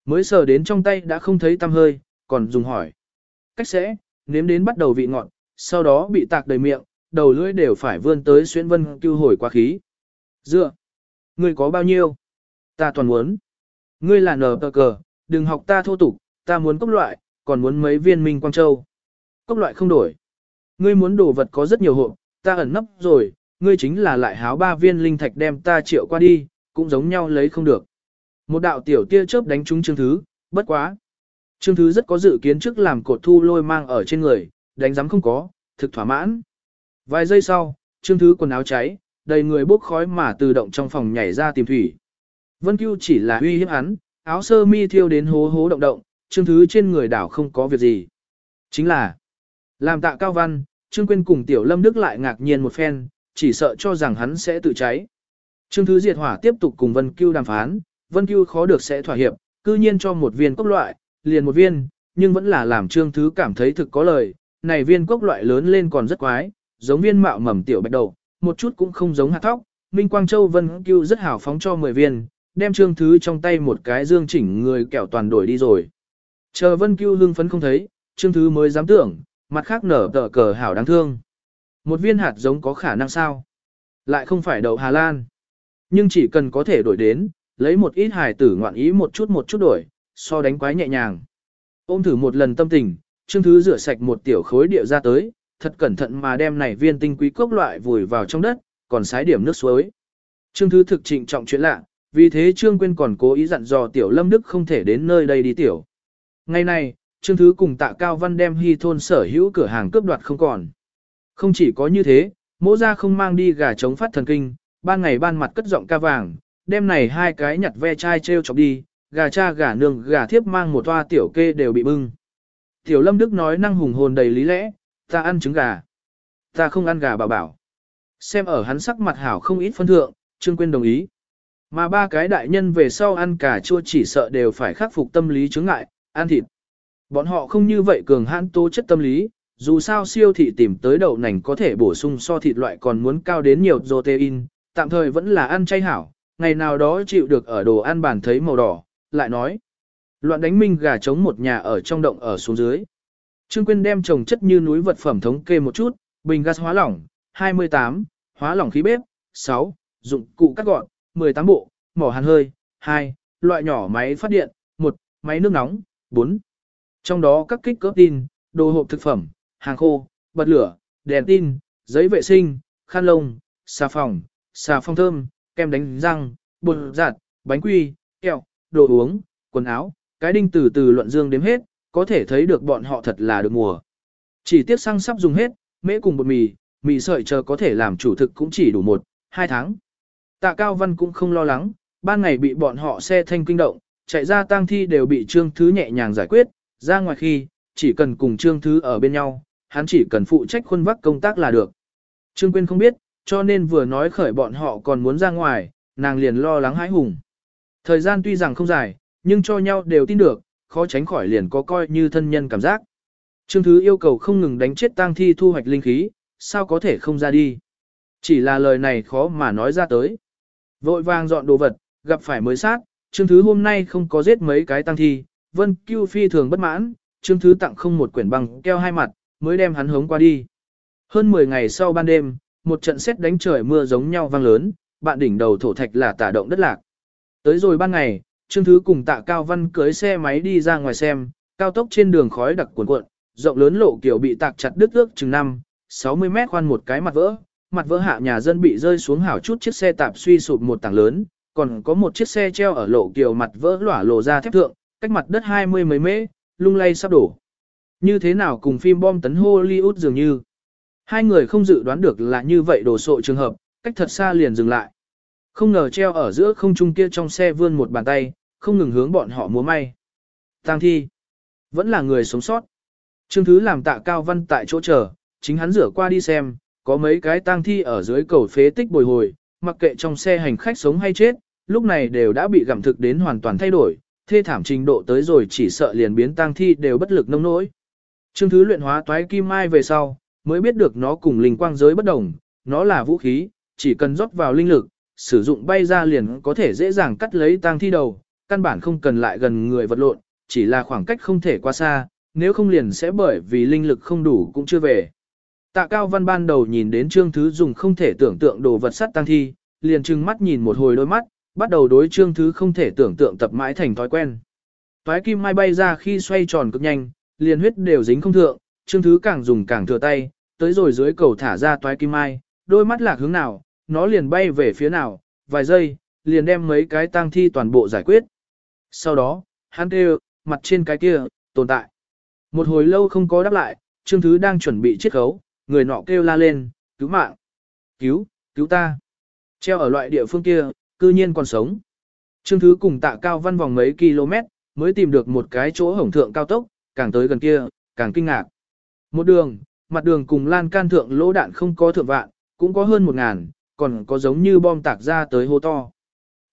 Mới sờ đến trong tay đã không thấy tăm hơi, còn dùng hỏi. Cách sẽ, nếm đến bắt đầu vị ngọt, sau đó bị tạc đầy miệng, đầu lưỡi đều phải vươn tới xuyên vân cứu hồi quá khí. Dựa, ngươi có bao nhiêu? Ta toàn muốn. Ngươi là nờ tờ cờ, đừng học ta thô tục, ta muốn cốc loại, còn muốn mấy viên minh quang châu. Cốc loại không đổi. Ngươi muốn đồ vật có rất nhiều hộp, ta ẩn nấp rồi, ngươi chính là lại háo ba viên linh thạch đem ta triệu qua đi, cũng giống nhau lấy không được. Một đạo tiểu tia chớp đánh trúng Trương Thứ, bất quá. Trương Thứ rất có dự kiến trước làm cột thu lôi mang ở trên người, đánh giám không có, thực thỏa mãn. Vài giây sau, Trương Thứ quần áo cháy, đầy người bốc khói mà tự động trong phòng nhảy ra tìm thủy. Vân Cưu chỉ là uy hiếp hắn, áo sơ mi thiêu đến hố hố động động, Trương Thứ trên người đảo không có việc gì. Chính là, làm tạ cao văn, Trương Quyên cùng Tiểu Lâm Đức lại ngạc nhiên một phen, chỉ sợ cho rằng hắn sẽ tự cháy. Trương Thứ Diệt Hỏa tiếp tục cùng Vân Cưu đàm phán, Vân Cưu khó được sẽ thỏa hiệp, cư nhiên cho một viên cốc loại, liền một viên, nhưng vẫn là làm Trương Thứ cảm thấy thực có lời, này viên cốc loại lớn lên còn rất quái, giống viên mạo mầm tiểu bạch đầu, một chút cũng không giống hạt thóc. Minh Quang Châu Vân Cưu rất hào phóng cho 10 viên, đem Trương Thứ trong tay một cái dương chỉnh người kẹo toàn đổi đi rồi. Chờ Vân Cưu hưng phấn không thấy, Trương Thứ mới dám tưởng, mặt khác nở tờ cờ hảo đáng thương. Một viên hạt giống có khả năng sao? Lại không phải đậu Hà Lan. Nhưng chỉ cần có thể đổi đến, lấy một ít hài tử ngoạn ý một chút một chút đổi, so đánh quái nhẹ nhàng. Ôm thử một lần tâm tình, Trương Thứ rửa sạch một tiểu khối địa ra tới, thật cẩn thận mà đem này viên tinh quý cốc loại vùi vào trong đất, còn sái điểm nước suối. Trương Thứ thực trịnh trọng chuyện lạ, vì thế Trương Quyên còn cố ý dặn dò Tiểu Lâm Đức không thể đến nơi đây đi tiểu. Ngày nay Trương Thứ cùng tạ Cao Văn đem hy thôn sở hữu cửa hàng cướp đoạt không còn. Không chỉ có như thế, mỗ ra không mang đi gà chống phát thần kinh, ban ngày ban mặt cất giọng ca vàng, đem này hai cái nhặt ve chai treo chọc đi, gà cha gà nương gà thiếp mang một toa tiểu kê đều bị bưng. Tiểu Lâm Đức nói năng hùng hồn đầy lý lẽ, ta ăn trứng gà. Ta không ăn gà bảo bảo. Xem ở hắn sắc mặt hảo không ít phân thượng, Trương Quyên đồng ý. Mà ba cái đại nhân về sau ăn cà chua chỉ sợ đều phải khắc phục tâm lý chướng ngại, ăn thịt. Bọn họ không như vậy cường hãn tố chất tâm lý, dù sao siêu thị tìm tới đậu nành có thể bổ sung so thịt loại còn muốn cao đến nhiều protein, tạm thời vẫn là ăn chay hảo, ngày nào đó chịu được ở đồ ăn bàn thấy màu đỏ, lại nói. Loạn đánh minh gà trống một nhà ở trong động ở xuống dưới. Trương Quyên đem trồng chất như núi vật phẩm thống kê một chút, bình gas hóa lỏng, 28, hóa lỏng khí bếp, 6, dụng cụ cắt gọn, 18 bộ, mỏ hàn hơi, 2, loại nhỏ máy phát điện, 1, máy nước nóng, 4. Trong đó các kích cỡ tin, đồ hộp thực phẩm, hàng khô, bật lửa, đèn tin, giấy vệ sinh, khăn lông, xà phòng, xà phòng thơm, kem đánh răng, bột giặt, bánh quy, kẹo, đồ uống, quần áo, cái đinh từ từ luận dương đếm hết, có thể thấy được bọn họ thật là được mùa. Chỉ tiếc xăng sắp dùng hết, mễ cùng bột mì, mì sợi chờ có thể làm chủ thực cũng chỉ đủ một, hai tháng. Tạ Cao Văn cũng không lo lắng, ban ngày bị bọn họ xe thanh kinh động, chạy ra tang thi đều bị Trương Thứ nhẹ nhàng giải quyết, ra ngoài khi, chỉ cần cùng Trương Thứ ở bên nhau, hắn chỉ cần phụ trách khuôn vác công tác là được. Trương Quyên không biết, cho nên vừa nói khởi bọn họ còn muốn ra ngoài, nàng liền lo lắng hãi hùng. Thời gian tuy rằng không dài, nhưng cho nhau đều tin được, khó tránh khỏi liền có coi như thân nhân cảm giác. Trương Thứ yêu cầu không ngừng đánh chết tang thi thu hoạch linh khí, sao có thể không ra đi. Chỉ là lời này khó mà nói ra tới. Vội vàng dọn đồ vật, gặp phải mới sát, Trương Thứ hôm nay không có giết mấy cái tang thi, Vân Cưu phi thường bất mãn, Trương Thứ tặng không một quyển băng keo hai mặt, mới đem hắn hống qua đi. Hơn 10 ngày sau ban đêm, một trận xét đánh trời mưa giống nhau vang lớn, bạn đỉnh đầu thổ thạch là tả động đất lạc. Tới rồi ban ngày, Trương Thứ cùng tạ Cao Văn cưới xe máy đi ra ngoài xem, cao tốc trên đường khói đặc cuồn cuộn, rộng lớn lộ kiểu bị tạc chặt đứt ước chừng 5, 60 mét khoan một cái mặt vỡ, mặt vỡ hạ nhà dân bị rơi xuống hảo chút chiếc xe tạp suy sụp một tảng lớn, còn có một chiếc xe treo ở lộ kiểu mặt vỡ lỏa lộ ra thép thượng, cách mặt đất hai mươi mấy mễ, lung lay sắp đổ. Như thế nào cùng phim bom tấn Hollywood dường như. Hai người không dự đoán được là như vậy đổ sộ trường hợp, cách thật xa liền dừng lại. Không ngờ treo ở giữa không trung kia trong xe vươn một bàn tay, không ngừng hướng bọn họ múa may. Tang thi. Vẫn là người sống sót. Trương Thứ làm tạ cao văn tại chỗ chờ, chính hắn rửa qua đi xem, có mấy cái tang thi ở dưới cầu phế tích bồi hồi, mặc kệ trong xe hành khách sống hay chết, lúc này đều đã bị gặm thực đến hoàn toàn thay đổi, thê thảm trình độ tới rồi chỉ sợ liền biến tang thi đều bất lực nông nỗi. Trương Thứ luyện hóa toái kim mai về sau, mới biết được nó cùng linh quang giới bất đồng, nó là vũ khí, chỉ cần rót vào linh lực, sử dụng bay ra liền có thể dễ dàng cắt lấy tang thi đầu, căn bản không cần lại gần người vật lộn, chỉ là khoảng cách không thể qua xa, nếu không liền sẽ bởi vì linh lực không đủ cũng chưa về. Tạ Cao Văn ban đầu nhìn đến Trương Thứ dùng không thể tưởng tượng đồ vật sắt tăng thi, liền trừng mắt nhìn một hồi đôi mắt, bắt đầu đối trương thứ không thể tưởng tượng tập mãi thành thói quen. Toái kim mai bay ra khi xoay tròn cực nhanh, liền huyết đều dính không thượng, trương thứ càng dùng càng thừa tay, tới rồi dưới cầu thả ra toái kim mai, đôi mắt lạc hướng nào, nó liền bay về phía nào, vài giây, liền đem mấy cái tang thi toàn bộ giải quyết. Sau đó, hắn kêu, mặt trên cái kia, tồn tại. Một hồi lâu không có đáp lại, Trương Thứ đang chuẩn bị chiết khấu, người nọ kêu la lên, cứu mạng. Cứu, cứu ta. Treo ở loại địa phương kia, cư nhiên còn sống. Trương Thứ cùng tạ cao văn vòng mấy km, mới tìm được một cái chỗ hổng thượng cao tốc, càng tới gần kia, càng kinh ngạc. Một đường, mặt đường cùng lan can thượng lỗ đạn không có thượng vạn, cũng có hơn một ngàn, còn có giống như bom tạc ra tới hô to.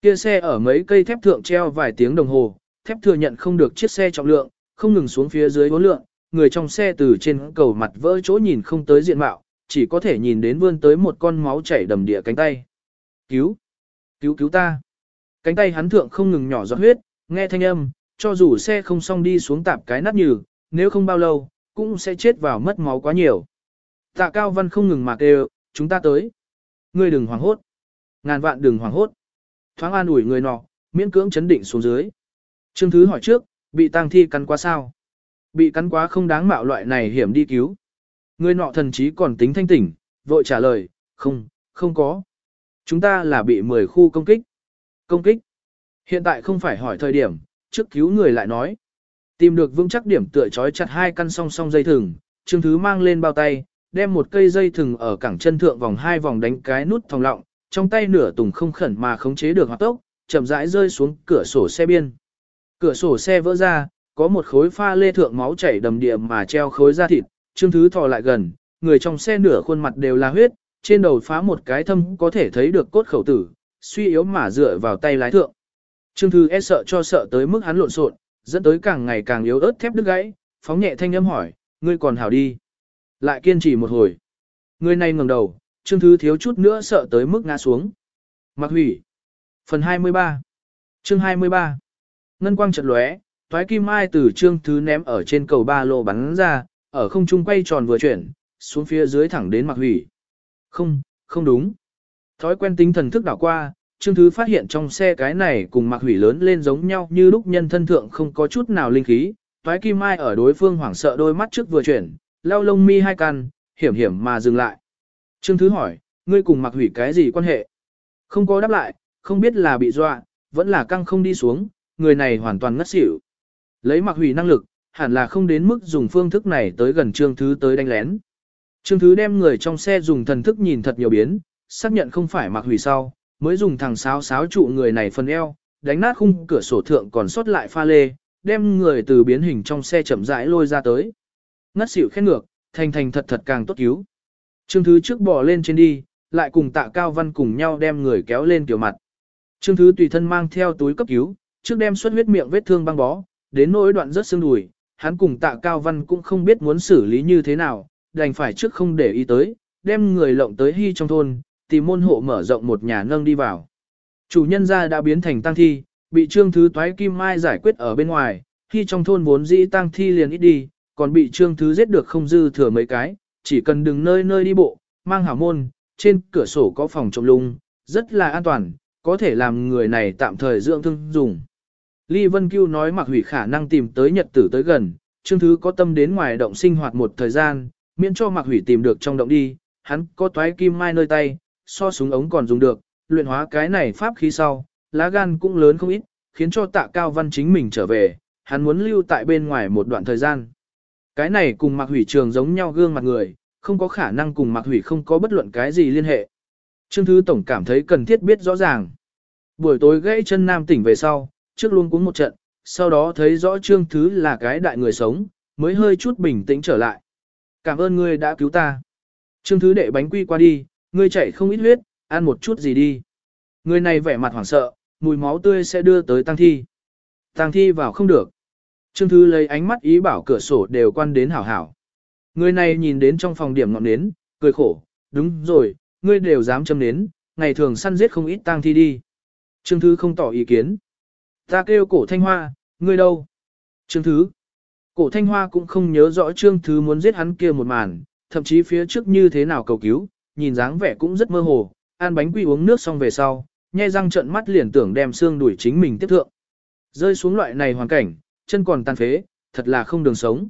Kia xe ở mấy cây thép thượng treo vài tiếng đồng hồ, thép thừa nhận không được chiếc xe trọng lượng, không ngừng xuống phía dưới vốn lượng, người trong xe từ trên cầu mặt vỡ chỗ nhìn không tới diện mạo, chỉ có thể nhìn đến vươn tới một con máu chảy đầm địa cánh tay. Cứu! Cứu cứu ta! Cánh tay hắn thượng không ngừng nhỏ giọt huyết, nghe thanh âm, cho dù xe không xong đi xuống tạp cái nát nhừ, nếu không bao lâu, cũng sẽ chết vào mất máu quá nhiều. Tạ Cao Văn không ngừng mà kêu, chúng ta tới. Ngươi đừng hoảng hốt. Ngàn vạn đừng hoảng hốt. Thoáng an ủi người nọ, miễn cưỡng chấn định xuống dưới. Trương Thứ hỏi trước, bị tang thi cắn quá sao? Bị cắn quá không đáng mạo loại này hiểm đi cứu. Người nọ thần chí còn tính thanh tỉnh, vội trả lời, không, không có. Chúng ta là bị 10 khu công kích. Công kích. Hiện tại không phải hỏi thời điểm, trước cứu người lại nói. Tìm được vững chắc điểm tựa trói chặt hai căn song song dây thừng, Trương Thứ mang lên bao tay, đem một cây dây thừng ở cẳng chân thượng vòng hai vòng đánh cái nút thòng lọng, trong tay nửa tùng không khẩn mà khống chế được hoạt tốc, chậm rãi rơi xuống cửa sổ xe biên. Cửa sổ xe vỡ ra, có một khối pha lê thượng máu chảy đầm địa mà treo khối da thịt, Trương Thứ thò lại gần, người trong xe nửa khuôn mặt đều là huyết, trên đầu phá một cái thâm có thể thấy được cốt khẩu tử, suy yếu mà dựa vào tay lái thượng. Trương Thư e sợ cho sợ tới mức hắn lộn xộn, dẫn tới càng ngày càng yếu ớt thép đứt gãy, phóng nhẹ thanh âm hỏi, ngươi còn hảo đi. Lại kiên trì một hồi. Người này ngẩng đầu, Trương thứ thiếu chút nữa sợ tới mức ngã xuống. Mặc hủy. Phần 23. Chương 23. Ngân quang chợt lóe, toái kim mai từ Trương Thứ ném ở trên cầu ba lô bắn ra, ở không trung quay tròn vừa chuyển, xuống phía dưới thẳng đến Mặc hủy. Không, không đúng. Thói quen tinh thần thức đảo qua, Trương Thứ phát hiện trong xe cái này cùng Mặc hủy lớn lên giống nhau như lúc nhân thân thượng không có chút nào linh khí. Toái kim mai ở đối phương hoảng sợ đôi mắt trước vừa chuyển, lao lông mi hai căn, hiểm hiểm mà dừng lại. Trương Thứ hỏi, ngươi cùng mặc hủy cái gì quan hệ? Không có đáp lại, không biết là bị dọa, vẫn là căng không đi xuống, người này hoàn toàn ngất xỉu. Lấy mặc hủy năng lực, hẳn là không đến mức dùng phương thức này tới gần Trương Thứ tới đánh lén. Trương Thứ đem người trong xe dùng thần thức nhìn thật nhiều biến, xác nhận không phải mặc hủy sau, mới dùng thằng sáo sáo trụ người này phần eo, đánh nát khung cửa sổ thượng còn sót lại pha lê, đem người từ biến hình trong xe chậm rãi lôi ra tới. Ngất xỉu khen ngược, thành thành thật thật càng tốt cứu. Trương Thứ trước bỏ lên trên đi, lại cùng tạ cao văn cùng nhau đem người kéo lên tiểu mặt. Trương Thứ tùy thân mang theo túi cấp cứu, trước đem xuất huyết miệng vết thương băng bó, đến nỗi đoạn rất xương đùi, hắn cùng tạ cao văn cũng không biết muốn xử lý như thế nào, đành phải trước không để ý tới, đem người lộng tới hy trong thôn, tìm môn hộ mở rộng một nhà nâng đi vào. Chủ nhân gia đã biến thành tang thi, bị trương thứ toái kim mai giải quyết ở bên ngoài, khi trong thôn vốn dĩ tang thi liền ít đi, còn bị trương thứ giết được không dư thừa mấy cái, chỉ cần đừng nơi nơi đi bộ, mang hảo môn, trên cửa sổ có phòng trộm lung, rất là an toàn, có thể làm người này tạm thời dưỡng thương dùng. Ly Vân Cưu nói mặc hủy khả năng tìm tới nhật tử tới gần, Trương Thứ có tâm đến ngoài động sinh hoạt một thời gian, miễn cho mặc hủy tìm được trong động đi, hắn có toái kim mai nơi tay, so súng ống còn dùng được, luyện hóa cái này pháp khí sau, lá gan cũng lớn không ít, khiến cho tạ cao văn chính mình trở về, hắn muốn lưu tại bên ngoài một đoạn thời gian. Cái này cùng mặc hủy trường giống nhau gương mặt người, không có khả năng cùng mặc hủy không có bất luận cái gì liên hệ. Trương Thứ Tổng cảm thấy cần thiết biết rõ ràng. Buổi tối gãy chân nam tỉnh về sau, trước luôn cuống một trận, sau đó thấy rõ Trương Thứ là cái đại người sống, mới hơi chút bình tĩnh trở lại. Cảm ơn ngươi đã cứu ta. Trương Thứ đệ bánh quy qua đi, ngươi chạy không ít huyết, ăn một chút gì đi. Người này vẻ mặt hoảng sợ, mùi máu tươi sẽ đưa tới tăng thi. Tăng thi vào không được. Trương Thứ lấy ánh mắt ý bảo cửa sổ đều quan đến hảo hảo. Người này nhìn đến trong phòng điểm ngọn nến, cười khổ, đúng rồi, ngươi đều dám châm nến, ngày thường săn giết không ít tang thi đi. Trương Thứ không tỏ ý kiến. Ta kêu cổ thanh hoa, ngươi đâu? Trương Thứ. Cổ thanh hoa cũng không nhớ rõ Trương Thứ muốn giết hắn kia một màn, thậm chí phía trước như thế nào cầu cứu, nhìn dáng vẻ cũng rất mơ hồ, ăn bánh quy uống nước xong về sau, nhai răng trợn mắt liền tưởng đem xương đuổi chính mình tiếp thượng. Rơi xuống loại này hoàn cảnh, chân còn tan phế, thật là không đường sống.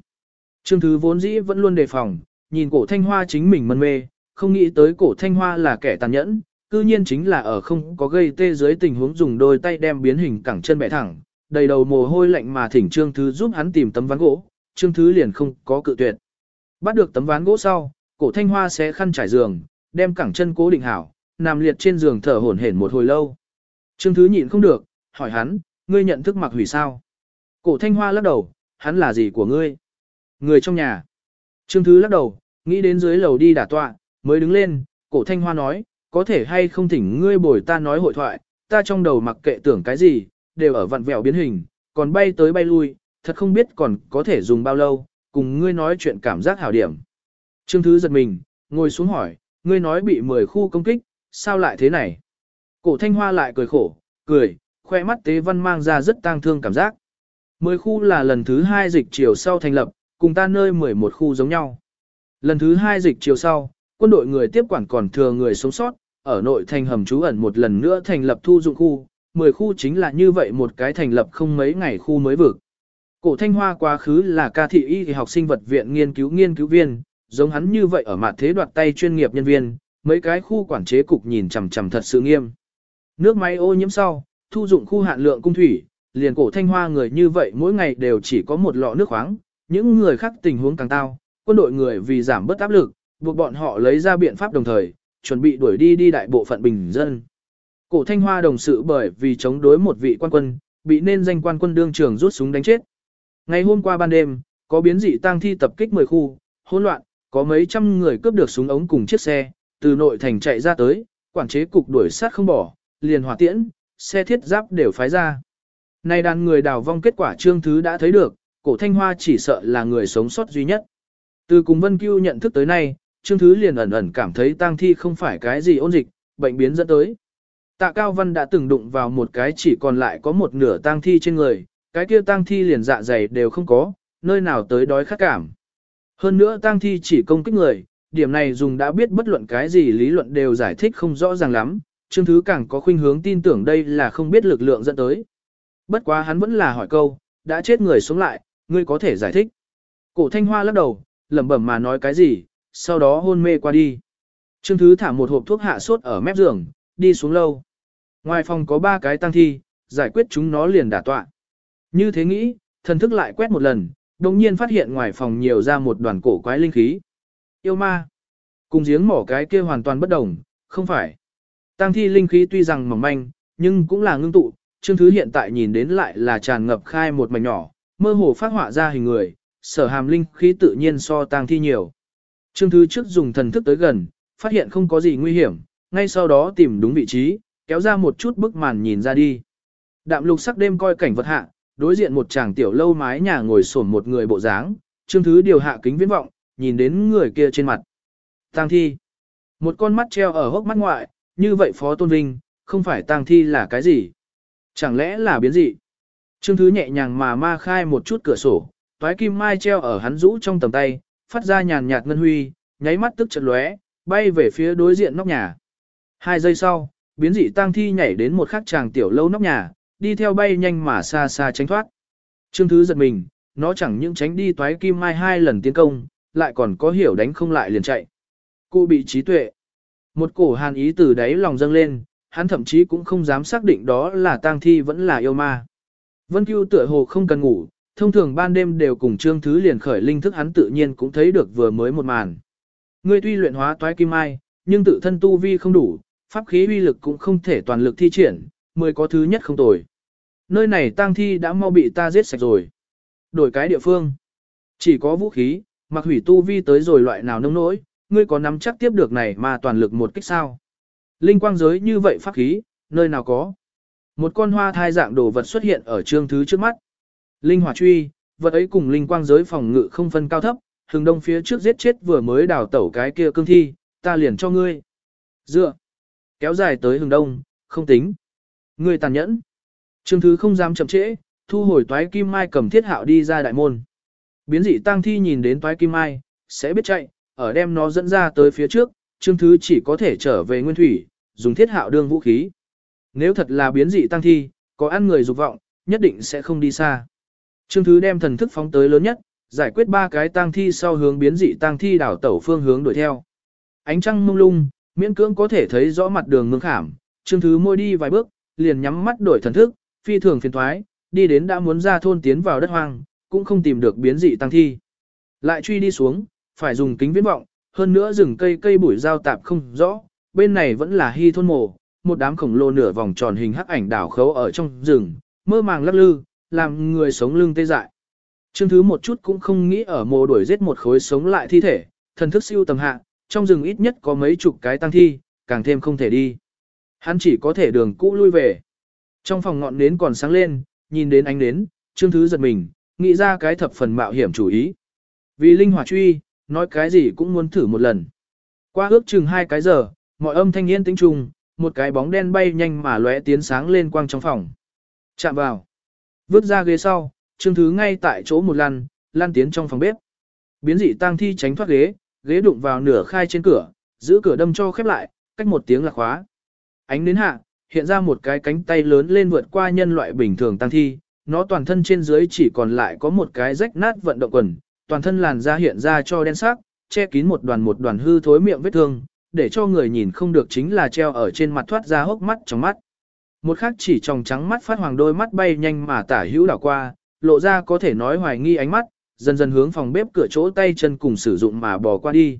Trương Thứ vốn dĩ vẫn luôn đề phòng, nhìn cổ thanh hoa chính mình mân mê, không nghĩ tới cổ thanh hoa là kẻ tàn nhẫn, cư nhiên chính là ở không có gây tê dưới tình huống dùng đôi tay đem biến hình cẳng chân bẻ thẳng, đầy đầu mồ hôi lạnh mà thỉnh Trương Thứ giúp hắn tìm tấm ván gỗ, Trương Thứ liền không có cự tuyệt. Bắt được tấm ván gỗ sau, cổ thanh hoa sẽ khăn trải giường, đem cẳng chân cố định hảo, nằm liệt trên giường thở hổn hển một hồi lâu. Trương Thứ nhịn không được, hỏi hắn, ngươi nhận thức mặc hủy sao? Cổ thanh hoa lắc đầu, hắn là gì của ngươi? Người trong nhà. Trương Thứ lắc đầu, nghĩ đến dưới lầu đi đả tọa, mới đứng lên, cổ thanh hoa nói, có thể hay không thỉnh ngươi bồi ta nói hội thoại, ta trong đầu mặc kệ tưởng cái gì, đều ở vặn vẹo biến hình, còn bay tới bay lui, thật không biết còn có thể dùng bao lâu, cùng ngươi nói chuyện cảm giác hảo điểm. Trương Thứ giật mình, ngồi xuống hỏi, ngươi nói bị 10 khu công kích, sao lại thế này? Cổ thanh hoa lại cười khổ, cười, khoe mắt tế văn mang ra rất tang thương cảm giác. 10 khu là lần thứ hai dịch chiều sau thành lập, cùng ta nơi 11 khu giống nhau. Lần thứ hai dịch chiều sau, quân đội người tiếp quản còn thừa người sống sót, ở nội thành hầm trú ẩn một lần nữa thành lập thu dụng khu, 10 khu chính là như vậy một cái thành lập không mấy ngày khu mới vực. Cổ Thanh Hoa quá khứ là ca thị y học sinh vật viện nghiên cứu nghiên cứu viên, giống hắn như vậy ở mặt thế đoạt tay chuyên nghiệp nhân viên, mấy cái khu quản chế cục nhìn chằm chằm thật sự nghiêm. Nước máy ô nhiễm sau, thu dụng khu hạn lượng cung thủy, liền cổ Thanh Hoa người như vậy mỗi ngày đều chỉ có một lọ nước khoáng, những người khác tình huống càng tao, quân đội người vì giảm bớt áp lực, buộc bọn họ lấy ra biện pháp đồng thời, chuẩn bị đuổi đi đi đại bộ phận bình dân. Cổ Thanh Hoa đồng sự bởi vì chống đối một vị quan quân, bị nên danh quan quân đương trường rút súng đánh chết. Ngày hôm qua ban đêm, có biến dị tang thi tập kích 10 khu, hỗn loạn, có mấy trăm người cướp được súng ống cùng chiếc xe, từ nội thành chạy ra tới, quản chế cục đuổi sát không bỏ, liền hỏa tiễn, xe thiết giáp đều phái ra. Nay đàn người đào vong kết quả trương thứ đã thấy được, cổ thanh hoa chỉ sợ là người sống sót duy nhất. Từ cùng Vân Cưu nhận thức tới nay, trương thứ liền ẩn ẩn cảm thấy tang thi không phải cái gì ôn dịch, bệnh biến dẫn tới. Tạ Cao Văn đã từng đụng vào một cái chỉ còn lại có một nửa tang thi trên người, cái kia tang thi liền dạ dày đều không có, nơi nào tới đói khát cảm. Hơn nữa tang thi chỉ công kích người, điểm này dùng đã biết bất luận cái gì lý luận đều giải thích không rõ ràng lắm, Trương Thứ càng có khuynh hướng tin tưởng đây là không biết lực lượng dẫn tới. Bất quá hắn vẫn là hỏi câu, đã chết người sống lại, ngươi có thể giải thích. Cổ Thanh Hoa lắc đầu, lẩm bẩm mà nói cái gì, sau đó hôn mê qua đi. Trương Thứ thả một hộp thuốc hạ sốt ở mép giường, đi xuống lâu. Ngoài phòng có ba cái tăng thi, giải quyết chúng nó liền đả tọa. Như thế nghĩ, thần thức lại quét một lần, đồng nhiên phát hiện ngoài phòng nhiều ra một đoàn cổ quái linh khí. Yêu ma. Cùng giếng mỏ cái kia hoàn toàn bất đồng, không phải. Tăng thi linh khí tuy rằng mỏng manh, nhưng cũng là ngưng tụ, chương thứ hiện tại nhìn đến lại là tràn ngập khai một mảnh nhỏ, mơ hồ phát họa ra hình người, sở hàm linh khí tự nhiên so tăng thi nhiều. Trương thứ trước dùng thần thức tới gần, phát hiện không có gì nguy hiểm, ngay sau đó tìm đúng vị trí, kéo ra một chút bức màn nhìn ra đi. Đạm lục sắc đêm coi cảnh vật hạ, đối diện một chàng tiểu lâu mái nhà ngồi xổm một người bộ dáng, Trương Thứ điều hạ kính viễn vọng, nhìn đến người kia trên mặt. Tang thi. Một con mắt treo ở hốc mắt ngoại, như vậy Phó Tôn Vinh, không phải tang thi là cái gì? Chẳng lẽ là biến dị? Trương Thứ nhẹ nhàng mà ma khai một chút cửa sổ, toái kim mai treo ở hắn rũ trong tầm tay, phát ra nhàn nhạt ngân huy, nháy mắt tức chợt lóe, bay về phía đối diện nóc nhà. Hai giây sau, biến dị tang thi nhảy đến một khắc chàng tiểu lâu nóc nhà, đi theo bay nhanh mà xa xa tránh thoát. Trương Thứ giật mình, nó chẳng những tránh đi toái kim mai hai lần tiến công, lại còn có hiểu đánh không lại liền chạy. Cụ bị trí tuệ. Một cổ hàn ý từ đáy lòng dâng lên, hắn thậm chí cũng không dám xác định đó là tang thi vẫn là yêu ma. Vân Cưu tựa hồ không cần ngủ, thông thường ban đêm đều cùng Trương Thứ liền khởi linh thức hắn tự nhiên cũng thấy được vừa mới một màn. Ngươi tuy luyện hóa toái kim mai, nhưng tự thân tu vi không đủ, pháp khí uy lực cũng không thể toàn lực thi triển, mới có thứ nhất không tồi. Nơi này tang thi đã mau bị ta giết sạch rồi. Đổi cái địa phương. Chỉ có vũ khí, mặc hủy tu vi tới rồi loại nào nông nỗi, ngươi có nắm chắc tiếp được này mà toàn lực một kích sao. Linh quang giới như vậy pháp khí, nơi nào có. Một con hoa thai dạng đồ vật xuất hiện ở trương thứ trước mắt. Linh hỏa truy, vật ấy cùng linh quang giới phòng ngự không phân cao thấp, hừng đông phía trước giết chết vừa mới đào tẩu cái kia cương thi, ta liền cho ngươi. Dựa, kéo dài tới hừng đông, không tính. Ngươi tàn nhẫn. Trương Thứ không dám chậm trễ, thu hồi toái kim mai cầm thiết hạo đi ra đại môn. Biến dị tăng thi nhìn đến toái kim mai, sẽ biết chạy, ở đem nó dẫn ra tới phía trước, Trương Thứ chỉ có thể trở về nguyên thủy, dùng thiết hạo đương vũ khí. nếu thật là biến dị tăng thi, có ăn người dục vọng, nhất định sẽ không đi xa. Trương Thứ đem thần thức phóng tới lớn nhất, giải quyết ba cái tăng thi sau hướng biến dị tăng thi đảo tẩu phương hướng đuổi theo. Ánh trăng mông lung, miễn cưỡng có thể thấy rõ mặt đường Ngưng khảm, Trương Thứ môi đi vài bước, liền nhắm mắt đổi thần thức, phi thường phiền thoái, đi đến đã muốn ra thôn tiến vào đất hoang, cũng không tìm được biến dị tăng thi. Lại truy đi xuống, phải dùng kính viễn vọng, hơn nữa rừng cây cây bụi giao tạp không rõ, bên này vẫn là hy thôn mồ, một đám khổng lồ nửa vòng tròn hình hắc ảnh đảo khấu ở trong rừng, mơ màng lắc lư, làm người sống lưng tê dại. Trương Thứ một chút cũng không nghĩ ở mồ đuổi giết một khối sống lại thi thể, thần thức siêu tầm hạ, trong rừng ít nhất có mấy chục cái tăng thi, càng thêm không thể đi. Hắn chỉ có thể đường cũ lui về. Trong phòng ngọn nến còn sáng lên, nhìn đến ánh nến, Trương Thứ giật mình, nghĩ ra cái thập phần mạo hiểm chủ ý. Vì linh hỏa truy, nói cái gì cũng muốn thử một lần. Qua ước chừng hai cái giờ, mọi âm thanh yên tĩnh trùng, một cái bóng đen bay nhanh mà lóe tiến sáng lên quang trong phòng. Chạm vào. Vứt ra ghế sau, Trương Thứ ngay tại chỗ một lần, lan tiến trong phòng bếp. Biến dị tang thi tránh thoát ghế, ghế đụng vào nửa khai trên cửa, giữ cửa đâm cho khép lại, cách một tiếng là khóa. Ánh đến hạ, hiện ra một cái cánh tay lớn lên vượt qua nhân loại bình thường tăng thi, nó toàn thân trên dưới chỉ còn lại có một cái rách nát vận động quần, toàn thân làn da hiện ra cho đen sắc, che kín một đoàn một đoàn hư thối miệng vết thương, để cho người nhìn không được chính là treo ở trên mặt thoát ra hốc mắt trong mắt. Một khắc chỉ tròng trắng mắt phát hoàng đôi mắt bay nhanh mà tả hữu đảo qua, lộ ra có thể nói hoài nghi ánh mắt, dần dần hướng phòng bếp cửa chỗ tay chân cùng sử dụng mà bò qua đi.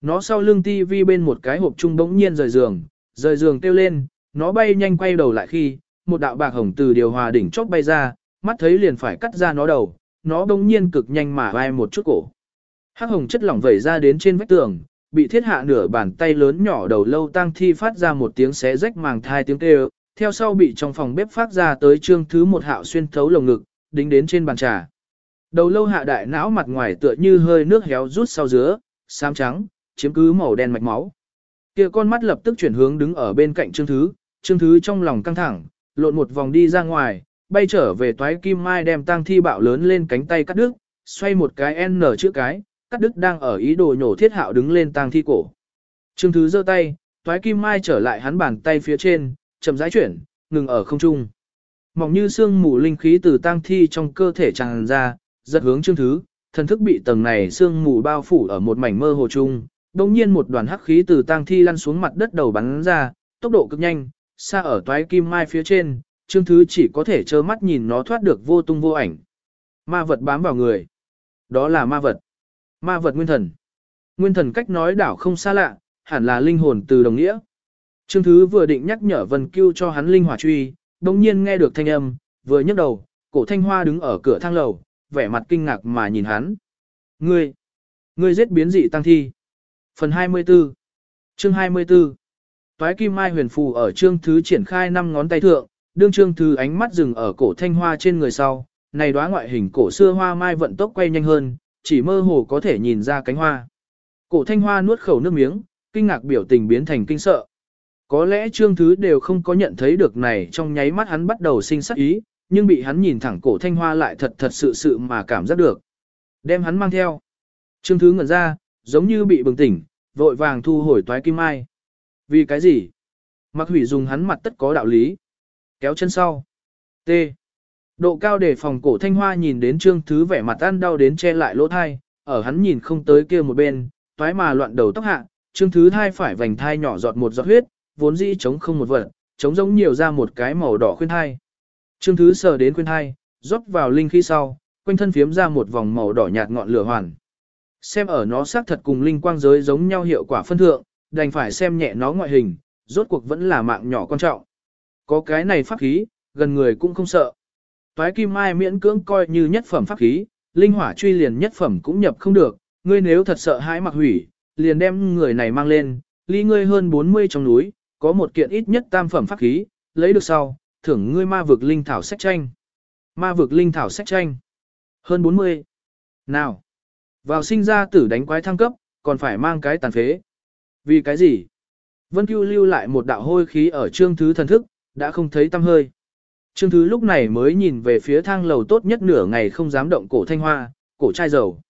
Nó sau lưng tivi bên một cái hộp trung bỗng nhiên rời giường, rời giường kêu lên, nó bay nhanh quay đầu lại khi, một đạo bạc hồng từ điều hòa đỉnh chóp bay ra, mắt thấy liền phải cắt ra nó đầu, nó bỗng nhiên cực nhanh mà vai một chút cổ. Hắc hồng chất lỏng vẩy ra đến trên vách tường, bị thiết hạ nửa bàn tay lớn nhỏ đầu lâu tăng thi phát ra một tiếng xé rách màng thai tiếng kêu, theo sau bị trong phòng bếp phát ra tới trương thứ một hạo xuyên thấu lồng ngực, đính đến trên bàn trà. Đầu lâu hạ đại não mặt ngoài tựa như hơi nước héo rút sau dứa, xám trắng, chiếm cứ màu đen mạch máu. Kia con mắt lập tức chuyển hướng đứng ở bên cạnh Trương Thứ, Trương Thứ trong lòng căng thẳng, lộn một vòng đi ra ngoài, bay trở về toái kim mai đem tang thi bạo lớn lên cánh tay cắt đứt, xoay một cái N chữ cái, cắt đứt đang ở ý đồ nhổ thiết hạo đứng lên tang thi cổ. Trương Thứ giơ tay, toái kim mai trở lại hắn bàn tay phía trên, chậm rãi chuyển, ngừng ở không trung. Mỏng như xương mù linh khí từ tang thi trong cơ thể tràn ra, giật hướng Trương Thứ, thần thức bị tầng này xương mù bao phủ ở một mảnh mơ hồ chung, đồng nhiên một đoàn hắc khí từ tang thi lăn xuống mặt đất đầu bắn ra, tốc độ cực nhanh, xa ở toái kim mai phía trên, Trương Thứ chỉ có thể trơ mắt nhìn nó thoát được vô tung vô ảnh. Ma vật bám vào người. Đó là ma vật. Ma vật nguyên thần. Nguyên thần cách nói đảo không xa lạ, hẳn là linh hồn từ đồng nghĩa. Trương Thứ vừa định nhắc nhở Vân Cưu cho hắn linh hỏa truy, đồng nhiên nghe được thanh âm, vừa nhấc đầu, cổ thanh hoa đứng ở cửa thang lầu, vẻ mặt kinh ngạc mà nhìn hắn. Ngươi, ngươi giết biến dị tăng thi. Phần 24 Chương 24 Toái kim mai huyền phù ở trương thứ triển khai năm ngón tay thượng, đương trương thứ ánh mắt dừng ở cổ thanh hoa trên người sau, này đóa ngoại hình cổ xưa hoa mai vận tốc quay nhanh hơn, chỉ mơ hồ có thể nhìn ra cánh hoa. Cổ thanh hoa nuốt khẩu nước miếng, kinh ngạc biểu tình biến thành kinh sợ. Có lẽ trương thứ đều không có nhận thấy được này trong nháy mắt hắn bắt đầu sinh sắc ý, nhưng bị hắn nhìn thẳng cổ thanh hoa lại thật thật sự sự mà cảm giác được. Đem hắn mang theo. Trương thứ ngẩn ra, giống như bị bừng tỉnh, vội vàng thu hồi toái kim mai. Vì cái gì? Mặc hủy dùng hắn mặt tất có đạo lý. Kéo chân sau. T. Độ cao để phòng cổ thanh hoa nhìn đến trương thứ vẻ mặt ăn đau đến che lại lỗ thai, ở hắn nhìn không tới kia một bên, toái mà loạn đầu tóc hạ, trương thứ thai phải vành thai nhỏ giọt một giọt huyết, vốn dĩ chống không một vật, chống giống nhiều ra một cái màu đỏ khuyên thai. Trương thứ sờ đến khuyên thai, rót vào linh khí sau, quanh thân phiếm ra một vòng màu đỏ nhạt ngọn lửa hoàn. Xem ở nó xác thật cùng linh quang giới giống nhau hiệu quả phân thượng, đành phải xem nhẹ nó ngoại hình, rốt cuộc vẫn là mạng nhỏ quan trọng. Có cái này pháp khí, gần người cũng không sợ. Toái kim mai miễn cưỡng coi như nhất phẩm pháp khí, linh hỏa truy liền nhất phẩm cũng nhập không được, ngươi nếu thật sợ hãi mặc hủy, liền đem người này mang lên, ly ngươi hơn 40 trong núi, có một kiện ít nhất tam phẩm pháp khí, lấy được sau, thưởng ngươi ma vực linh thảo sách tranh. Ma vực linh thảo sách tranh. Hơn 40. Nào. Vào sinh ra tử đánh quái thăng cấp, còn phải mang cái tàn phế. Vì cái gì? Vân Cưu lưu lại một đạo hôi khí ở trương thứ thần thức, đã không thấy tâm hơi. Trương thứ lúc này mới nhìn về phía thang lầu tốt nhất nửa ngày không dám động cổ thanh hoa, cổ chai dầu.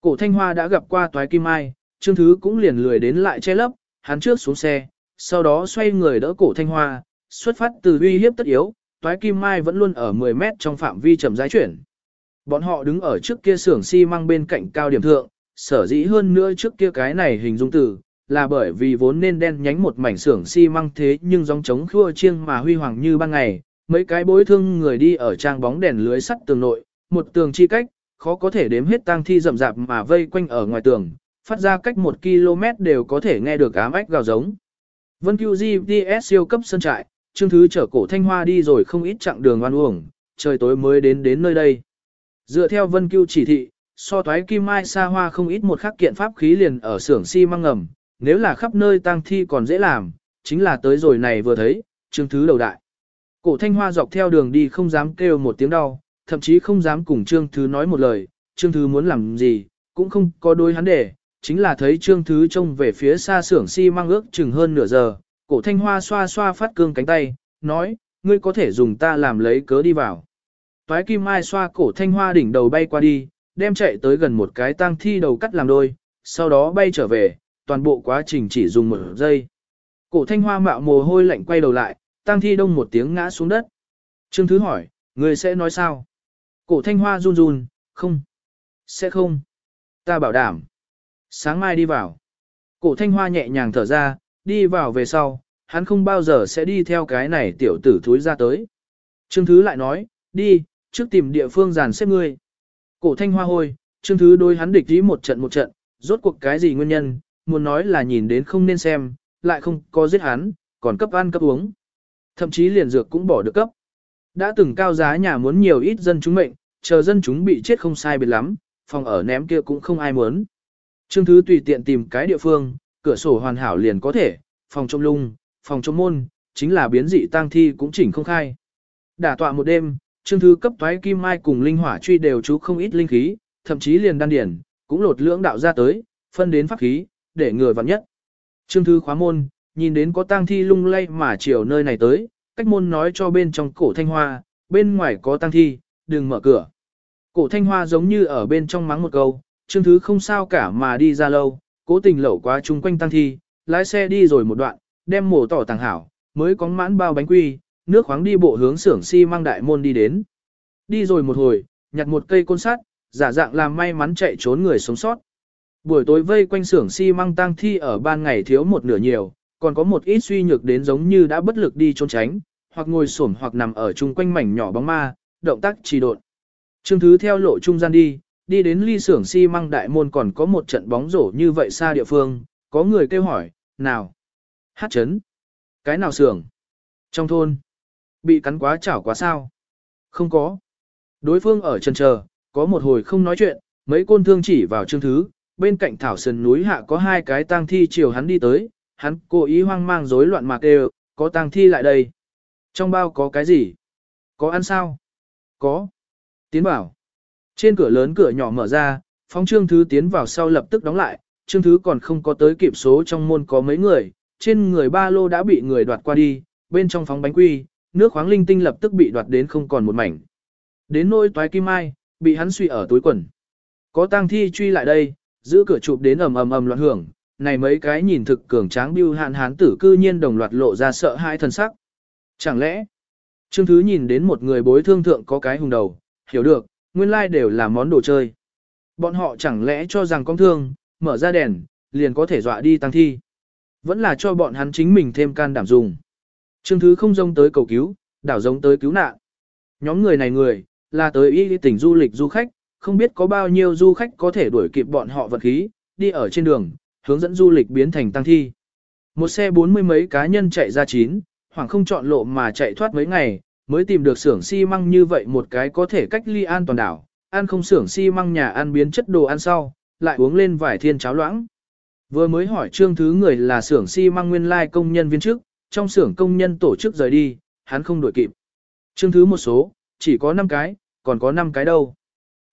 Cổ thanh hoa đã gặp qua toái kim mai, trương thứ cũng liền lười đến lại che lấp, hắn trước xuống xe, sau đó xoay người đỡ cổ thanh hoa, xuất phát từ uy hiếp tất yếu, toái kim mai vẫn luôn ở 10 mét trong phạm vi chậm rãi chuyển. Bọn họ đứng ở trước kia xưởng xi măng bên cạnh cao điểm thượng, sở dĩ hơn nữa trước kia cái này hình dung từ, là bởi vì vốn nên đen nhánh một mảnh xưởng xi măng thế nhưng gióng trống khua chiêng mà huy hoàng như ban ngày, mấy cái bối thương người đi ở trang bóng đèn lưới sắt tường nội, một tường chi cách, khó có thể đếm hết tang thi rậm rạp mà vây quanh ở ngoài tường, phát ra cách một km đều có thể nghe được ám ách gào giống. Vân QGTS siêu cấp sân trại, chương Thứ chở cổ thanh hoa đi rồi không ít chặng đường oan uổng, trời tối mới đến đến nơi đây. Dựa theo Vân Cưu chỉ thị, so toái kim mai xa hoa không ít một khắc kiện pháp khí liền ở xưởng xi si măng ngầm, nếu là khắp nơi tang thi còn dễ làm, chính là tới rồi này vừa thấy, Trương Thứ đầu đại. Cổ thanh hoa dọc theo đường đi không dám kêu một tiếng đau, thậm chí không dám cùng Trương Thứ nói một lời, Trương Thứ muốn làm gì, cũng không có đôi hắn để, chính là thấy Trương Thứ trông về phía xa xưởng xi si măng ước chừng hơn nửa giờ, cổ thanh hoa xoa xoa phát cương cánh tay, nói, ngươi có thể dùng ta làm lấy cớ đi vào. Toái kim mai xoa cổ thanh hoa đỉnh đầu bay qua đi, đem chạy tới gần một cái tang thi đầu cắt làm đôi, sau đó bay trở về, toàn bộ quá trình chỉ dùng một giây. Cổ thanh hoa mạo mồ hôi lạnh quay đầu lại, tăng thi đông một tiếng ngã xuống đất. Trương Thứ hỏi, người sẽ nói sao? Cổ thanh hoa run run, không. Sẽ không. Ta bảo đảm. Sáng mai đi vào. Cổ thanh hoa nhẹ nhàng thở ra, đi vào về sau, hắn không bao giờ sẽ đi theo cái này tiểu tử thúi ra tới. Trương Thứ lại nói, đi, trước tìm địa phương dàn xếp ngươi. Cổ thanh hoa hôi, Trương Thứ đôi hắn địch ý một trận một trận, rốt cuộc cái gì nguyên nhân, muốn nói là nhìn đến không nên xem, lại không có giết hắn, còn cấp ăn cấp uống. Thậm chí liền dược cũng bỏ được cấp. Đã từng cao giá nhà muốn nhiều ít dân chúng mệnh, chờ dân chúng bị chết không sai biệt lắm, phòng ở ném kia cũng không ai muốn. Trương Thứ tùy tiện tìm cái địa phương, cửa sổ hoàn hảo liền có thể, phòng trong lung, phòng trong môn, chính là biến dị tang thi cũng chỉnh không khai. Đả tọa một đêm, Trương Thứ cấp toái kim mai cùng linh hỏa truy đều chú không ít linh khí, thậm chí liền đan điển, cũng lột lưỡng đạo ra tới, phân đến pháp khí, để người vặn nhất. Trương Thư khóa môn, nhìn đến có tang thi lung lay mà chiều nơi này tới, cách môn nói cho bên trong cổ thanh hoa, bên ngoài có tang thi, đừng mở cửa. Cổ thanh hoa giống như ở bên trong mắng một câu, Trương Thứ không sao cả mà đi ra lâu, cố tình lẩu quá chung quanh tang thi, lái xe đi rồi một đoạn, đem mổ tỏ tàng hảo, mới có mãn bao bánh quy, nước khoáng đi bộ hướng xưởng xi si mang đại môn đi đến. Đi rồi một hồi, nhặt một cây côn sắt, giả dạng làm may mắn chạy trốn người sống sót. Buổi tối vây quanh xưởng xi si măng tang thi ở ban ngày thiếu một nửa nhiều, còn có một ít suy nhược đến giống như đã bất lực đi trốn tránh, hoặc ngồi xổm hoặc nằm ở chung quanh mảnh nhỏ bóng ma, động tác trì độn. Trương Thứ theo lộ trung gian đi, đi đến ly xưởng xi si măng đại môn còn có một trận bóng rổ như vậy xa địa phương, có người kêu hỏi, nào? Hát chấn. Cái nào xưởng? Trong thôn. Bị cắn quá chảo quá sao? Không có. Đối phương ở chân chờ, có một hồi không nói chuyện, mấy côn thương chỉ vào trương thứ, bên cạnh thảo sườn núi hạ có hai cái tang thi chiều hắn đi tới, hắn cố ý hoang mang rối loạn mà đều, có tang thi lại đây. Trong bao có cái gì? Có ăn sao? Có. Tiến bảo. Trên cửa lớn cửa nhỏ mở ra, phóng trương thứ tiến vào sau lập tức đóng lại, trương thứ còn không có tới kịp số trong môn có mấy người, trên người ba lô đã bị người đoạt qua đi, bên trong phóng bánh quy, nước khoáng linh tinh lập tức bị đoạt đến không còn một mảnh. Đến nôi toái kim mai, bị hắn suy ở túi quần. Có tang thi truy lại đây, giữ cửa chụp đến ầm ầm ầm loạn hưởng, này mấy cái nhìn thực cường tráng bưu hạn hán tử cư nhiên đồng loạt lộ ra sợ hãi thần sắc. Chẳng lẽ, Trương Thứ nhìn đến một người bối thương thượng có cái hùng đầu, hiểu được, nguyên lai đều là món đồ chơi. Bọn họ chẳng lẽ cho rằng con thương, mở ra đèn, liền có thể dọa đi tăng thi. Vẫn là cho bọn hắn chính mình thêm can đảm dùng. Trương Thứ không rông tới cầu cứu, đảo giống tới cứu nạn. Nhóm người này người, là tới y tỉnh du lịch du khách, không biết có bao nhiêu du khách có thể đuổi kịp bọn họ vật khí, đi ở trên đường, hướng dẫn du lịch biến thành tăng thi. Một xe bốn mươi mấy cá nhân chạy ra chín, hoàng không chọn lộ mà chạy thoát mấy ngày, mới tìm được xưởng xi măng như vậy một cái có thể cách ly an toàn đảo, ăn không xưởng xi măng nhà ăn biến chất đồ ăn sau, lại uống lên vài thiên cháo loãng. Vừa mới hỏi trương thứ người là xưởng xi măng nguyên lai công nhân viên chức, trong xưởng công nhân tổ chức rời đi, hắn không đuổi kịp. Trương thứ một số, chỉ có 5 cái, còn có 5 cái đâu.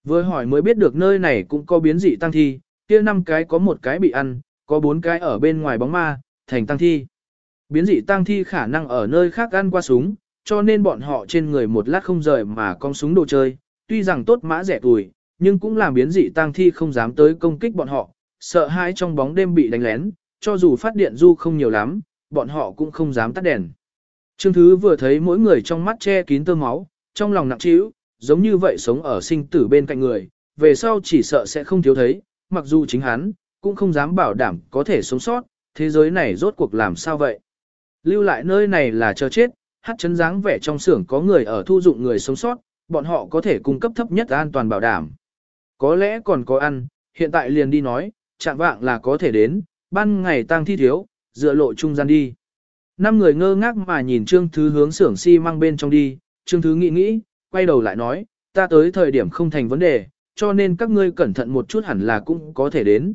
Vừa hỏi mới biết được nơi này cũng có biến dị tăng thi, kia năm cái có một cái bị ăn, có bốn cái ở bên ngoài bóng ma, thành tăng thi. Biến dị tăng thi khả năng ở nơi khác ăn qua súng, cho nên bọn họ trên người một lát không rời mà con súng đồ chơi, tuy rằng tốt mã rẻ tuổi, nhưng cũng làm biến dị tăng thi không dám tới công kích bọn họ, sợ hãi trong bóng đêm bị đánh lén, cho dù phát điện du không nhiều lắm, bọn họ cũng không dám tắt đèn. Trương Thứ vừa thấy mỗi người trong mắt che kín tơ máu, trong lòng nặng trĩu, giống như vậy sống ở sinh tử bên cạnh người, về sau chỉ sợ sẽ không thiếu thấy, mặc dù chính hắn, cũng không dám bảo đảm có thể sống sót, thế giới này rốt cuộc làm sao vậy. Lưu lại nơi này là chờ chết, hát chấn dáng vẻ trong xưởng có người ở thu dụng người sống sót, bọn họ có thể cung cấp thấp nhất an toàn bảo đảm. Có lẽ còn có ăn, hiện tại liền đi nói, chạm vạng là có thể đến, ban ngày tang thi thiếu, dựa lộ trung gian đi. Năm người ngơ ngác mà nhìn Trương Thứ hướng xưởng xi si măng bên trong đi, Trương Thứ nghĩ nghĩ, quay đầu lại nói, ta tới thời điểm không thành vấn đề, cho nên các ngươi cẩn thận một chút hẳn là cũng có thể đến.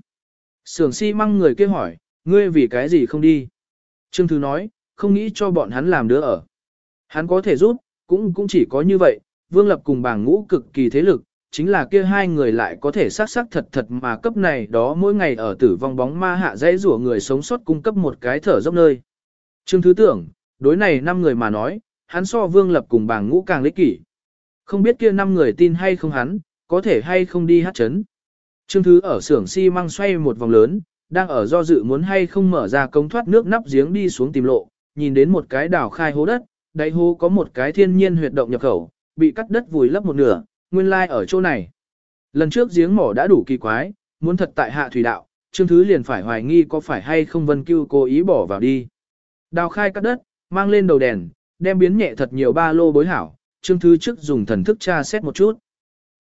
Sưởng xi si măng người kia hỏi, ngươi vì cái gì không đi? Trương Thứ nói, không nghĩ cho bọn hắn làm đứa ở. Hắn có thể giúp, cũng cũng chỉ có như vậy, Vương Lập cùng bảng ngũ cực kỳ thế lực, chính là kia hai người lại có thể xác xác thật thật mà cấp này đó mỗi ngày ở tử vong bóng ma hạ dãy rủa người sống sót cung cấp một cái thở dốc nơi. Trương Thứ tưởng, đối này năm người mà nói, hắn so Vương Lập cùng bảng ngũ càng lý kỷ. Không biết kia năm người tin hay không hắn, có thể hay không đi hát chấn. Trương Thứ ở xưởng xi măng xoay một vòng lớn, đang ở do dự muốn hay không mở ra công thoát nước nắp giếng đi xuống tìm lộ, nhìn đến một cái đảo khai hố đất, đáy hố có một cái thiên nhiên huyệt động nhập khẩu, bị cắt đất vùi lấp một nửa, nguyên lai like ở chỗ này. Lần trước giếng mỏ đã đủ kỳ quái, muốn thật tại hạ thủy đạo, Trương Thứ liền phải hoài nghi có phải hay không Vân Cưu cố ý bỏ vào đi. Đào khai cắt đất, mang lên đầu đèn, đem biến nhẹ thật nhiều ba lô bối hảo, Trương Thứ trước dùng thần thức tra xét một chút.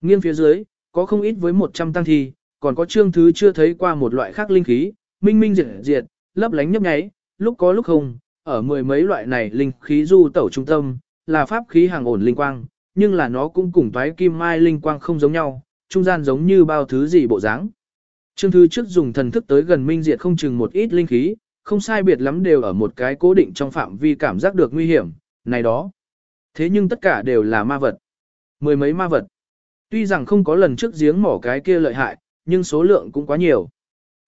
Nghiêng phía dưới, có không ít với 100 tăng thi, còn có Trương Thứ chưa thấy qua một loại khác linh khí, minh minh diệt diệt, lấp lánh nhấp nháy, lúc có lúc không, ở mười mấy loại này linh khí du tẩu trung tâm, là pháp khí hàng ổn linh quang, nhưng là nó cũng cùng toái kim mai linh quang không giống nhau, trung gian giống như bao thứ gì bộ dáng. Trương Thứ trước dùng thần thức tới gần minh diệt không chừng một ít linh khí, không sai biệt lắm đều ở một cái cố định trong phạm vi cảm giác được nguy hiểm, này đó. Thế nhưng tất cả đều là ma vật. Mười mấy ma vật. Tuy rằng không có lần trước giếng mỏ cái kia lợi hại, nhưng số lượng cũng quá nhiều.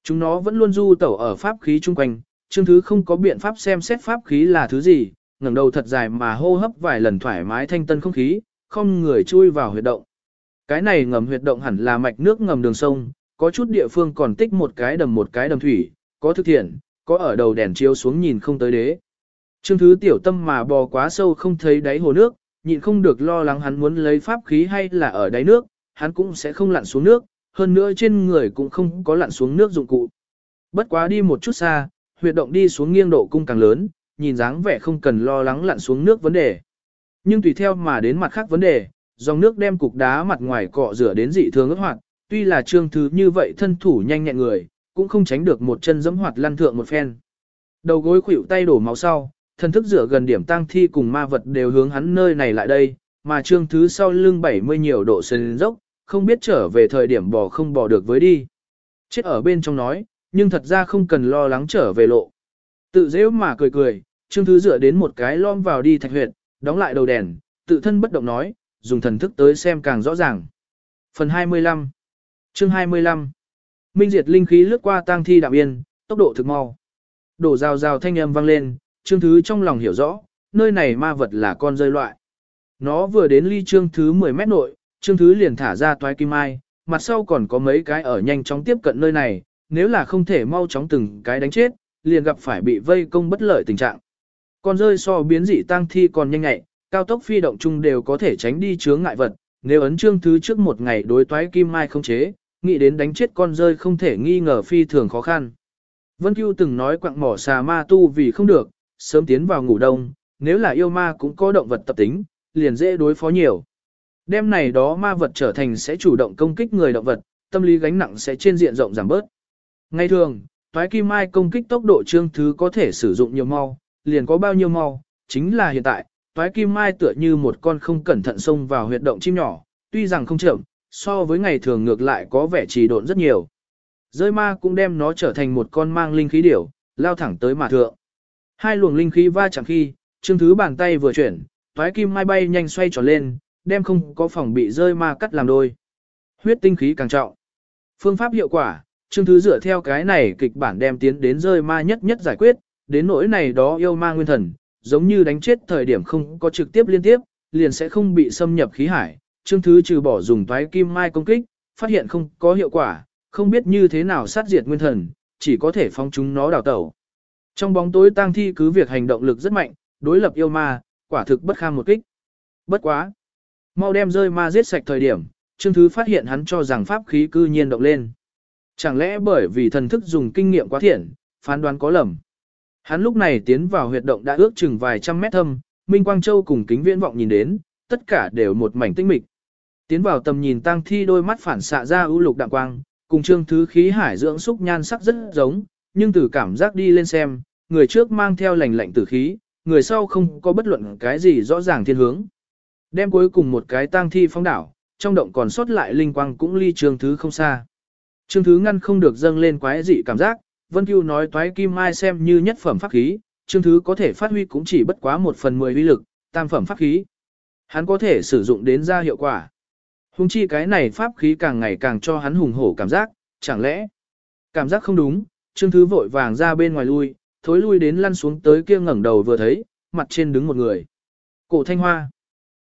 Chúng nó vẫn luôn du tẩu ở pháp khí chung quanh, chương Thứ không có biện pháp xem xét pháp khí là thứ gì, ngẩng đầu thật dài mà hô hấp vài lần thoải mái thanh tân không khí, không người chui vào huyệt động. Cái này ngầm huyệt động hẳn là mạch nước ngầm đường sông, có chút địa phương còn tích một cái đầm một cái đầm thủy, có thực thiện, có ở đầu đèn chiếu xuống nhìn không tới đế. Trương Thứ tiểu tâm mà bò quá sâu không thấy đáy hồ nước, nhịn không được lo lắng hắn muốn lấy pháp khí hay là ở đáy nước, hắn cũng sẽ không lặn xuống nước, hơn nữa trên người cũng không có lặn xuống nước dụng cụ. Bất quá đi một chút xa, huyệt động đi xuống nghiêng độ cung càng lớn, nhìn dáng vẻ không cần lo lắng lặn xuống nước vấn đề. Nhưng tùy theo mà đến mặt khác vấn đề, dòng nước đem cục đá mặt ngoài cọ rửa đến dị thường ướt hoạt, tuy là trương thứ như vậy thân thủ nhanh nhẹn người, cũng không tránh được một chân giẫm hoạt lăn thượng một phen. Đầu gối khuỷu tay đổ máu sau, Thần thức dựa gần điểm tang thi cùng ma vật đều hướng hắn nơi này lại đây, mà trương thứ sau lưng 70 nhiều độ sơn dốc, không biết trở về thời điểm bò không bò được với đi. Chết ở bên trong nói, nhưng thật ra không cần lo lắng trở về lộ. Tự dễ mà cười cười, trương thứ dựa đến một cái lom vào đi thạch huyệt, đóng lại đầu đèn, tự thân bất động nói, dùng thần thức tới xem càng rõ ràng. Phần 25 Chương 25 Minh diệt linh khí lướt qua tang thi đạm yên, tốc độ thực mau. Đổ rào rào thanh âm vang lên, trương thứ trong lòng hiểu rõ, nơi này ma vật là con rơi loại. Nó vừa đến ly trương thứ 10 mét nội, trương thứ liền thả ra toái kim ai, mặt sau còn có mấy cái ở nhanh chóng tiếp cận nơi này, nếu là không thể mau chóng từng cái đánh chết, liền gặp phải bị vây công bất lợi tình trạng. Con rơi so biến dị tăng thi còn nhanh nhạy, cao tốc phi động chung đều có thể tránh đi chướng ngại vật, nếu ấn trương thứ trước một ngày đối toái kim mai không chế, nghĩ đến đánh chết con rơi không thể nghi ngờ phi thường khó khăn. Vân Cưu từng nói quặng mỏ xà ma tu vì không được, sớm tiến vào ngủ đông, nếu là yêu ma cũng có động vật tập tính, liền dễ đối phó nhiều. Đêm này đó ma vật trở thành sẽ chủ động công kích người động vật, tâm lý gánh nặng sẽ trên diện rộng giảm bớt. Ngay thường, toái kim mai công kích tốc độ trương thứ có thể sử dụng nhiều mau, liền có bao nhiêu mau, chính là hiện tại, toái kim mai tựa như một con không cẩn thận xông vào huyệt động chim nhỏ, tuy rằng không chậm, so với ngày thường ngược lại có vẻ trì độn rất nhiều. Rơi ma cũng đem nó trở thành một con mang linh khí điểu, lao thẳng tới mà thượng. Hai luồng linh khí va chạm khi, trương thứ bàn tay vừa chuyển, toái kim mai bay nhanh xoay tròn lên, đem không có phòng bị rơi ma cắt làm đôi. Huyết tinh khí càng trọng. Phương pháp hiệu quả, trương thứ dựa theo cái này kịch bản đem tiến đến rơi ma nhất nhất giải quyết, đến nỗi này đó yêu ma nguyên thần, giống như đánh chết thời điểm không có trực tiếp liên tiếp, liền sẽ không bị xâm nhập khí hải. Trương Thứ trừ bỏ dùng toái kim mai công kích, phát hiện không có hiệu quả, không biết như thế nào sát diệt nguyên thần, chỉ có thể phong chúng nó đào tẩu. Trong bóng tối tang thi cứ việc hành động lực rất mạnh, đối lập yêu ma, quả thực bất kham một kích. Bất quá. Mau đem rơi ma giết sạch thời điểm, Trương Thứ phát hiện hắn cho rằng pháp khí cư nhiên động lên. Chẳng lẽ bởi vì thần thức dùng kinh nghiệm quá thiện, phán đoán có lầm. Hắn lúc này tiến vào huyệt động đã ước chừng vài trăm mét thâm, Minh Quang Châu cùng kính viễn vọng nhìn đến, tất cả đều một mảnh tinh mịch. Tiến vào tầm nhìn tang thi đôi mắt phản xạ ra ưu lục đạm quang, cùng trương thứ khí hải dưỡng xúc nhan sắc rất giống, nhưng từ cảm giác đi lên xem, người trước mang theo lành lạnh tử khí, người sau không có bất luận cái gì rõ ràng thiên hướng. Đem cuối cùng một cái tang thi phong đảo, trong động còn sót lại linh quang cũng ly trương thứ không xa. Trương thứ ngăn không được dâng lên quái dị cảm giác, Vân Cưu nói toái kim mai xem như nhất phẩm pháp khí, trương thứ có thể phát huy cũng chỉ bất quá một phần mười uy lực, tam phẩm pháp khí. Hắn có thể sử dụng đến ra hiệu quả. Hùng chi cái này pháp khí càng ngày càng cho hắn hùng hổ cảm giác, chẳng lẽ cảm giác không đúng, Trương Thứ vội vàng ra bên ngoài lui, thối lui đến lăn xuống tới kia ngẩng đầu vừa thấy, mặt trên đứng một người. Cổ thanh hoa.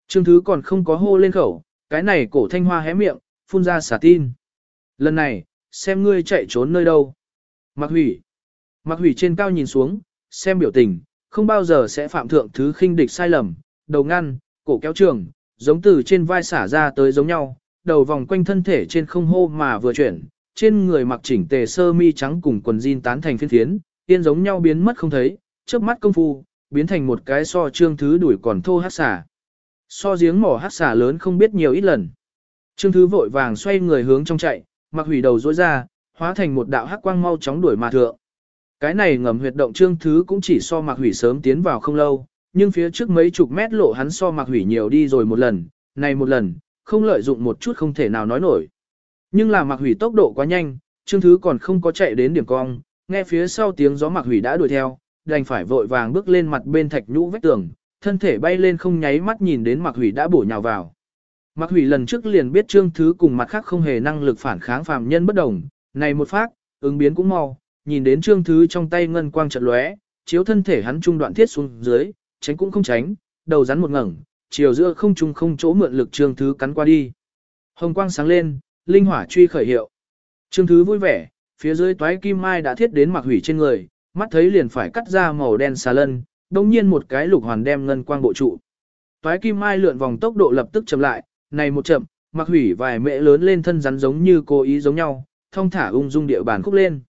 Trương Thứ còn không có hô lên khẩu, cái này cổ thanh hoa hé miệng, phun ra xả tin. Lần này, xem ngươi chạy trốn nơi đâu. Mặc hủy. Mặc hủy trên cao nhìn xuống, xem biểu tình, không bao giờ sẽ phạm thượng thứ khinh địch sai lầm, đầu ngăn, cổ kéo trường, giống từ trên vai xả ra tới giống nhau, đầu vòng quanh thân thể trên không hô mà vừa chuyển, trên người mặc chỉnh tề sơ mi trắng cùng quần jean tán thành phiên phiến, tiên giống nhau biến mất không thấy, trước mắt công phu, biến thành một cái so trương thứ đuổi còn thô hát xả. So giếng mỏ hát xả lớn không biết nhiều ít lần. Trương thứ vội vàng xoay người hướng trong chạy, mặc hủy đầu dối ra, hóa thành một đạo hắc quang mau chóng đuổi mà thượng. Cái này ngầm huyệt động trương thứ cũng chỉ so mặc hủy sớm tiến vào không lâu, nhưng phía trước mấy chục mét lộ hắn so mặc hủy nhiều đi rồi một lần, này một lần, không lợi dụng một chút không thể nào nói nổi. Nhưng là mặc hủy tốc độ quá nhanh, Trương Thứ còn không có chạy đến điểm cong, nghe phía sau tiếng gió mặc hủy đã đuổi theo, đành phải vội vàng bước lên mặt bên thạch nhũ vách tường, thân thể bay lên không nháy mắt nhìn đến mặc hủy đã bổ nhào vào. Mặc hủy lần trước liền biết Trương Thứ cùng mặt khác không hề năng lực phản kháng phàm nhân bất đồng, này một phát, ứng biến cũng mau, nhìn đến Trương Thứ trong tay ngân quang trận lóe, chiếu thân thể hắn trung đoạn thiết xuống dưới, tránh cũng không tránh, đầu rắn một ngẩng, chiều giữa không trung không chỗ mượn lực Trương Thứ cắn qua đi. Hồng quang sáng lên, linh hỏa truy khởi hiệu. Trương Thứ vui vẻ, phía dưới toái kim mai đã thiết đến mặc hủy trên người, mắt thấy liền phải cắt ra màu đen xà lân, đồng nhiên một cái lục hoàn đem ngân quang bộ trụ. Toái kim mai lượn vòng tốc độ lập tức chậm lại, này một chậm, mặc hủy vài mẹ lớn lên thân rắn giống như cố ý giống nhau, thông thả ung dung địa bàn khúc lên.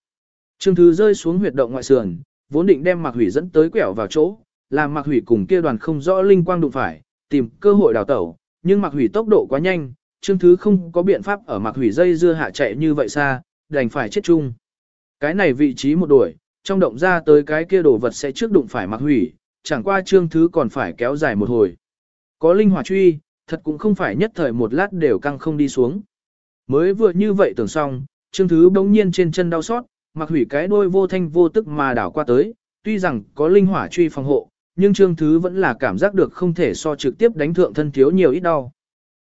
Trương Thứ rơi xuống huyệt động ngoại sườn, vốn định đem mặc hủy dẫn tới quẹo vào chỗ, làm mặc hủy cùng kia đoàn không rõ linh quang đụng phải, tìm cơ hội đào tẩu, nhưng mặc hủy tốc độ quá nhanh, Trương Thứ không có biện pháp ở mặc hủy dây dưa hạ chạy như vậy xa, đành phải chết chung. Cái này vị trí một đuổi, trong động ra tới cái kia đồ vật sẽ trước đụng phải mặc hủy, chẳng qua Trương Thứ còn phải kéo dài một hồi. Có linh hỏa truy, thật cũng không phải nhất thời một lát đều căng không đi xuống. Mới vừa như vậy tưởng xong, Trương Thứ bỗng nhiên trên chân đau xót, mặc hủy cái đôi vô thanh vô tức mà đảo qua tới, tuy rằng có linh hỏa truy phòng hộ, nhưng Trương Thứ vẫn là cảm giác được không thể so trực tiếp đánh thượng thân thiếu nhiều ít đau.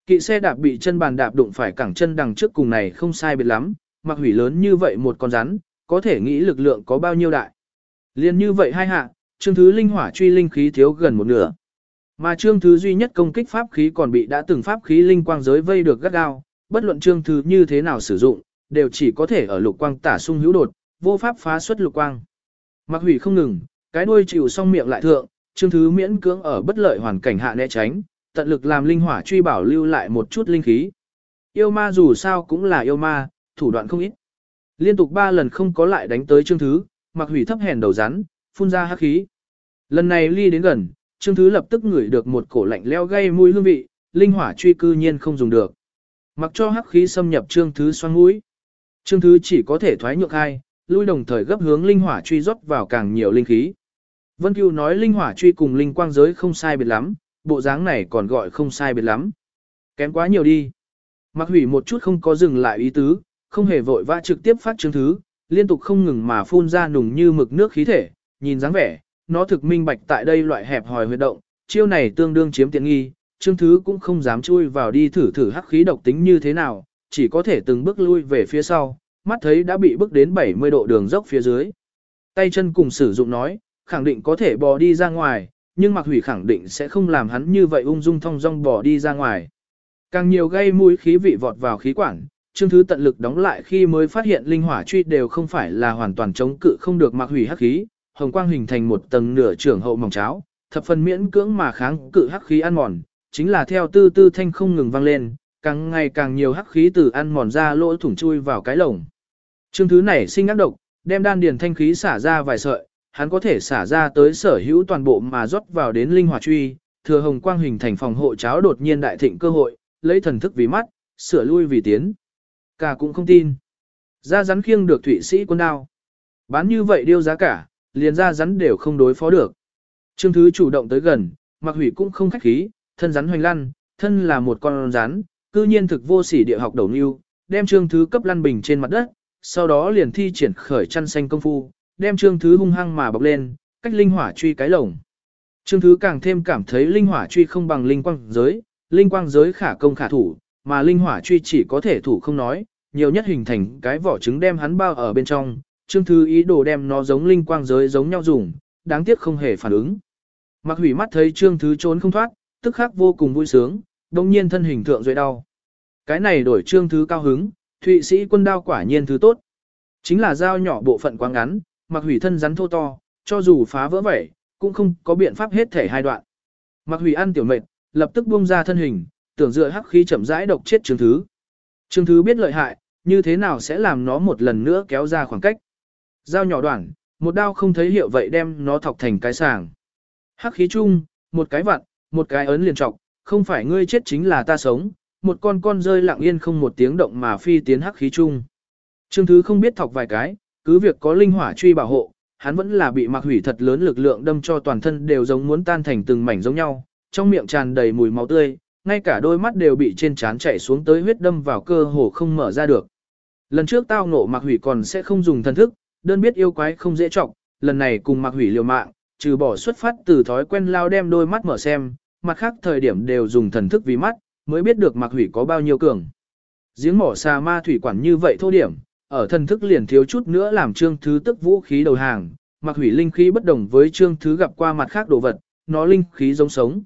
Kỵ xe đạp bị chân bàn đạp đụng phải cẳng chân đằng trước cùng này không sai biệt lắm, mặc hủy lớn như vậy một con rắn, có thể nghĩ lực lượng có bao nhiêu đại. Liên như vậy hai hạ, Trương Thứ linh hỏa truy linh khí thiếu gần một nửa. Mà Trương Thứ duy nhất công kích pháp khí còn bị đã từng pháp khí linh quang giới vây được gắt gao, bất luận Trương Thứ như thế nào sử dụng, đều chỉ có thể ở lục quang tả sung hữu đột, vô pháp phá xuất lục quang. Mặc hủy không ngừng, cái đuôi chịu xong miệng lại thượng, Trương Thứ miễn cưỡng ở bất lợi hoàn cảnh hạ né tránh, tận lực làm linh hỏa truy bảo lưu lại một chút linh khí. Yêu ma dù sao cũng là yêu ma, thủ đoạn không ít. Liên tục ba lần không có lại đánh tới Trương Thứ, mặc hủy thấp hèn đầu rắn, phun ra hắc khí. Lần này ly đến gần, Trương Thứ lập tức ngửi được một cổ lạnh leo gây mũi hương vị, linh hỏa truy cư nhiên không dùng được. Mặc cho hắc khí xâm nhập Trương Thứ xoang mũi. Trương Thứ chỉ có thể thoái nhượng hai, lui đồng thời gấp hướng linh hỏa truy rót vào càng nhiều linh khí. Vân Cừu nói linh hỏa truy cùng linh quang giới không sai biệt lắm, bộ dáng này còn gọi không sai biệt lắm. Kém quá nhiều đi. Mặc hủy một chút không có dừng lại ý tứ, không hề vội vã trực tiếp phát chứng thứ, liên tục không ngừng mà phun ra nùng như mực nước khí thể, nhìn dáng vẻ, nó thực minh bạch tại đây loại hẹp hòi huyệt động, chiêu này tương đương chiếm tiện nghi, chứng thứ cũng không dám chui vào đi thử thử hắc khí độc tính như thế nào, chỉ có thể từng bước lui về phía sau, mắt thấy đã bị bước đến 70 độ đường dốc phía dưới. Tay chân cùng sử dụng nói, khẳng định có thể bò đi ra ngoài, nhưng Mạc Hủy khẳng định sẽ không làm hắn như vậy ung dung thong dong bò đi ra ngoài. Càng nhiều gây mũi khí vị vọt vào khí quản, Trương Thứ tận lực đóng lại khi mới phát hiện linh hỏa truy đều không phải là hoàn toàn chống cự không được Mạc Hủy hắc khí, hồng quang hình thành một tầng nửa trưởng hậu mỏng cháo, thập phần miễn cưỡng mà kháng cự hắc khí ăn mòn, chính là theo tư tư thanh không ngừng vang lên, càng ngày càng nhiều hắc khí từ ăn mòn ra lỗ thủng chui vào cái lồng. Trương thứ này sinh ác độc, đem đan điền thanh khí xả ra vài sợi, hắn có thể xả ra tới sở hữu toàn bộ mà rót vào đến linh hỏa truy, thừa hồng quang hình thành phòng hộ cháo đột nhiên đại thịnh cơ hội, lấy thần thức vì mắt, sửa lui vì tiến. Cả cũng không tin. Ra rắn khiêng được thụy sĩ quân đao. Bán như vậy điêu giá cả, liền ra rắn đều không đối phó được. Trương Thứ chủ động tới gần, mặc hủy cũng không khách khí, thân rắn hoành lăn, thân là một con rắn, cư nhiên thực vô sỉ địa học đầu nưu, đem Trương Thứ cấp lăn bình trên mặt đất, sau đó liền thi triển khởi chăn xanh công phu, đem Trương Thứ hung hăng mà bọc lên, cách linh hỏa truy cái lồng. Trương Thứ càng thêm cảm thấy linh hỏa truy không bằng linh quang giới, linh quang giới khả công khả thủ, mà linh hỏa truy chỉ có thể thủ không nói, nhiều nhất hình thành cái vỏ trứng đem hắn bao ở bên trong, Trương Thứ ý đồ đem nó giống linh quang giới giống nhau dùng, đáng tiếc không hề phản ứng. Mặc hủy mắt thấy Trương Thứ trốn không thoát, tức khắc vô cùng vui sướng, đồng nhiên thân hình thượng dội đau. Cái này đổi Trương Thứ cao hứng, Thụy sĩ quân đao quả nhiên thứ tốt. Chính là dao nhỏ bộ phận quá ngắn, mặc hủy thân rắn thô to, cho dù phá vỡ vậy, cũng không có biện pháp hết thể hai đoạn. Mặc hủy ăn tiểu mệt, lập tức buông ra thân hình, tưởng dựa hắc khí chậm rãi độc chết Trương Thứ. Trương Thứ biết lợi hại, như thế nào sẽ làm nó một lần nữa kéo ra khoảng cách. Dao nhỏ đoạn, một đao không thấy hiệu vậy đem nó thọc thành cái sàng. Hắc khí chung, một cái vặn, một cái ấn liền trọc, không phải ngươi chết chính là ta sống, một con con rơi lặng yên không một tiếng động mà phi tiến hắc khí chung. Trương Thứ không biết thọc vài cái, cứ việc có linh hỏa truy bảo hộ, hắn vẫn là bị mặc hủy thật lớn lực lượng đâm cho toàn thân đều giống muốn tan thành từng mảnh giống nhau, trong miệng tràn đầy mùi máu tươi, ngay cả đôi mắt đều bị trên trán chảy xuống tới huyết đâm vào cơ hồ không mở ra được. Lần trước tao ngộ mặc hủy còn sẽ không dùng thân thức, đơn biết yêu quái không dễ trọng, lần này cùng mặc hủy liều mạng, trừ bỏ xuất phát từ thói quen lao đem đôi mắt mở xem, mặt khác thời điểm đều dùng thần thức vì mắt, mới biết được mặc hủy có bao nhiêu cường. Giếng mỏ xà ma thủy quản như vậy thô điểm, ở thần thức liền thiếu chút nữa làm trương thứ tức vũ khí đầu hàng, mặc hủy linh khí bất đồng với trương thứ gặp qua mặt khác đồ vật, nó linh khí giống sống.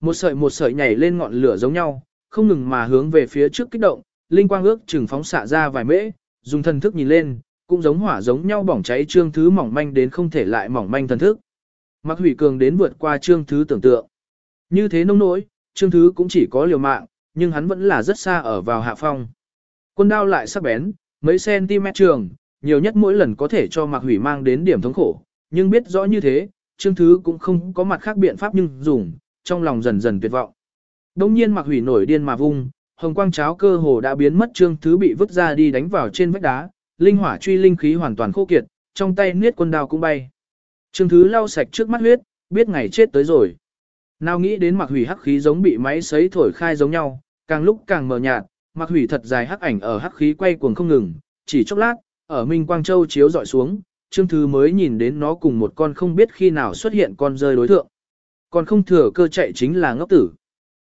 Một sợi một sợi nhảy lên ngọn lửa giống nhau, không ngừng mà hướng về phía trước kích động, linh quang ước chừng phóng xạ ra vài mễ, dùng thần thức nhìn lên, cũng giống hỏa giống nhau bỏng cháy trương thứ mỏng manh đến không thể lại mỏng manh thần thức. Mặc hủy cường đến vượt qua trương thứ tưởng tượng. Như thế nông nỗi, trương thứ cũng chỉ có liều mạng, nhưng hắn vẫn là rất xa ở vào hạ phong. Quân đao lại sắc bén, mấy cm trường, nhiều nhất mỗi lần có thể cho Mạc Hủy mang đến điểm thống khổ, nhưng biết rõ như thế, Trương Thứ cũng không có mặt khác biện pháp nhưng dùng, trong lòng dần dần tuyệt vọng. Đông nhiên Mạc Hủy nổi điên mà vung, hồng quang cháo cơ hồ đã biến mất Trương Thứ bị vứt ra đi đánh vào trên vách đá, linh hỏa truy linh khí hoàn toàn khô kiệt, trong tay niết quân đao cũng bay. Trương Thứ lau sạch trước mắt huyết, biết ngày chết tới rồi. Nào nghĩ đến Mạc Hủy hắc khí giống bị máy sấy thổi khai giống nhau, càng lúc càng mờ nhạt, Mạc Hủy thật dài hắc ảnh ở hắc khí quay cuồng không ngừng, chỉ chốc lát, ở Minh Quang Châu chiếu dọi xuống, Trương Thứ mới nhìn đến nó cùng một con không biết khi nào xuất hiện con rơi đối thượng. Còn không thừa cơ chạy chính là ngốc tử.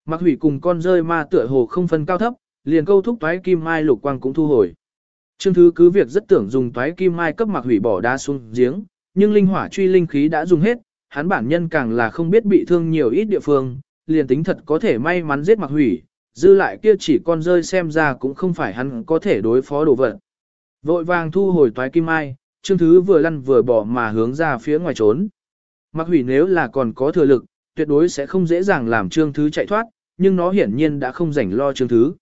Mạc Hủy cùng con rơi ma tựa hồ không phân cao thấp, liền câu thúc toái kim mai lục quang cũng thu hồi. Trương Thứ cứ việc rất tưởng dùng toái kim mai cấp Mạc Hủy bỏ đá xuống giếng, nhưng linh hỏa truy linh khí đã dùng hết, hắn bản nhân càng là không biết bị thương nhiều ít địa phương, liền tính thật có thể may mắn giết Mạc Hủy, dư lại kia chỉ con rơi xem ra cũng không phải hắn có thể đối phó đồ vật. Vội vàng thu hồi toái kim ai Trương Thứ vừa lăn vừa bỏ mà hướng ra phía ngoài trốn. Mặc hủy nếu là còn có thừa lực, tuyệt đối sẽ không dễ dàng làm Trương Thứ chạy thoát, nhưng nó hiển nhiên đã không rảnh lo Trương Thứ.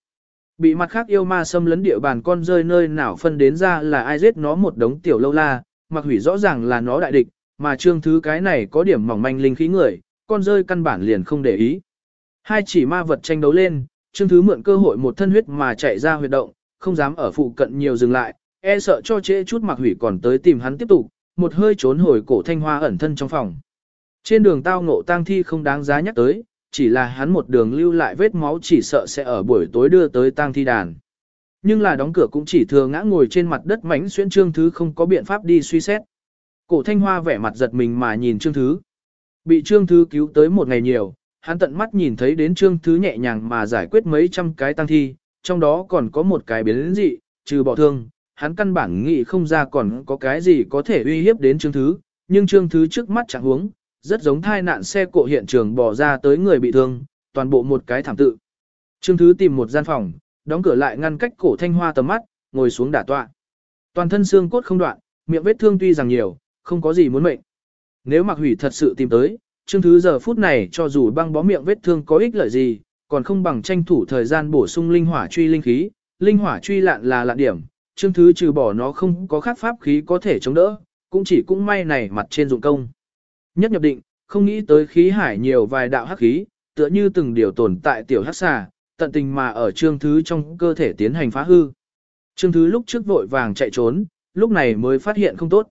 Bị mặt khác yêu ma xâm lấn địa bàn con rơi nơi nào phân đến ra là ai giết nó một đống tiểu lâu la, mặc hủy rõ ràng là nó đại địch, mà Trương Thứ cái này có điểm mỏng manh linh khí người, con rơi căn bản liền không để ý. Hai chỉ ma vật tranh đấu lên, Trương Thứ mượn cơ hội một thân huyết mà chạy ra huyệt động, không dám ở phụ cận nhiều dừng lại, e sợ cho trễ chút mặc hủy còn tới tìm hắn tiếp tục, một hơi trốn hồi cổ thanh hoa ẩn thân trong phòng. Trên đường tao ngộ tang thi không đáng giá nhắc tới, chỉ là hắn một đường lưu lại vết máu chỉ sợ sẽ ở buổi tối đưa tới tang thi đàn. Nhưng là đóng cửa cũng chỉ thừa ngã ngồi trên mặt đất mảnh xuyên trương thứ không có biện pháp đi suy xét. Cổ thanh hoa vẻ mặt giật mình mà nhìn trương thứ. Bị trương thứ cứu tới một ngày nhiều, hắn tận mắt nhìn thấy đến trương thứ nhẹ nhàng mà giải quyết mấy trăm cái tăng thi, trong đó còn có một cái biến dị, trừ bỏ thương, hắn căn bản nghĩ không ra còn có cái gì có thể uy hiếp đến trương thứ, nhưng trương thứ trước mắt chẳng huống, rất giống thai nạn xe cộ hiện trường bỏ ra tới người bị thương, toàn bộ một cái thảm tự. Trương thứ tìm một gian phòng, đóng cửa lại ngăn cách cổ thanh hoa tầm mắt, ngồi xuống đả tọa. Toàn thân xương cốt không đoạn, miệng vết thương tuy rằng nhiều, không có gì muốn mệnh. Nếu mặc hủy thật sự tìm tới, Trương Thứ giờ phút này cho dù băng bó miệng vết thương có ích lợi gì, còn không bằng tranh thủ thời gian bổ sung linh hỏa truy linh khí, linh hỏa truy lạn là lạn điểm, Trương Thứ trừ bỏ nó không có khác pháp khí có thể chống đỡ, cũng chỉ cũng may này mặt trên dụng công. Nhất nhập định, không nghĩ tới khí hải nhiều vài đạo hắc khí, tựa như từng điều tồn tại tiểu hắc xà, tận tình mà ở Trương Thứ trong cơ thể tiến hành phá hư. Trương Thứ lúc trước vội vàng chạy trốn, lúc này mới phát hiện không tốt.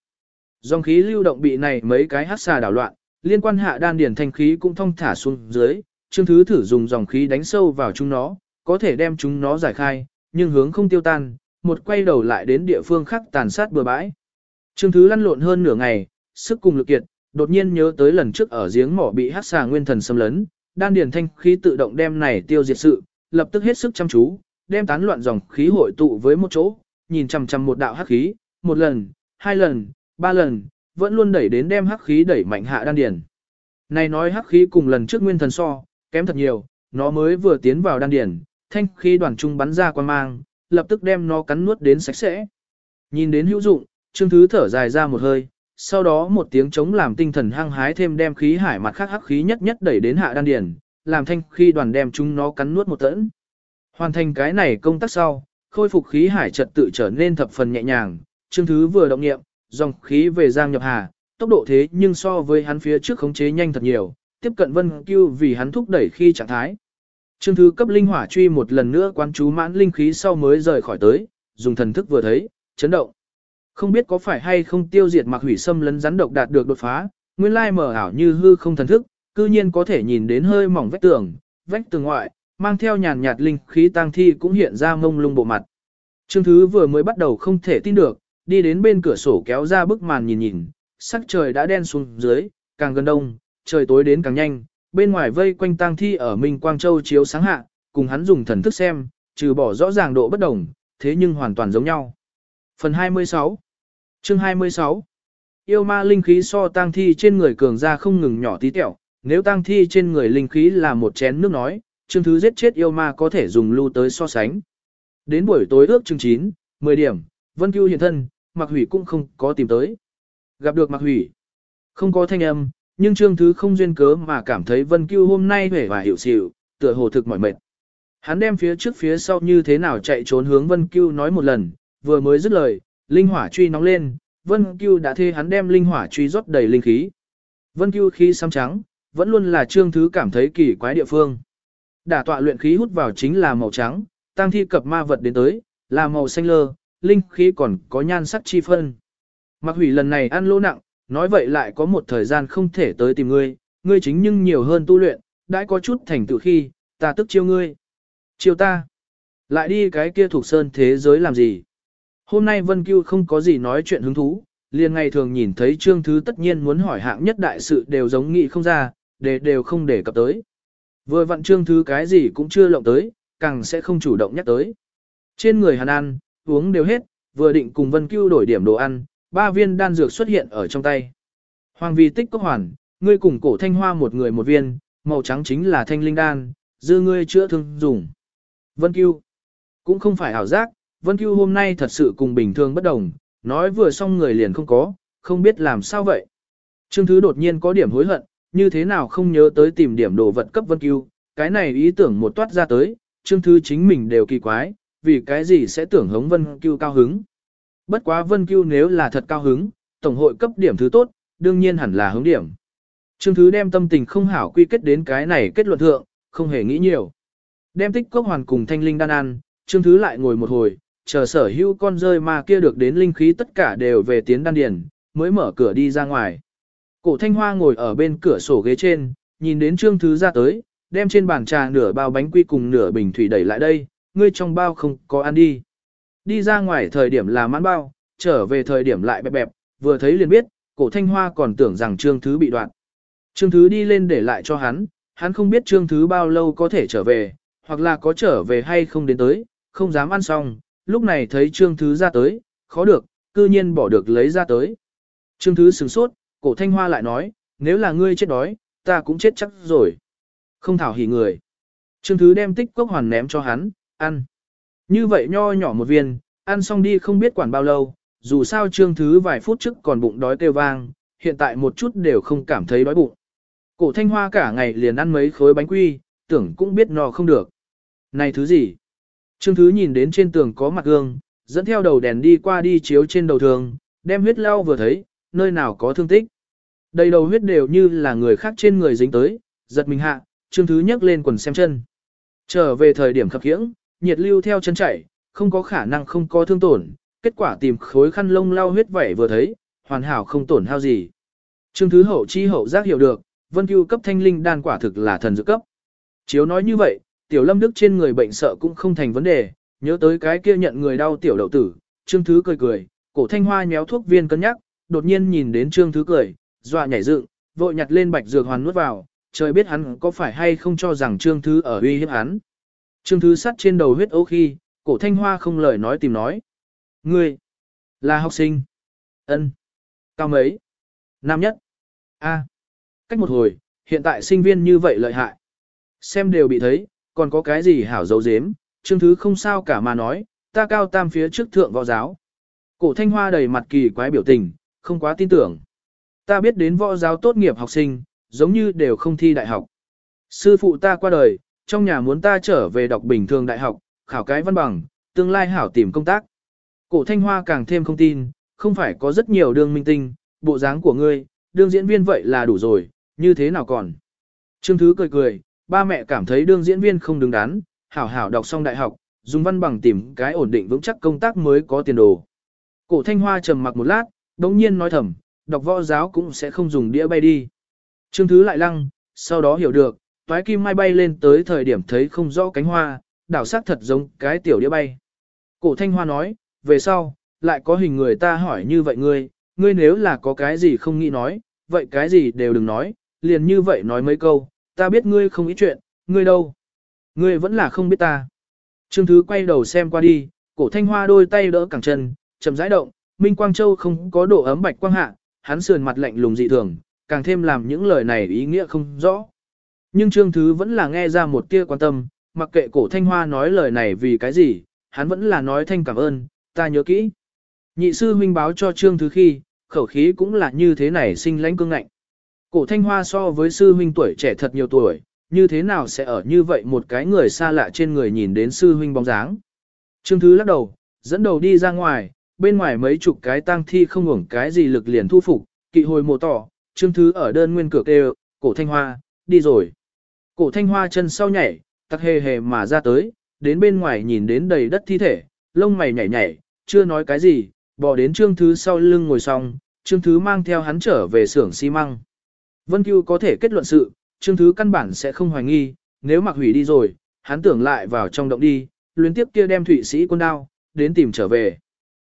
Dòng khí lưu động bị này mấy cái hắc xà đảo loạn, liên quan hạ đan điển thanh khí cũng thông thả xuống dưới, Trương Thứ thử dùng dòng khí đánh sâu vào chúng nó, có thể đem chúng nó giải khai, nhưng hướng không tiêu tan, một quay đầu lại đến địa phương khác tàn sát bừa bãi. Trương Thứ lăn lộn hơn nửa ngày, sức cùng lực kiệt, đột nhiên nhớ tới lần trước ở giếng mỏ bị hắc xà nguyên thần xâm lấn, đan điển thanh khí tự động đem này tiêu diệt sự, lập tức hết sức chăm chú, đem tán loạn dòng khí hội tụ với một chỗ, nhìn chằm chằm một đạo hắc khí, một lần, hai lần, ba lần, vẫn luôn đẩy đến đem hắc khí đẩy mạnh hạ đan điển. Này nói hắc khí cùng lần trước nguyên thần so, kém thật nhiều, nó mới vừa tiến vào đan điển, thanh khí đoàn trung bắn ra quan mang, lập tức đem nó cắn nuốt đến sạch sẽ. Nhìn đến hữu dụng, Trương Thứ thở dài ra một hơi, sau đó một tiếng chống làm tinh thần hăng hái thêm đem khí hải mặt khác hắc khí nhất nhất đẩy đến hạ đan điển, làm thanh khí đoàn đem chúng nó cắn nuốt một tẫn. Hoàn thành cái này công tác sau, khôi phục khí hải trật tự trở nên thập phần nhẹ nhàng, Trương Thứ vừa động nghiệm, dòng khí về Giang Nhập Hà, tốc độ thế nhưng so với hắn phía trước khống chế nhanh thật nhiều, tiếp cận Vân Cưu vì hắn thúc đẩy khi trạng thái. Trương Thứ cấp linh hỏa truy một lần nữa quan chú mãn linh khí sau mới rời khỏi tới, dùng thần thức vừa thấy, chấn động. Không biết có phải hay không tiêu diệt mặc hủy xâm lấn rắn độc đạt được đột phá, nguyên lai mở ảo như hư không thần thức, cư nhiên có thể nhìn đến hơi mỏng vách tường, vách tường ngoại, mang theo nhàn nhạt linh khí tang thi cũng hiện ra mông lung bộ mặt. Trương Thứ vừa mới bắt đầu không thể tin được, đi đến bên cửa sổ kéo ra bức màn nhìn nhìn, sắc trời đã đen xuống dưới, càng gần đông, trời tối đến càng nhanh, bên ngoài vây quanh tang thi ở Minh Quang Châu chiếu sáng hạ, cùng hắn dùng thần thức xem, trừ bỏ rõ ràng độ bất đồng, thế nhưng hoàn toàn giống nhau. Phần 26 Chương 26 Yêu ma linh khí so tang thi trên người cường ra không ngừng nhỏ tí tẹo, nếu tang thi trên người linh khí là một chén nước nói, chương thứ giết chết yêu ma có thể dùng lưu tới so sánh. Đến buổi tối ước chương 9, 10 điểm, Vân Cưu hiện thân, Mạc Hủy cũng không có tìm tới. Gặp được Mạc Hủy, không có thanh âm, nhưng trương thứ không duyên cớ mà cảm thấy Vân Cưu hôm nay vẻ và hiểu xỉu, tựa hồ thực mỏi mệt. Hắn đem phía trước phía sau như thế nào chạy trốn hướng Vân Cưu nói một lần, vừa mới dứt lời, linh hỏa truy nóng lên, Vân Cưu đã thê hắn đem linh hỏa truy rót đầy linh khí. Vân Cưu khi xám trắng, vẫn luôn là trương thứ cảm thấy kỳ quái địa phương. Đả tọa luyện khí hút vào chính là màu trắng, tăng thi cập ma vật đến tới, là màu xanh lơ, linh khí còn có nhan sắc chi phân. Mặc hủy lần này ăn lỗ nặng, nói vậy lại có một thời gian không thể tới tìm ngươi, ngươi chính nhưng nhiều hơn tu luyện, đã có chút thành tựu khi, ta tức chiêu ngươi. Chiêu ta. Lại đi cái kia thuộc sơn thế giới làm gì? Hôm nay Vân Cưu không có gì nói chuyện hứng thú, liền ngày thường nhìn thấy trương thứ tất nhiên muốn hỏi hạng nhất đại sự đều giống nghị không ra, để đều không để cập tới. Vừa vặn trương thứ cái gì cũng chưa lộng tới, càng sẽ không chủ động nhắc tới. Trên người Hàn ăn, uống đều hết, vừa định cùng Vân Cưu đổi điểm đồ ăn, ba viên đan dược xuất hiện ở trong tay. Hoàng vi tích cốc hoàn, ngươi cùng cổ thanh hoa một người một viên, màu trắng chính là thanh linh đan, dư ngươi chữa thương dùng. Vân Cưu, cũng không phải ảo giác, Vân Cưu hôm nay thật sự cùng bình thường bất đồng, nói vừa xong người liền không có, không biết làm sao vậy. Trương Thứ đột nhiên có điểm hối hận, như thế nào không nhớ tới tìm điểm đồ vật cấp Vân Cưu, cái này ý tưởng một toát ra tới, Trương Thứ chính mình đều kỳ quái, vì cái gì sẽ tưởng hống Vân Cưu cao hứng. Bất quá Vân Cưu nếu là thật cao hứng, Tổng hội cấp điểm thứ tốt, đương nhiên hẳn là hứng điểm. Trương Thứ đem tâm tình không hảo quy kết đến cái này kết luận thượng, không hề nghĩ nhiều. Đem tích cốc hoàn cùng thanh linh đan ăn, Trương Thứ lại ngồi một hồi, chờ sở hữu con rơi mà kia được đến linh khí tất cả đều về tiến đan điền, mới mở cửa đi ra ngoài. Cổ thanh hoa ngồi ở bên cửa sổ ghế trên, nhìn đến Trương Thứ ra tới, đem trên bàn trà nửa bao bánh quy cùng nửa bình thủy đẩy lại đây, ngươi trong bao không có ăn đi. Đi ra ngoài thời điểm là mãn bao, trở về thời điểm lại bẹp bẹp, vừa thấy liền biết, cổ thanh hoa còn tưởng rằng trương thứ bị đoạn. Trương thứ đi lên để lại cho hắn, hắn không biết trương thứ bao lâu có thể trở về, hoặc là có trở về hay không đến tới, không dám ăn xong, lúc này thấy trương thứ ra tới, khó được, cư nhiên bỏ được lấy ra tới. Trương thứ sửng sốt, cổ thanh hoa lại nói, nếu là ngươi chết đói, ta cũng chết chắc rồi. Không thảo hỉ người. Trương thứ đem tích cốc hoàn ném cho hắn, ăn. Như vậy nho nhỏ một viên, ăn xong đi không biết quản bao lâu, dù sao trương thứ vài phút trước còn bụng đói kêu vang, hiện tại một chút đều không cảm thấy đói bụng. Cổ thanh hoa cả ngày liền ăn mấy khối bánh quy, tưởng cũng biết no không được. Này thứ gì? Trương Thứ nhìn đến trên tường có mặt gương, dẫn theo đầu đèn đi qua đi chiếu trên đầu thường, đem huyết lau vừa thấy, nơi nào có thương tích. Đầy đầu huyết đều như là người khác trên người dính tới, giật mình hạ, Trương Thứ nhấc lên quần xem chân. Trở về thời điểm khập khiễng, nhiệt lưu theo chân chảy, không có khả năng không có thương tổn, kết quả tìm khối khăn lông lau huyết vẩy vừa thấy, hoàn hảo không tổn hao gì. Trương Thứ hậu chi hậu giác hiểu được, Vân Cưu cấp thanh linh đan quả thực là thần dược cấp. Chiếu nói như vậy, Tiểu Lâm Đức trên người bệnh sợ cũng không thành vấn đề, nhớ tới cái kia nhận người đau tiểu đậu tử, Trương Thứ cười cười, cổ thanh hoa nhéo thuốc viên cân nhắc, đột nhiên nhìn đến Trương Thứ cười, dọa nhảy dựng, vội nhặt lên bạch dược hoàn nuốt vào, trời biết hắn có phải hay không cho rằng Trương Thứ ở uy hiếp hắn. Trương Thứ sắt trên đầu huyết ấu khi, cổ thanh hoa không lời nói tìm nói. Ngươi, là học sinh. ân Cao mấy? Nam nhất. A. Cách một hồi, hiện tại sinh viên như vậy lợi hại. Xem đều bị thấy, còn có cái gì hảo dấu dếm, Trương Thứ không sao cả mà nói, ta cao tam phía trước thượng võ giáo. Cổ thanh hoa đầy mặt kỳ quái biểu tình, không quá tin tưởng. Ta biết đến võ giáo tốt nghiệp học sinh, giống như đều không thi đại học. Sư phụ ta qua đời, trong nhà muốn ta trở về đọc bình thường đại học, khảo cái văn bằng, tương lai hảo tìm công tác. Cổ thanh hoa càng thêm không tin, không phải có rất nhiều đường minh tinh, bộ dáng của ngươi, đương diễn viên vậy là đủ rồi, như thế nào còn. Trương Thứ cười cười, ba mẹ cảm thấy đương diễn viên không đứng đắn, hảo hảo đọc xong đại học, dùng văn bằng tìm cái ổn định vững chắc công tác mới có tiền đồ. Cổ thanh hoa trầm mặc một lát, đống nhiên nói thầm, đọc võ giáo cũng sẽ không dùng đĩa bay đi. Trương Thứ lại lăng, sau đó hiểu được, toái kim mai bay lên tới thời điểm thấy không rõ cánh hoa, đảo sắc thật giống cái tiểu đĩa bay. Cổ thanh hoa nói, về sau, lại có hình người ta hỏi như vậy ngươi, ngươi nếu là có cái gì không nghĩ nói, vậy cái gì đều đừng nói, liền như vậy nói mấy câu, ta biết ngươi không ý chuyện, ngươi đâu. Ngươi vẫn là không biết ta. Trương Thứ quay đầu xem qua đi, cổ thanh hoa đôi tay đỡ cẳng chân, chậm rãi động, Minh Quang Châu không có độ ấm bạch quang hạ, hắn sườn mặt lạnh lùng dị thường, càng thêm làm những lời này ý nghĩa không rõ. Nhưng Trương Thứ vẫn là nghe ra một tia quan tâm, mặc kệ cổ thanh hoa nói lời này vì cái gì, hắn vẫn là nói thanh cảm ơn, ta nhớ kỹ. Nhị sư huynh báo cho Trương Thứ khi, khẩu khí cũng là như thế này sinh lãnh cương ngạnh. Cổ thanh hoa so với sư huynh tuổi trẻ thật nhiều tuổi, như thế nào sẽ ở như vậy một cái người xa lạ trên người nhìn đến sư huynh bóng dáng. Trương Thứ lắc đầu, dẫn đầu đi ra ngoài, bên ngoài mấy chục cái tang thi không ngủng cái gì lực liền thu phục, kỵ hồi mồ tỏ, Trương Thứ ở đơn nguyên cửa kêu, cổ thanh hoa, đi rồi. Cổ thanh hoa chân sau nhảy, tắc hề hề mà ra tới, đến bên ngoài nhìn đến đầy đất thi thể, lông mày nhảy nhảy, chưa nói cái gì, bỏ đến Trương Thứ sau lưng ngồi xong, Trương Thứ mang theo hắn trở về xưởng xi măng. Vân Cưu có thể kết luận sự, Trương Thứ căn bản sẽ không hoài nghi, nếu mặc hủy đi rồi, hắn tưởng lại vào trong động đi, luyến tiếp kia đem thụy sĩ quân đao, đến tìm trở về.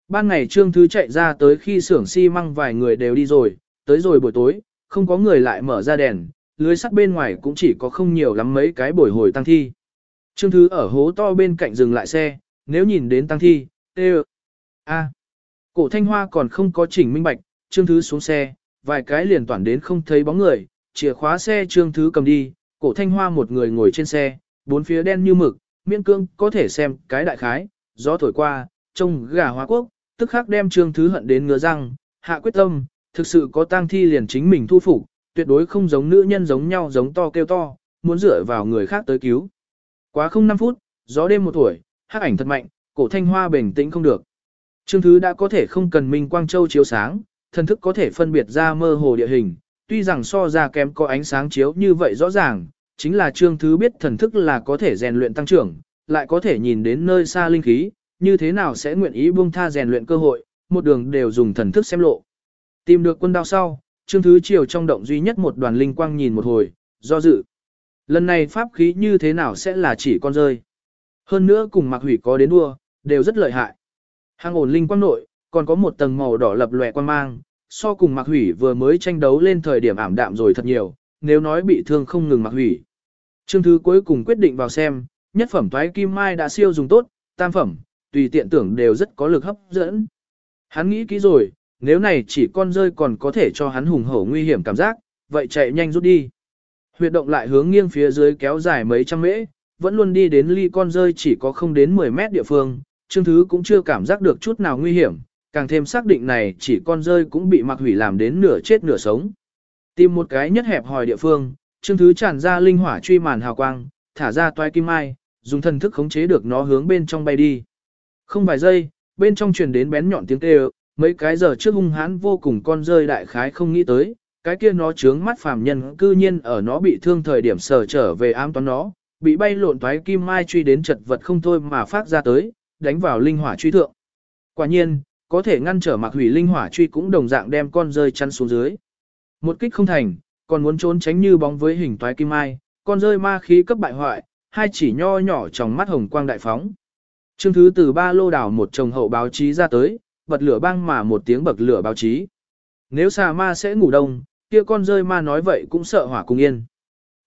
Ban ngày Trương Thứ chạy ra tới khi xưởng xi măng vài người đều đi rồi, tới rồi buổi tối, không có người lại mở ra đèn, lưới sắt bên ngoài cũng chỉ có không nhiều lắm mấy cái bồi hồi tăng thi. Trương Thứ ở hố to bên cạnh dừng lại xe, nếu nhìn đến tăng thi, tê a Cổ thanh hoa còn không có chỉnh minh bạch, Trương Thứ xuống xe, vài cái liền toàn đến không thấy bóng người, chìa khóa xe Trương Thứ cầm đi, cổ thanh hoa một người ngồi trên xe, bốn phía đen như mực, miễn cương có thể xem cái đại khái, gió thổi qua, trông gà hóa quốc, tức khắc đem Trương Thứ hận đến ngứa răng, hạ quyết tâm, thực sự có tang thi liền chính mình thu phục, tuyệt đối không giống nữ nhân giống nhau giống to kêu to, muốn dựa vào người khác tới cứu. Quá không 5 phút, gió đêm một tuổi, hắc ảnh thật mạnh, cổ thanh hoa bình tĩnh không được. Trương Thứ đã có thể không cần Minh Quang Châu chiếu sáng, thần thức có thể phân biệt ra mơ hồ địa hình, tuy rằng so ra kém có ánh sáng chiếu như vậy rõ ràng, chính là Trương Thứ biết thần thức là có thể rèn luyện tăng trưởng, lại có thể nhìn đến nơi xa linh khí, như thế nào sẽ nguyện ý buông tha rèn luyện cơ hội, một đường đều dùng thần thức xem lộ. Tìm được quân đao sau, Trương Thứ chiều trong động duy nhất một đoàn linh quang nhìn một hồi, do dự. Lần này pháp khí như thế nào sẽ là chỉ con rơi. Hơn nữa cùng Mặc Hủy có đến đua, đều rất lợi hại. Hàng ổn linh quang nội, còn có một tầng màu đỏ lập lòe quang mang, so cùng Mặc Hủy vừa mới tranh đấu lên thời điểm ảm đạm rồi thật nhiều, nếu nói bị thương không ngừng Mặc Hủy. Trương Thứ cuối cùng quyết định vào xem, nhất phẩm thoái kim mai đã siêu dùng tốt, tam phẩm, tùy tiện tưởng đều rất có lực hấp dẫn. Hắn nghĩ kỹ rồi, nếu này chỉ con rơi còn có thể cho hắn hùng hổ nguy hiểm cảm giác, vậy chạy nhanh rút đi. Huyệt động lại hướng nghiêng phía dưới kéo dài mấy trăm mễ, vẫn luôn đi đến ly con rơi chỉ có không đến 10 mét địa phương, Trương Thứ cũng chưa cảm giác được chút nào nguy hiểm, càng thêm xác định này chỉ con rơi cũng bị mặc hủy làm đến nửa chết nửa sống. Tìm một cái nhất hẹp hòi địa phương, Trương Thứ tràn ra linh hỏa truy màn hào quang, thả ra toai kim mai, dùng thần thức khống chế được nó hướng bên trong bay đi. Không vài giây, bên trong truyền đến bén nhọn tiếng kêu, mấy cái giờ trước hung hãn vô cùng con rơi đại khái không nghĩ tới, cái kia nó trướng mắt phàm nhân cư nhiên ở nó bị thương thời điểm sở trở về ám toán nó, bị bay lộn toái kim mai truy đến chật vật không thôi mà phát ra tới, đánh vào linh hỏa truy thượng. Quả nhiên, có thể ngăn trở mặc hủy linh hỏa truy cũng đồng dạng đem con rơi chăn xuống dưới. Một kích không thành, còn muốn trốn tránh như bóng với hình toái kim mai, con rơi ma khí cấp bại hoại, hai chỉ nho nhỏ trong mắt hồng quang đại phóng. Trương thứ từ ba lô đảo một chồng hậu báo chí ra tới, bật lửa băng mà một tiếng bật lửa báo chí. Nếu xà ma sẽ ngủ đông, kia con rơi ma nói vậy cũng sợ hỏa cùng yên.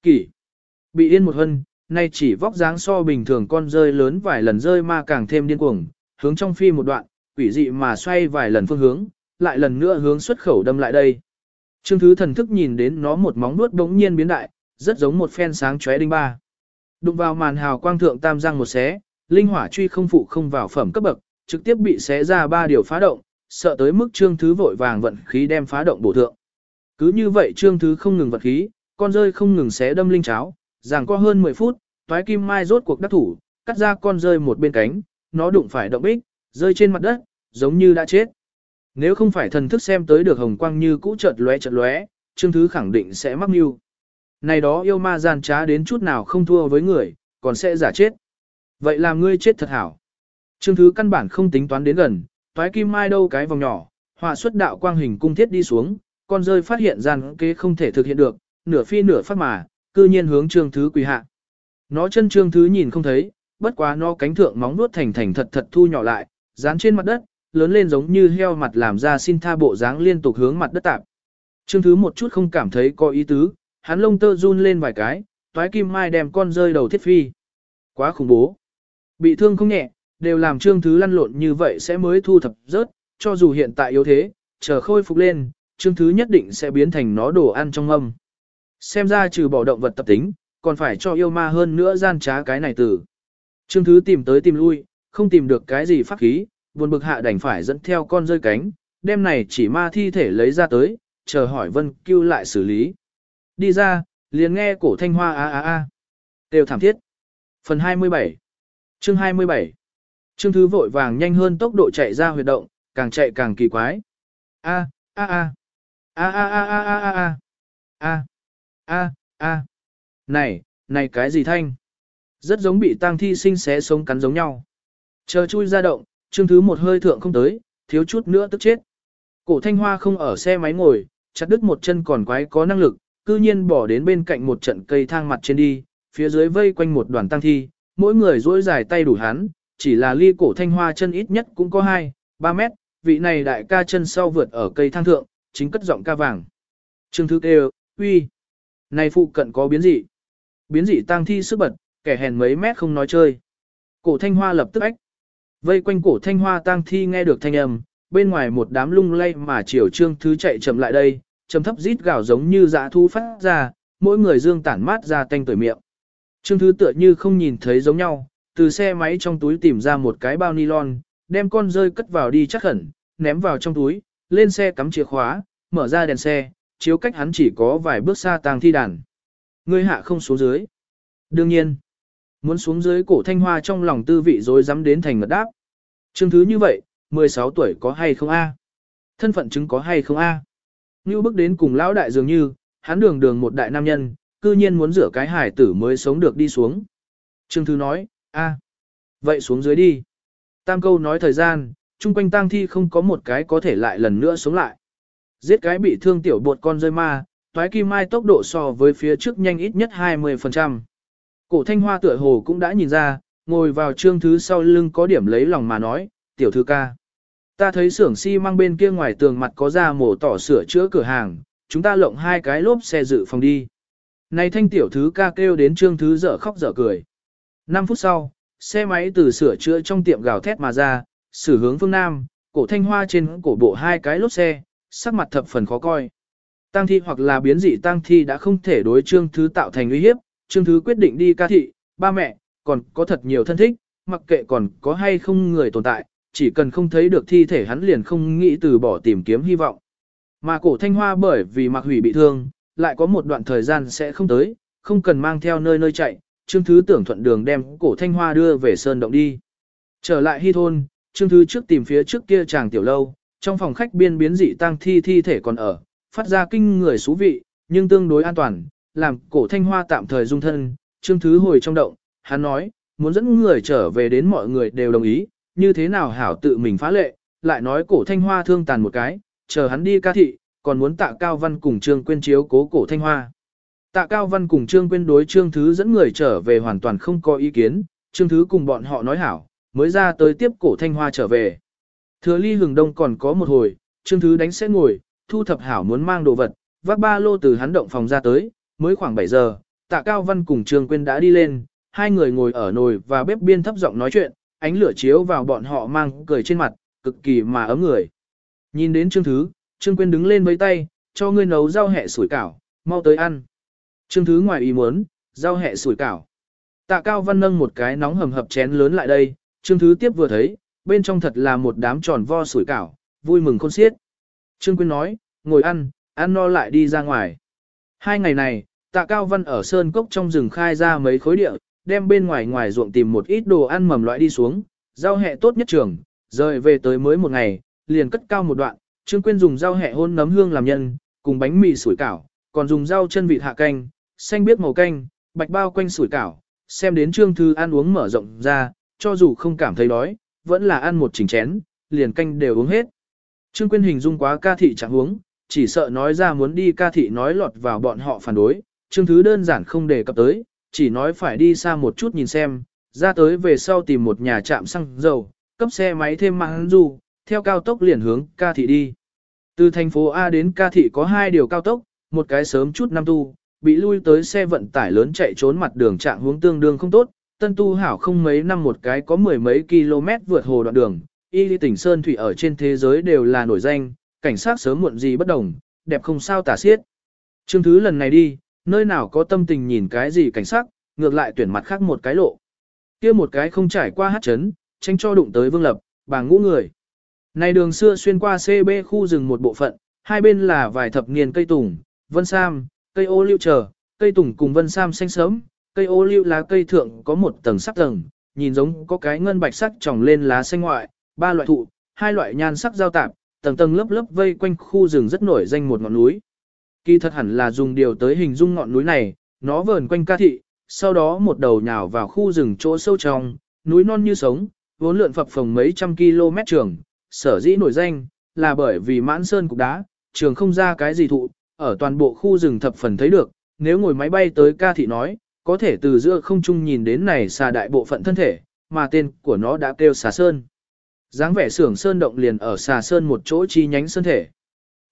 Kỷ. Bị yên một hân, nay chỉ vóc dáng so bình thường con rơi lớn vài lần rơi ma càng thêm điên cuồng, hướng trong phi một đoạn, quỷ dị mà xoay vài lần phương hướng, lại lần nữa hướng xuất khẩu đâm lại đây. Trương thứ thần thức nhìn đến nó một móng nuốt đống nhiên biến đại, rất giống một phen sáng chóe đinh ba. Đụng vào màn hào quang thượng tam răng một xé, linh hỏa truy không phụ không vào phẩm cấp bậc, trực tiếp bị xé ra ba điều phá động, sợ tới mức trương thứ vội vàng vận khí đem phá động bổ thượng. Cứ như vậy trương thứ không ngừng vận khí, con rơi không ngừng xé đâm linh cháo, rằng qua hơn 10 phút, toái kim mai rốt cuộc đắc thủ, cắt ra con rơi một bên cánh, nó đụng phải động bích, rơi trên mặt đất, giống như đã chết. Nếu không phải thần thức xem tới được hồng quang như cũ chợt lóe chợt lóe, Trương Thứ khẳng định sẽ mắc mưu. Này đó yêu ma gian trá đến chút nào không thua với người, còn sẽ giả chết. Vậy làm ngươi chết thật hảo. Trương Thứ căn bản không tính toán đến gần, toái kim mai đâu cái vòng nhỏ, họa xuất đạo quang hình cung thiết đi xuống, con rơi phát hiện rằng kế không thể thực hiện được, nửa phi nửa phát mà, cư nhiên hướng Trương Thứ quỳ hạ. Nó chân Trương Thứ nhìn không thấy, bất quá nó cánh thượng móng nuốt thành thành thật thật thu nhỏ lại, dán trên mặt đất, lớn lên giống như heo mặt làm ra xin tha bộ dáng liên tục hướng mặt đất tạp. Trương Thứ một chút không cảm thấy có ý tứ, hắn lông tơ run lên vài cái, toái kim mai đem con rơi đầu thiết phi. Quá khủng bố. Bị thương không nhẹ, đều làm Trương Thứ lăn lộn như vậy sẽ mới thu thập rớt, cho dù hiện tại yếu thế, chờ khôi phục lên, Trương Thứ nhất định sẽ biến thành nó đồ ăn trong âm. Xem ra trừ bỏ động vật tập tính, còn phải cho yêu ma hơn nữa gian trá cái này từ. Trương Thứ tìm tới tìm lui, không tìm được cái gì pháp khí, buồn bực hạ đành phải dẫn theo con rơi cánh, đem này chỉ ma thi thể lấy ra tới, chờ hỏi Vân Cưu lại xử lý. Đi ra, liền nghe cổ thanh hoa a a a. Đều thảm thiết. Phần 27 Chương 27 Trương Thứ vội vàng nhanh hơn tốc độ chạy ra huyệt động, càng chạy càng kỳ quái. A, a a. A a a a a a. A. A a. Này, này cái gì thanh? Rất giống bị tang thi sinh xé sống cắn giống nhau. Chờ chui ra động, Trương Thứ một hơi thượng không tới, thiếu chút nữa tức chết. Cổ Thanh Hoa không ở xe máy ngồi, chặt đứt một chân còn quái có năng lực, cư nhiên bỏ đến bên cạnh một trận cây thang mặt trên đi, phía dưới vây quanh một đoàn tang thi, mỗi người duỗi dài tay đủ hắn, chỉ là ly cổ Thanh Hoa chân ít nhất cũng có 2, 3 mét, vị này đại ca chân sau vượt ở cây thang thượng, chính cất giọng ca vàng. Trương Thứ kêu, uy, này phụ cận có biến dị. Biến dị tăng thi sức bật, kẻ hèn mấy mét không nói chơi. Cổ Thanh Hoa lập tức ách. Vây quanh cổ thanh hoa tang thi nghe được thanh âm, bên ngoài một đám lung lay mà chiều trương thứ chạy chậm lại đây, trầm thấp rít gào giống như dã thu phát ra, mỗi người dương tản mát ra tanh tuổi miệng. Trương thứ tựa như không nhìn thấy giống nhau, từ xe máy trong túi tìm ra một cái bao nylon, đem con rơi cất vào đi chắc khẩn, ném vào trong túi, lên xe cắm chìa khóa, mở ra đèn xe, chiếu cách hắn chỉ có vài bước xa tang thi đàn. Ngươi hạ không xuống dưới. Đương nhiên, Muốn xuống dưới cổ thanh hoa trong lòng tư vị rồi dám đến thành ngật đáp. Trương thứ như vậy, 16 tuổi có hay không a? Thân phận chứng có hay không a? À? Như bước đến cùng lão đại dường như, hắn đường đường một đại nam nhân, cư nhiên muốn rửa cái hải tử mới sống được đi xuống. Trương thứ nói, a, vậy xuống dưới đi. Tam câu nói thời gian, chung quanh tang thi không có một cái có thể lại lần nữa sống lại. Giết cái bị thương tiểu bột con rơi ma, toái kim mai tốc độ so với phía trước nhanh ít nhất 20%. Cổ thanh hoa tựa hồ cũng đã nhìn ra, ngồi vào trương thứ sau lưng có điểm lấy lòng mà nói, tiểu thư ca. Ta thấy xưởng xi si mang bên kia ngoài tường mặt có ra mổ tỏ sửa chữa cửa hàng, chúng ta lộng hai cái lốp xe dự phòng đi. Này thanh tiểu thứ ca kêu đến trương thứ dở khóc dở cười. 5 phút sau, xe máy từ sửa chữa trong tiệm gào thét mà ra, xử hướng phương Nam, cổ thanh hoa trên cổ bộ hai cái lốp xe, sắc mặt thập phần khó coi. Tăng thi hoặc là biến dị tăng thi đã không thể đối trương thứ tạo thành uy hiếp, Trương Thứ quyết định đi ca thị, ba mẹ, còn có thật nhiều thân thích, mặc kệ còn có hay không người tồn tại, chỉ cần không thấy được thi thể hắn liền không nghĩ từ bỏ tìm kiếm hy vọng. Mà cổ thanh hoa bởi vì mặc hủy bị thương, lại có một đoạn thời gian sẽ không tới, không cần mang theo nơi nơi chạy, Trương Thứ tưởng thuận đường đem cổ thanh hoa đưa về sơn động đi. Trở lại hy thôn, Trương Thứ trước tìm phía trước kia chàng tiểu lâu, trong phòng khách biên biến dị tăng thi thi thể còn ở, phát ra kinh người xú vị, nhưng tương đối an toàn, làm cổ thanh hoa tạm thời dung thân, Trương Thứ hồi trong động, hắn nói, muốn dẫn người trở về đến mọi người đều đồng ý, như thế nào hảo tự mình phá lệ, lại nói cổ thanh hoa thương tàn một cái, chờ hắn đi ca thị, còn muốn tạ cao văn cùng Trương Quyên chiếu cố cổ thanh hoa. Tạ Cao Văn cùng Trương Quyên đối Trương Thứ dẫn người trở về hoàn toàn không có ý kiến, Trương Thứ cùng bọn họ nói hảo, mới ra tới tiếp cổ thanh hoa trở về. Thừa ly hừng đông còn có một hồi, Trương Thứ đánh sẽ ngồi, thu thập hảo muốn mang đồ vật, vác ba lô từ hắn động phòng ra tới, mới khoảng 7 giờ, Tạ Cao Văn cùng Trương Quyên đã đi lên, hai người ngồi ở nồi và bếp biên thấp giọng nói chuyện, ánh lửa chiếu vào bọn họ mang cười trên mặt, cực kỳ mà ấm người. Nhìn đến Trương Thứ, Trương Quyên đứng lên với tay, cho ngươi nấu rau hẹ sủi cảo, mau tới ăn. Trương Thứ ngoài ý muốn, rau hẹ sủi cảo. Tạ Cao Văn nâng một cái nóng hầm hập chén lớn lại đây, Trương Thứ tiếp vừa thấy, bên trong thật là một đám tròn vo sủi cảo, vui mừng khôn xiết. Trương Quyên nói, ngồi ăn, ăn no lại đi ra ngoài. Hai ngày này, Tạ Cao Văn ở Sơn Cốc trong rừng khai ra mấy khối địa, đem bên ngoài ngoài ruộng tìm một ít đồ ăn mầm loại đi xuống, rau hẹ tốt nhất trường, rời về tới mới một ngày, liền cất cao một đoạn, Trương Quyên dùng rau hẹ hôn nấm hương làm nhân, cùng bánh mì sủi cảo, còn dùng rau chân vịt hạ canh, xanh biếc màu canh, bạch bao quanh sủi cảo, xem đến Trương Thư ăn uống mở rộng ra, cho dù không cảm thấy đói, vẫn là ăn một chỉnh chén, liền canh đều uống hết. Trương Quyên hình dung quá ca thị chẳng uống, chỉ sợ nói ra muốn đi ca thị nói lọt vào bọn họ phản đối, Trương Thứ đơn giản không đề cập tới, chỉ nói phải đi xa một chút nhìn xem, ra tới về sau tìm một nhà trạm xăng dầu, cấp xe máy thêm mạng du, theo cao tốc liền hướng ca thị đi. Từ thành phố A đến ca thị có hai điều cao tốc, một cái sớm chút năm tu, bị lui tới xe vận tải lớn chạy trốn mặt đường trạng hướng tương đương không tốt, tân tu hảo không mấy năm một cái có mười mấy km vượt hồ đoạn đường, y tỉnh Sơn Thủy ở trên thế giới đều là nổi danh, cảnh sát sớm muộn gì bất đồng, đẹp không sao tả xiết. Trương Thứ lần này đi, nơi nào có tâm tình nhìn cái gì cảnh sát, ngược lại tuyển mặt khác một cái lộ. kia một cái không trải qua hát chấn, tranh cho đụng tới vương lập, bà ngũ người. Này đường xưa xuyên qua CB khu rừng một bộ phận, hai bên là vài thập niên cây tùng, vân sam, cây ô liu chờ, cây tùng cùng vân sam xanh sớm, cây ô liu lá cây thượng có một tầng sắc tầng, nhìn giống có cái ngân bạch sắc tròng lên lá xanh ngoại, ba loại thụ, hai loại nhan sắc giao tạp, tầng tầng lớp lớp vây quanh khu rừng rất nổi danh một ngọn núi. Kỳ thật hẳn là dùng điều tới hình dung ngọn núi này, nó vờn quanh ca thị, sau đó một đầu nhào vào khu rừng chỗ sâu trong, núi non như sống, vốn lượn phập phồng mấy trăm km trường, sở dĩ nổi danh, là bởi vì mãn sơn cục đá, trường không ra cái gì thụ, ở toàn bộ khu rừng thập phần thấy được, nếu ngồi máy bay tới ca thị nói, có thể từ giữa không trung nhìn đến này xà đại bộ phận thân thể, mà tên của nó đã kêu xà sơn. dáng vẻ xưởng sơn động liền ở xà sơn một chỗ chi nhánh sơn thể.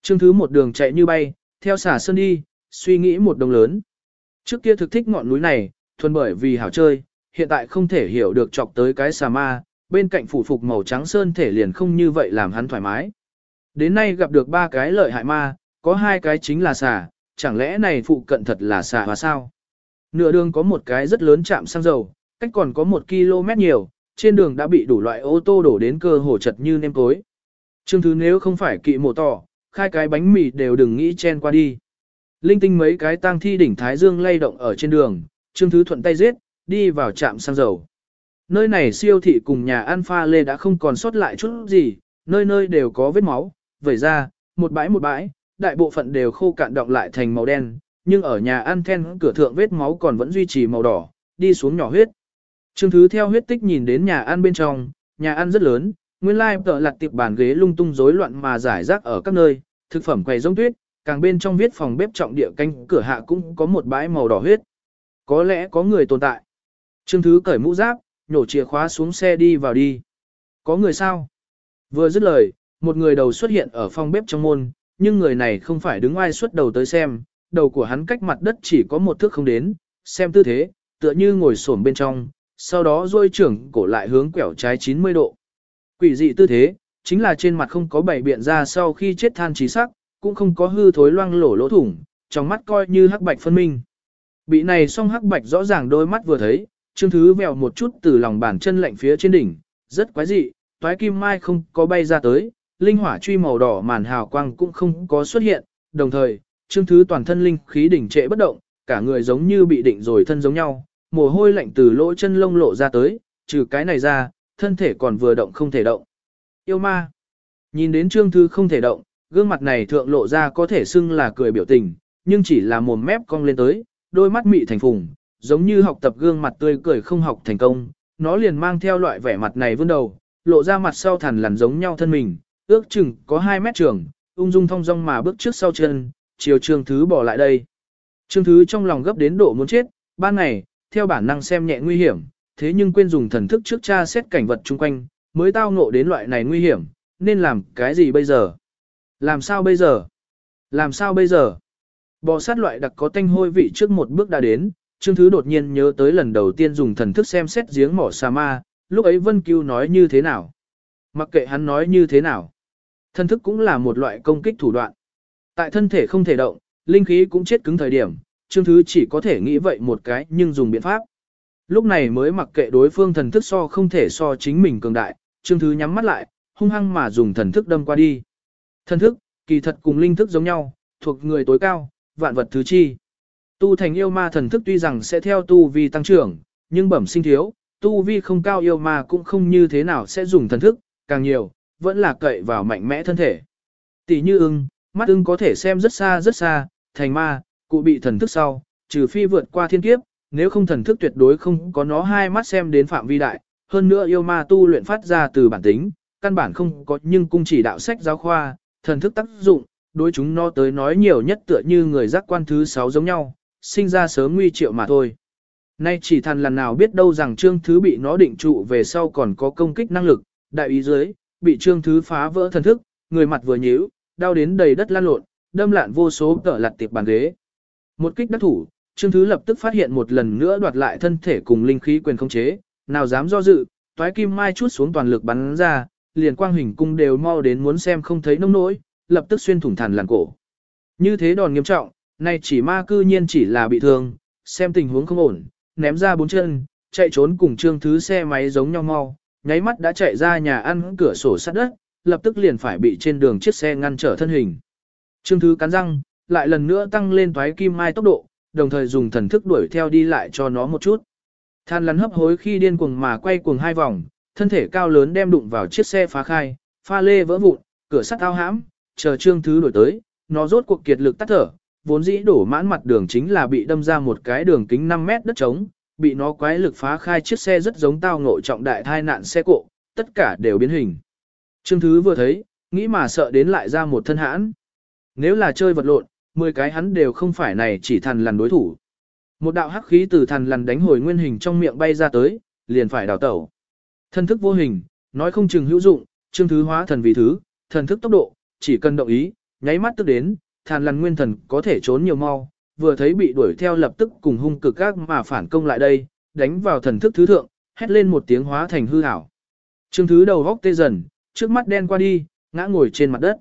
Trương thứ một đường chạy như bay, theo xà sơn đi, suy nghĩ một đồng lớn. Trước kia thực thích ngọn núi này, thuần bởi vì hảo chơi, hiện tại không thể hiểu được chọc tới cái xà ma, bên cạnh phủ phục màu trắng sơn thể liền không như vậy làm hắn thoải mái. Đến nay gặp được ba cái lợi hại ma, có hai cái chính là xà, chẳng lẽ này phụ cận thật là xà hóa sao? Nửa đường có một cái rất lớn chạm xăng dầu, cách còn có một km nhiều, trên đường đã bị đủ loại ô tô đổ đến cơ hồ chật như nêm cối. Trương Thứ nếu không phải kỵ mổ tỏ, khai cái bánh mì đều đừng nghĩ chen qua đi. Linh tinh mấy cái tang thi đỉnh Thái Dương lay động ở trên đường, Trương Thứ thuận tay giết, đi vào trạm xăng dầu. Nơi này siêu thị cùng nhà Alpha Lê đã không còn sót lại chút gì, nơi nơi đều có vết máu, vẩy ra, một bãi một bãi, đại bộ phận đều khô cạn động lại thành màu đen, nhưng ở nhà ăn then cửa thượng vết máu còn vẫn duy trì màu đỏ, đi xuống nhỏ huyết. Trương Thứ theo huyết tích nhìn đến nhà ăn bên trong, nhà ăn rất lớn, nguyên lai like tợ lặt tiệp bàn ghế lung tung rối loạn mà giải rác ở các nơi, thực phẩm quầy giống tuyết, càng bên trong viết phòng bếp trọng địa canh cửa hạ cũng có một bãi màu đỏ huyết. Có lẽ có người tồn tại. Trương Thứ cởi mũ giáp, nhổ chìa khóa xuống xe đi vào đi. Có người sao? Vừa dứt lời, một người đầu xuất hiện ở phòng bếp trong môn, nhưng người này không phải đứng ai xuất đầu tới xem, đầu của hắn cách mặt đất chỉ có một thước không đến, xem tư thế, tựa như ngồi xổm bên trong, sau đó rôi trưởng cổ lại hướng quẹo trái 90 độ. Quỷ dị tư thế, chính là trên mặt không có bảy biện ra sau khi chết than trí sắc, cũng không có hư thối loang lổ lỗ thủng, trong mắt coi như hắc bạch phân minh. Bị này song hắc bạch rõ ràng đôi mắt vừa thấy, Trương Thứ vèo một chút từ lòng bàn chân lạnh phía trên đỉnh, rất quái dị, toái kim mai không có bay ra tới, linh hỏa truy màu đỏ màn hào quang cũng không có xuất hiện, đồng thời, Trương Thứ toàn thân linh khí đỉnh trệ bất động, cả người giống như bị định rồi thân giống nhau, mồ hôi lạnh từ lỗ chân lông lộ ra tới, trừ cái này ra, thân thể còn vừa động không thể động. Yêu ma. Nhìn đến Trương Thứ không thể động, gương mặt này thượng lộ ra có thể xưng là cười biểu tình, nhưng chỉ là mồm mép cong lên tới, đôi mắt mị thành phùng, giống như học tập gương mặt tươi cười không học thành công, nó liền mang theo loại vẻ mặt này vươn đầu, lộ ra mặt sau thằn lằn giống nhau thân mình, ước chừng có 2 mét trường, ung dung thong dong mà bước trước sau chân, chiều Trương Thứ bỏ lại đây. Trương Thứ trong lòng gấp đến độ muốn chết, ban ngày, theo bản năng xem nhẹ nguy hiểm, thế nhưng quên dùng thần thức trước tra xét cảnh vật chung quanh, mới tao ngộ đến loại này nguy hiểm, nên làm cái gì bây giờ? Làm sao bây giờ? Làm sao bây giờ? Bò sát loại đặc có tanh hôi vị trước một bước đã đến, Trương Thứ đột nhiên nhớ tới lần đầu tiên dùng thần thức xem xét giếng mỏ sa ma, lúc ấy Vân Cưu nói như thế nào? Mặc kệ hắn nói như thế nào? Thần thức cũng là một loại công kích thủ đoạn. Tại thân thể không thể động, linh khí cũng chết cứng thời điểm, Trương Thứ chỉ có thể nghĩ vậy một cái nhưng dùng biện pháp. Lúc này mới mặc kệ đối phương thần thức so không thể so chính mình cường đại, Trương Thứ nhắm mắt lại, hung hăng mà dùng thần thức đâm qua đi. Thần thức, kỳ thật cùng linh thức giống nhau, thuộc người tối cao, vạn vật thứ chi. Tu thành yêu ma thần thức tuy rằng sẽ theo tu vi tăng trưởng, nhưng bẩm sinh thiếu, tu vi không cao yêu ma cũng không như thế nào sẽ dùng thần thức, càng nhiều, vẫn là cậy vào mạnh mẽ thân thể. Tỷ như ưng, mắt ưng có thể xem rất xa rất xa, thành ma, cụ bị thần thức sau, trừ phi vượt qua thiên kiếp, nếu không thần thức tuyệt đối không có nó hai mắt xem đến phạm vi đại, hơn nữa yêu ma tu luyện phát ra từ bản tính, căn bản không có nhưng cung chỉ đạo sách giáo khoa, thần thức tác dụng, đối chúng nó tới nói nhiều nhất tựa như người giác quan thứ sáu giống nhau, sinh ra sớm nguy triệu mà thôi. Nay chỉ thần lần nào biết đâu rằng trương thứ bị nó định trụ về sau còn có công kích năng lực, đại ý dưới, bị trương thứ phá vỡ thần thức, người mặt vừa nhíu, đau đến đầy đất lan lộn, đâm lạn vô số cỡ lặt tiệp bàn ghế. Một kích đắc thủ, trương thứ lập tức phát hiện một lần nữa đoạt lại thân thể cùng linh khí quyền khống chế, nào dám do dự, toái kim mai chút xuống toàn lực bắn ra, liền quang hình cung đều mau đến muốn xem không thấy nông nỗi, lập tức xuyên thủng thần làn cổ. Như thế đòn nghiêm trọng, nay chỉ ma cư nhiên chỉ là bị thương, xem tình huống không ổn, ném ra bốn chân, chạy trốn cùng trương thứ xe máy giống nhau mau, nháy mắt đã chạy ra nhà ăn cửa sổ sắt đất, lập tức liền phải bị trên đường chiếc xe ngăn trở thân hình. Trương thứ cắn răng, lại lần nữa tăng lên toái kim mai tốc độ, đồng thời dùng thần thức đuổi theo đi lại cho nó một chút. Than lắn hấp hối khi điên cuồng mà quay cuồng hai vòng, thân thể cao lớn đem đụng vào chiếc xe phá khai, pha lê vỡ vụn, cửa sắt ao hãm, chờ trương thứ đổi tới, nó rốt cuộc kiệt lực tắt thở, vốn dĩ đổ mãn mặt đường chính là bị đâm ra một cái đường kính 5 mét đất trống, bị nó quái lực phá khai chiếc xe rất giống tao ngộ trọng đại thai nạn xe cộ, tất cả đều biến hình. Trương thứ vừa thấy, nghĩ mà sợ đến lại ra một thân hãn. Nếu là chơi vật lộn, 10 cái hắn đều không phải này chỉ thần lần đối thủ. Một đạo hắc khí từ thần lần đánh hồi nguyên hình trong miệng bay ra tới, liền phải đào tẩu. Thân thức vô hình, nói không chừng hữu dụng, trương thứ hóa thần vì thứ, thần thức tốc độ, chỉ cần động ý, nháy mắt tức đến, thần lằn nguyên thần có thể trốn nhiều mau, vừa thấy bị đuổi theo lập tức cùng hung cực các mà phản công lại đây, đánh vào thần thức thứ thượng, hét lên một tiếng hóa thành hư ảo. Trương thứ đầu góc tê dần, trước mắt đen qua đi, ngã ngồi trên mặt đất.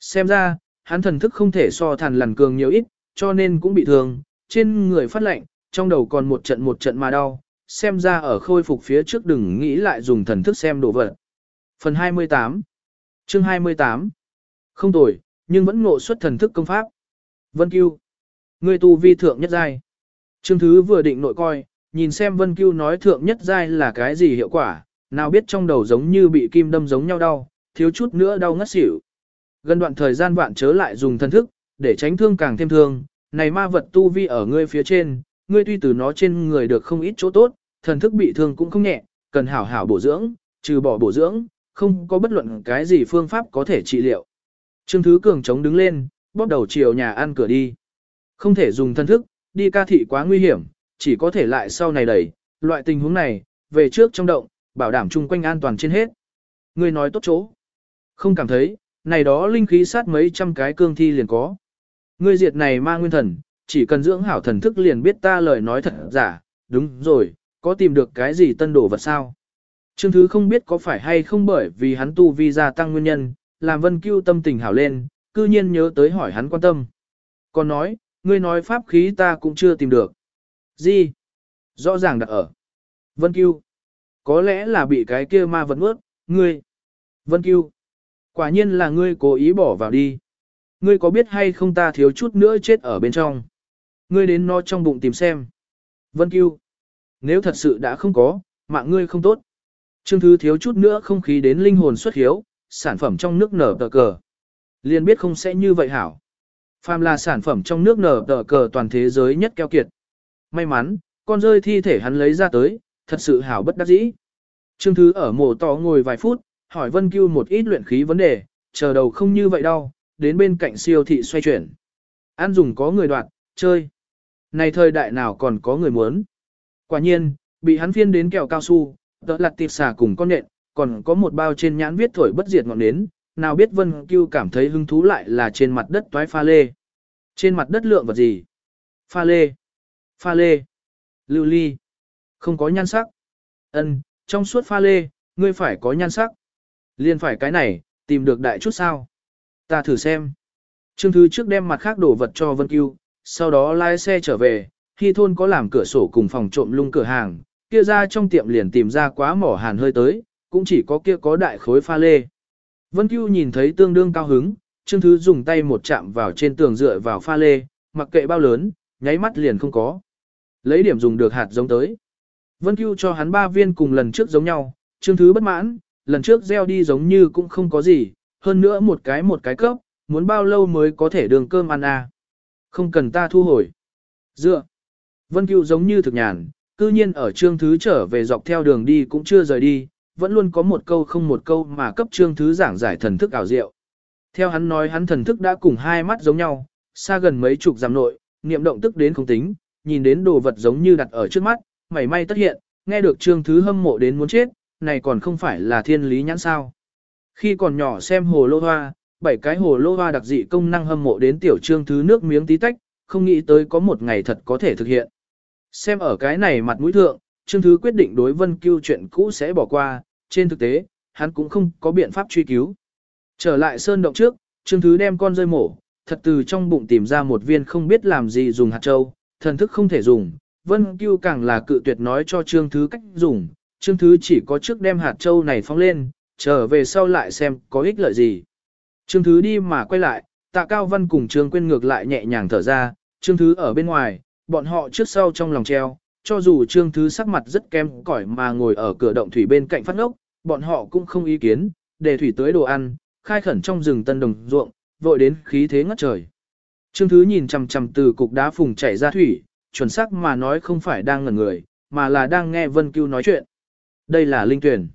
Xem ra, hắn thần thức không thể so thàn lằn cường nhiều ít, cho nên cũng bị thương, trên người phát lạnh, trong đầu còn một trận một trận mà đau, xem ra ở khôi phục phía trước đừng nghĩ lại dùng thần thức xem đồ vật. Phần 28 Chương 28 Không tồi, nhưng vẫn ngộ xuất thần thức công pháp. Vân Cưu Ngươi tu vi thượng nhất giai. trương thứ vừa định nội coi, nhìn xem Vân Cưu nói thượng nhất giai là cái gì hiệu quả, nào biết trong đầu giống như bị kim đâm giống nhau đau, thiếu chút nữa đau ngất xỉu. Gần đoạn thời gian vạn chớ lại dùng thân thức, để tránh thương càng thêm thương, này ma vật tu vi ở ngươi phía trên, ngươi tuy từ nó trên người được không ít chỗ tốt, thần thức bị thương cũng không nhẹ, cần hảo hảo bổ dưỡng, trừ bỏ bổ dưỡng, không có bất luận cái gì phương pháp có thể trị liệu. Trương Thứ Cường chống đứng lên, bóp đầu chiều nhà ăn cửa đi. Không thể dùng thân thức, đi ca thị quá nguy hiểm, chỉ có thể lại sau này đẩy, loại tình huống này, về trước trong động, bảo đảm chung quanh an toàn trên hết. Người nói tốt chỗ. Không cảm thấy, này đó linh khí sát mấy trăm cái cương thi liền có. Ngươi diệt này ma nguyên thần, chỉ cần dưỡng hảo thần thức liền biết ta lời nói thật giả, đúng rồi, có tìm được cái gì tân đồ vật sao? Trương Thứ không biết có phải hay không bởi vì hắn tu vi gia tăng nguyên nhân, làm Vân Cưu tâm tình hảo lên, cư nhiên nhớ tới hỏi hắn quan tâm. Còn nói, ngươi nói pháp khí ta cũng chưa tìm được. Gì? Rõ ràng đặt ở. Vân Cưu. Có lẽ là bị cái kia ma vật ướt, ngươi. Vân Cưu. Quả nhiên là ngươi cố ý bỏ vào đi. ngươi có biết hay không ta thiếu chút nữa chết ở bên trong. Ngươi đến nó trong bụng tìm xem. Vân Cưu. Nếu thật sự đã không có, mạng ngươi không tốt. Trương Thứ thiếu chút nữa không khí đến linh hồn xuất hiếu, sản phẩm trong nước nở tờ cờ. Liên biết không sẽ như vậy hảo. Phàm là sản phẩm trong nước nở tờ cờ toàn thế giới nhất keo kiệt. May mắn, con rơi thi thể hắn lấy ra tới, thật sự hảo bất đắc dĩ. Trương Thứ ở mổ to ngồi vài phút, hỏi Vân Cưu một ít luyện khí vấn đề, chờ đầu không như vậy đâu, đến bên cạnh siêu thị xoay chuyển. Ăn dùng có người đoạt, chơi. Này thời đại nào còn có người muốn. Quả nhiên, bị hắn phiên đến kẹo cao su, đỡ lặt tiệp xà cùng con nện, còn có một bao trên nhãn viết thổi bất diệt ngọn nến, nào biết Vân Cưu cảm thấy hứng thú lại là trên mặt đất toái pha lê. Trên mặt đất lượng vật gì? Pha lê. Pha lê. Lưu ly. Không có nhan sắc. Ân, trong suốt pha lê, ngươi phải có nhan sắc. Liên phải cái này, tìm được đại chút sao. Ta thử xem. Trương Thứ trước đem mặt khác đổ vật cho Vân Cưu, sau đó lái xe trở về, khi thôn có làm cửa sổ cùng phòng trộm lung cửa hàng, kia ra trong tiệm liền tìm ra quá mỏ hàn hơi tới, cũng chỉ có kia có đại khối pha lê. Vân Cưu nhìn thấy tương đương cao hứng, Trương Thứ dùng tay một chạm vào trên tường dựa vào pha lê, mặc kệ bao lớn, nháy mắt liền không có. Lấy điểm dùng được hạt giống tới. Vân Cưu cho hắn ba viên cùng lần trước giống nhau, Trương Thứ bất mãn, lần trước gieo đi giống như cũng không có gì, hơn nữa một cái một cái cấp, muốn bao lâu mới có thể đường cơm ăn à. Không cần ta thu hồi. Dựa. Vân Cưu giống như thực nhàn, cư nhiên ở Trương Thứ trở về dọc theo đường đi cũng chưa rời đi, vẫn luôn có một câu không một câu mà cấp Trương Thứ giảng giải thần thức ảo diệu. Theo hắn nói hắn thần thức đã cùng hai mắt giống nhau, xa gần mấy chục dặm nội, niệm động tức đến không tính, nhìn đến đồ vật giống như đặt ở trước mắt, mảy may tất hiện, nghe được Trương Thứ hâm mộ đến muốn chết, này còn không phải là thiên lý nhãn sao. Khi còn nhỏ xem hồ lô hoa, bảy cái hồ lô hoa đặc dị công năng hâm mộ đến tiểu Trương Thứ nước miếng tí tách, không nghĩ tới có một ngày thật có thể thực hiện. Xem ở cái này mặt mũi thượng, Trương Thứ quyết định đối Vân Cưu chuyện cũ sẽ bỏ qua, trên thực tế, hắn cũng không có biện pháp truy cứu. Trở lại sơn động trước, Trương Thứ đem con rơi mổ, thật từ trong bụng tìm ra một viên không biết làm gì dùng hạt châu, thần thức không thể dùng, Vân Cưu càng là cự tuyệt nói cho Trương Thứ cách dùng, Trương Thứ chỉ có trước đem hạt châu này phóng lên, trở về sau lại xem có ích lợi gì. Trương Thứ đi mà quay lại, tạ Cao Văn cùng Trương Quyên ngược lại nhẹ nhàng thở ra, Trương Thứ ở bên ngoài, bọn họ trước sau trong lòng treo, cho dù Trương Thứ sắc mặt rất kém cỏi mà ngồi ở cửa động thủy bên cạnh phát ngốc, bọn họ cũng không ý kiến, để thủy tới đồ ăn, khai khẩn trong rừng tân đồng ruộng, vội đến khí thế ngất trời. Trương Thứ nhìn chằm chằm từ cục đá phùng chảy ra thủy, chuẩn xác mà nói không phải đang ngẩn người, mà là đang nghe Vân Cưu nói chuyện. Đây là linh tuyển.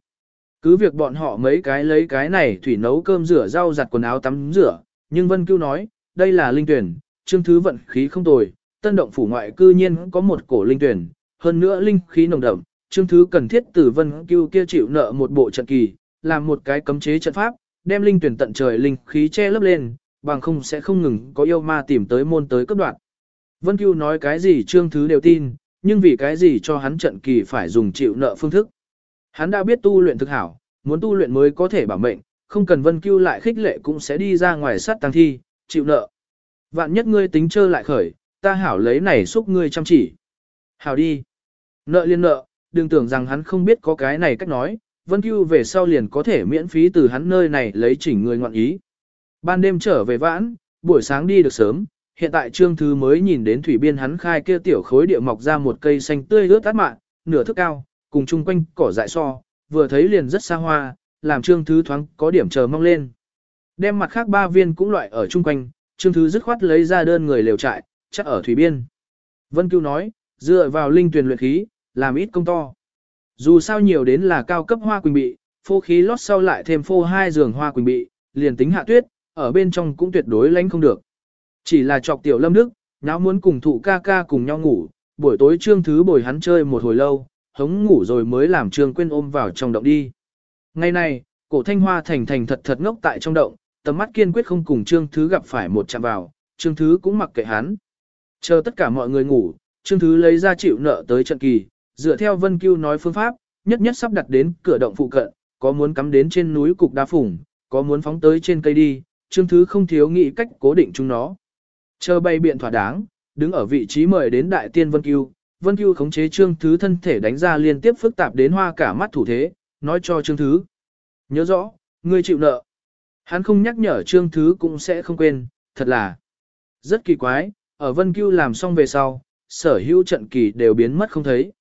Cứ việc bọn họ mấy cái lấy cái này thủy nấu cơm rửa rau giặt quần áo tắm rửa, nhưng Vân Cưu nói, đây là linh tuyển, Trương Thứ vận khí không tồi, tân động phủ ngoại cư nhiên có một cổ linh tuyển, hơn nữa linh khí nồng đậm, Trương Thứ cần thiết từ Vân Cưu kia chịu nợ một bộ trận kỳ, làm một cái cấm chế trận pháp, đem linh tuyển tận trời linh khí che lấp lên, bằng không sẽ không ngừng có yêu ma tìm tới môn tới cấp đoạn. Vân Cưu nói cái gì Trương Thứ đều tin, nhưng vì cái gì cho hắn trận kỳ phải dùng chịu nợ phương thức. Hắn đã biết tu luyện thực hảo, muốn tu luyện mới có thể bảo mệnh, không cần Vân Cưu lại khích lệ cũng sẽ đi ra ngoài sát tăng thi, chịu nợ. Vạn nhất ngươi tính chơi lại khởi, ta hảo lấy này xúc ngươi chăm chỉ. Hảo đi. Nợ liên nợ, đừng tưởng rằng hắn không biết có cái này cách nói, Vân Cưu về sau liền có thể miễn phí từ hắn nơi này lấy chỉnh người ngoạn ý. Ban đêm trở về vãn, buổi sáng đi được sớm, hiện tại Trương Thứ mới nhìn đến thủy biên hắn khai kia tiểu khối địa mọc ra một cây xanh tươi ướt tát mạn, nửa thước cao, cùng chung quanh cỏ dại so, vừa thấy liền rất xa hoa, làm Trương Thứ thoáng có điểm chờ mong lên. Đem mặt khác ba viên cũng loại ở chung quanh, Trương Thứ dứt khoát lấy ra đơn người lều trại, chắc ở thủy biên. Vân Cưu nói, dựa vào linh tuyển luyện khí, làm ít công to. Dù sao nhiều đến là cao cấp hoa quỳnh bị, phô khí lót sau lại thêm phô hai giường hoa quỳnh bị, liền tính hạ tuyết, ở bên trong cũng tuyệt đối lánh không được. Chỉ là chọc tiểu lâm đức, nháo muốn cùng thụ ca ca cùng nhau ngủ, buổi tối trương thứ bồi hắn chơi một hồi lâu, hống ngủ rồi mới làm trương quên ôm vào trong động đi. Ngày này, cổ thanh hoa thành thành thật thật ngốc tại trong động, tầm mắt kiên quyết không cùng trương thứ gặp phải một chạm vào, trương thứ cũng mặc kệ hắn. Chờ tất cả mọi người ngủ, trương thứ lấy ra chịu nợ tới trận kỳ, dựa theo vân cưu nói phương pháp, nhất nhất sắp đặt đến cửa động phụ cận, có muốn cắm đến trên núi cục đá phủng, có muốn phóng tới trên cây đi, trương thứ không thiếu nghĩ cách cố định chúng nó. Chờ bay biện thỏa đáng, đứng ở vị trí mời đến đại tiên Vân Cưu, Vân Cưu khống chế Trương Thứ thân thể đánh ra liên tiếp phức tạp đến hoa cả mắt thủ thế, nói cho Trương Thứ. Nhớ rõ, ngươi chịu nợ. Hắn không nhắc nhở Trương Thứ cũng sẽ không quên, thật là rất kỳ quái, ở Vân Cưu làm xong về sau, sở hữu trận kỳ đều biến mất không thấy.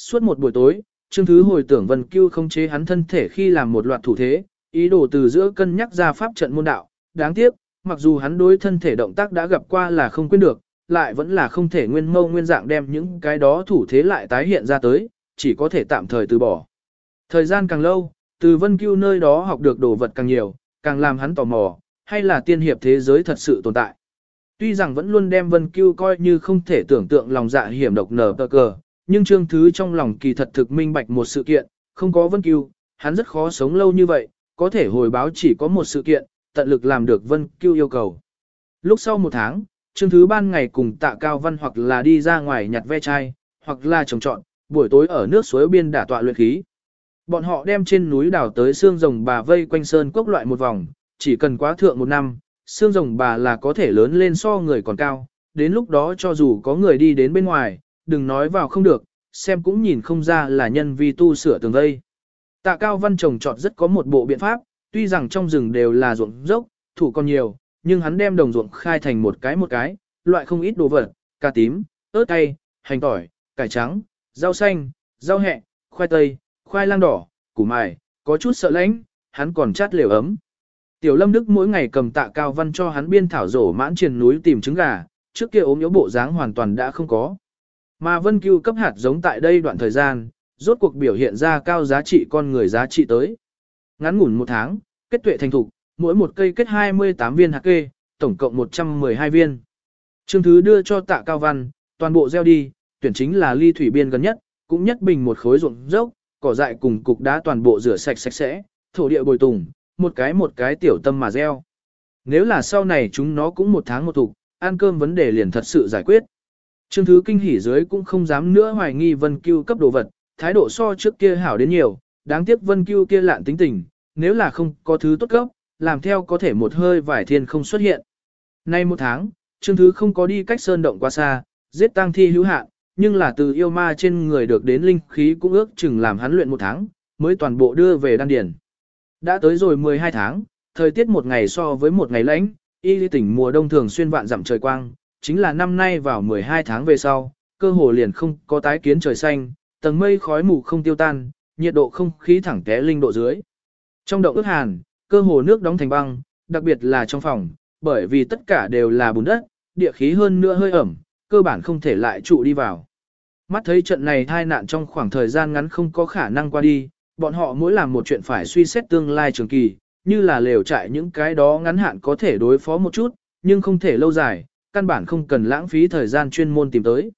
Suốt một buổi tối, Trương Thứ hồi tưởng Vân Cưu không chế hắn thân thể khi làm một loạt thủ thế, ý đồ từ giữa cân nhắc ra pháp trận môn đạo, đáng tiếc, mặc dù hắn đối thân thể động tác đã gặp qua là không quên được, lại vẫn là không thể nguyên mâu nguyên dạng đem những cái đó thủ thế lại tái hiện ra tới, chỉ có thể tạm thời từ bỏ. Thời gian càng lâu, từ Vân Cưu nơi đó học được đồ vật càng nhiều, càng làm hắn tò mò, hay là tiên hiệp thế giới thật sự tồn tại. Tuy rằng vẫn luôn đem Vân Cưu coi như không thể tưởng tượng lòng dạ hiểm độc nở tờ cờ, nhưng Trương Thứ trong lòng kỳ thật thực minh bạch một sự kiện, không có Vân Cưu, hắn rất khó sống lâu như vậy, có thể hồi báo chỉ có một sự kiện, tận lực làm được Vân Cưu yêu cầu. Lúc sau một tháng, Trương Thứ ban ngày cùng tạ cao văn hoặc là đi ra ngoài nhặt ve chai, hoặc là trồng trọn, buổi tối ở nước suối biên đả tọa luyện khí. Bọn họ đem trên núi đảo tới xương rồng bà vây quanh sơn cốc loại một vòng, chỉ cần quá thượng một năm, xương rồng bà là có thể lớn lên so người còn cao, đến lúc đó cho dù có người đi đến bên ngoài, đừng nói vào không được, xem cũng nhìn không ra là nhân vi tu sửa tường vây. Tạ Cao Văn trồng trọt rất có một bộ biện pháp, tuy rằng trong rừng đều là ruộng dốc, thủ còn nhiều, nhưng hắn đem đồng ruộng khai thành một cái một cái, loại không ít đồ vật, cà tím, ớt cay, hành tỏi, cải trắng, rau xanh, rau hẹ, khoai tây, khoai lang đỏ, củ mài, có chút sợ lãnh, hắn còn chát lều ấm. Tiểu Lâm Đức mỗi ngày cầm tạ cao văn cho hắn biên thảo rổ mãn triền núi tìm trứng gà, trước kia ốm yếu bộ dáng hoàn toàn đã không có. Mà Vân Cưu cấp hạt giống tại đây đoạn thời gian, rốt cuộc biểu hiện ra cao giá trị con người giá trị tới. Ngắn ngủn một tháng, kết tuệ thành thục, mỗi một cây kết 28 viên hạt kê, tổng cộng 112 viên. Trương Thứ đưa cho tạ cao văn, toàn bộ gieo đi, tuyển chính là ly thủy biên gần nhất, cũng nhất bình một khối ruộng dốc, cỏ dại cùng cục đá toàn bộ rửa sạch sạch sẽ, thổ địa bồi tùng, một cái một cái tiểu tâm mà gieo. Nếu là sau này chúng nó cũng một tháng một thục, ăn cơm vấn đề liền thật sự giải quyết. Trương Thứ kinh hỉ dưới cũng không dám nữa hoài nghi Vân Cưu cấp đồ vật, thái độ so trước kia hảo đến nhiều, đáng tiếc Vân Cưu kia lạn tính tình, nếu là không có thứ tốt cấp, làm theo có thể một hơi vải thiên không xuất hiện. Nay một tháng, Trương Thứ không có đi cách sơn động quá xa, giết tang thi hữu hạn, nhưng là từ yêu ma trên người được đến linh khí cũng ước chừng làm hắn luyện một tháng, mới toàn bộ đưa về đan điển. Đã tới rồi 12 tháng, thời tiết một ngày so với một ngày lạnh, y tỉnh mùa đông thường xuyên vạn dặm trời quang, chính là năm nay vào 12 tháng về sau, cơ hồ liền không có tái kiến trời xanh, tầng mây khói mù không tiêu tan, nhiệt độ không khí thẳng té linh độ dưới. Trong động ước hàn, cơ hồ nước đóng thành băng, đặc biệt là trong phòng, bởi vì tất cả đều là bùn đất, địa khí hơn nữa hơi ẩm, cơ bản không thể lại trụ đi vào. Mắt thấy trận này thai nạn trong khoảng thời gian ngắn không có khả năng qua đi, bọn họ mỗi làm một chuyện phải suy xét tương lai trường kỳ, như là lều trại những cái đó ngắn hạn có thể đối phó một chút, nhưng không thể lâu dài, căn bản không cần lãng phí thời gian chuyên môn tìm tới.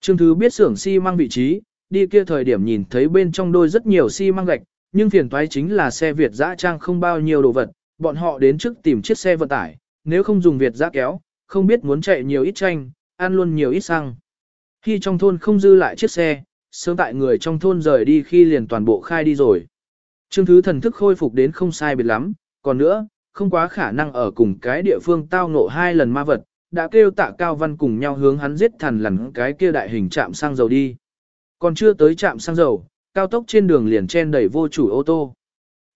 Trương Thứ biết xưởng xi si măng vị trí, đi kia thời điểm nhìn thấy bên trong đôi rất nhiều xi si măng gạch, nhưng phiền toái chính là xe Việt dã trang không bao nhiêu đồ vật, bọn họ đến trước tìm chiếc xe vận tải, nếu không dùng Việt dã kéo, không biết muốn chạy nhiều ít tranh, ăn luôn nhiều ít xăng. Khi trong thôn không dư lại chiếc xe, sớm tại người trong thôn rời đi khi liền toàn bộ khai đi rồi. Trương Thứ thần thức khôi phục đến không sai biệt lắm, còn nữa, không quá khả năng ở cùng cái địa phương tao ngộ hai lần ma vật, đã kêu tạ cao văn cùng nhau hướng hắn giết thần lần cái kia đại hình chạm xăng dầu đi. Còn chưa tới trạm xăng dầu, cao tốc trên đường liền chen đẩy vô chủ ô tô.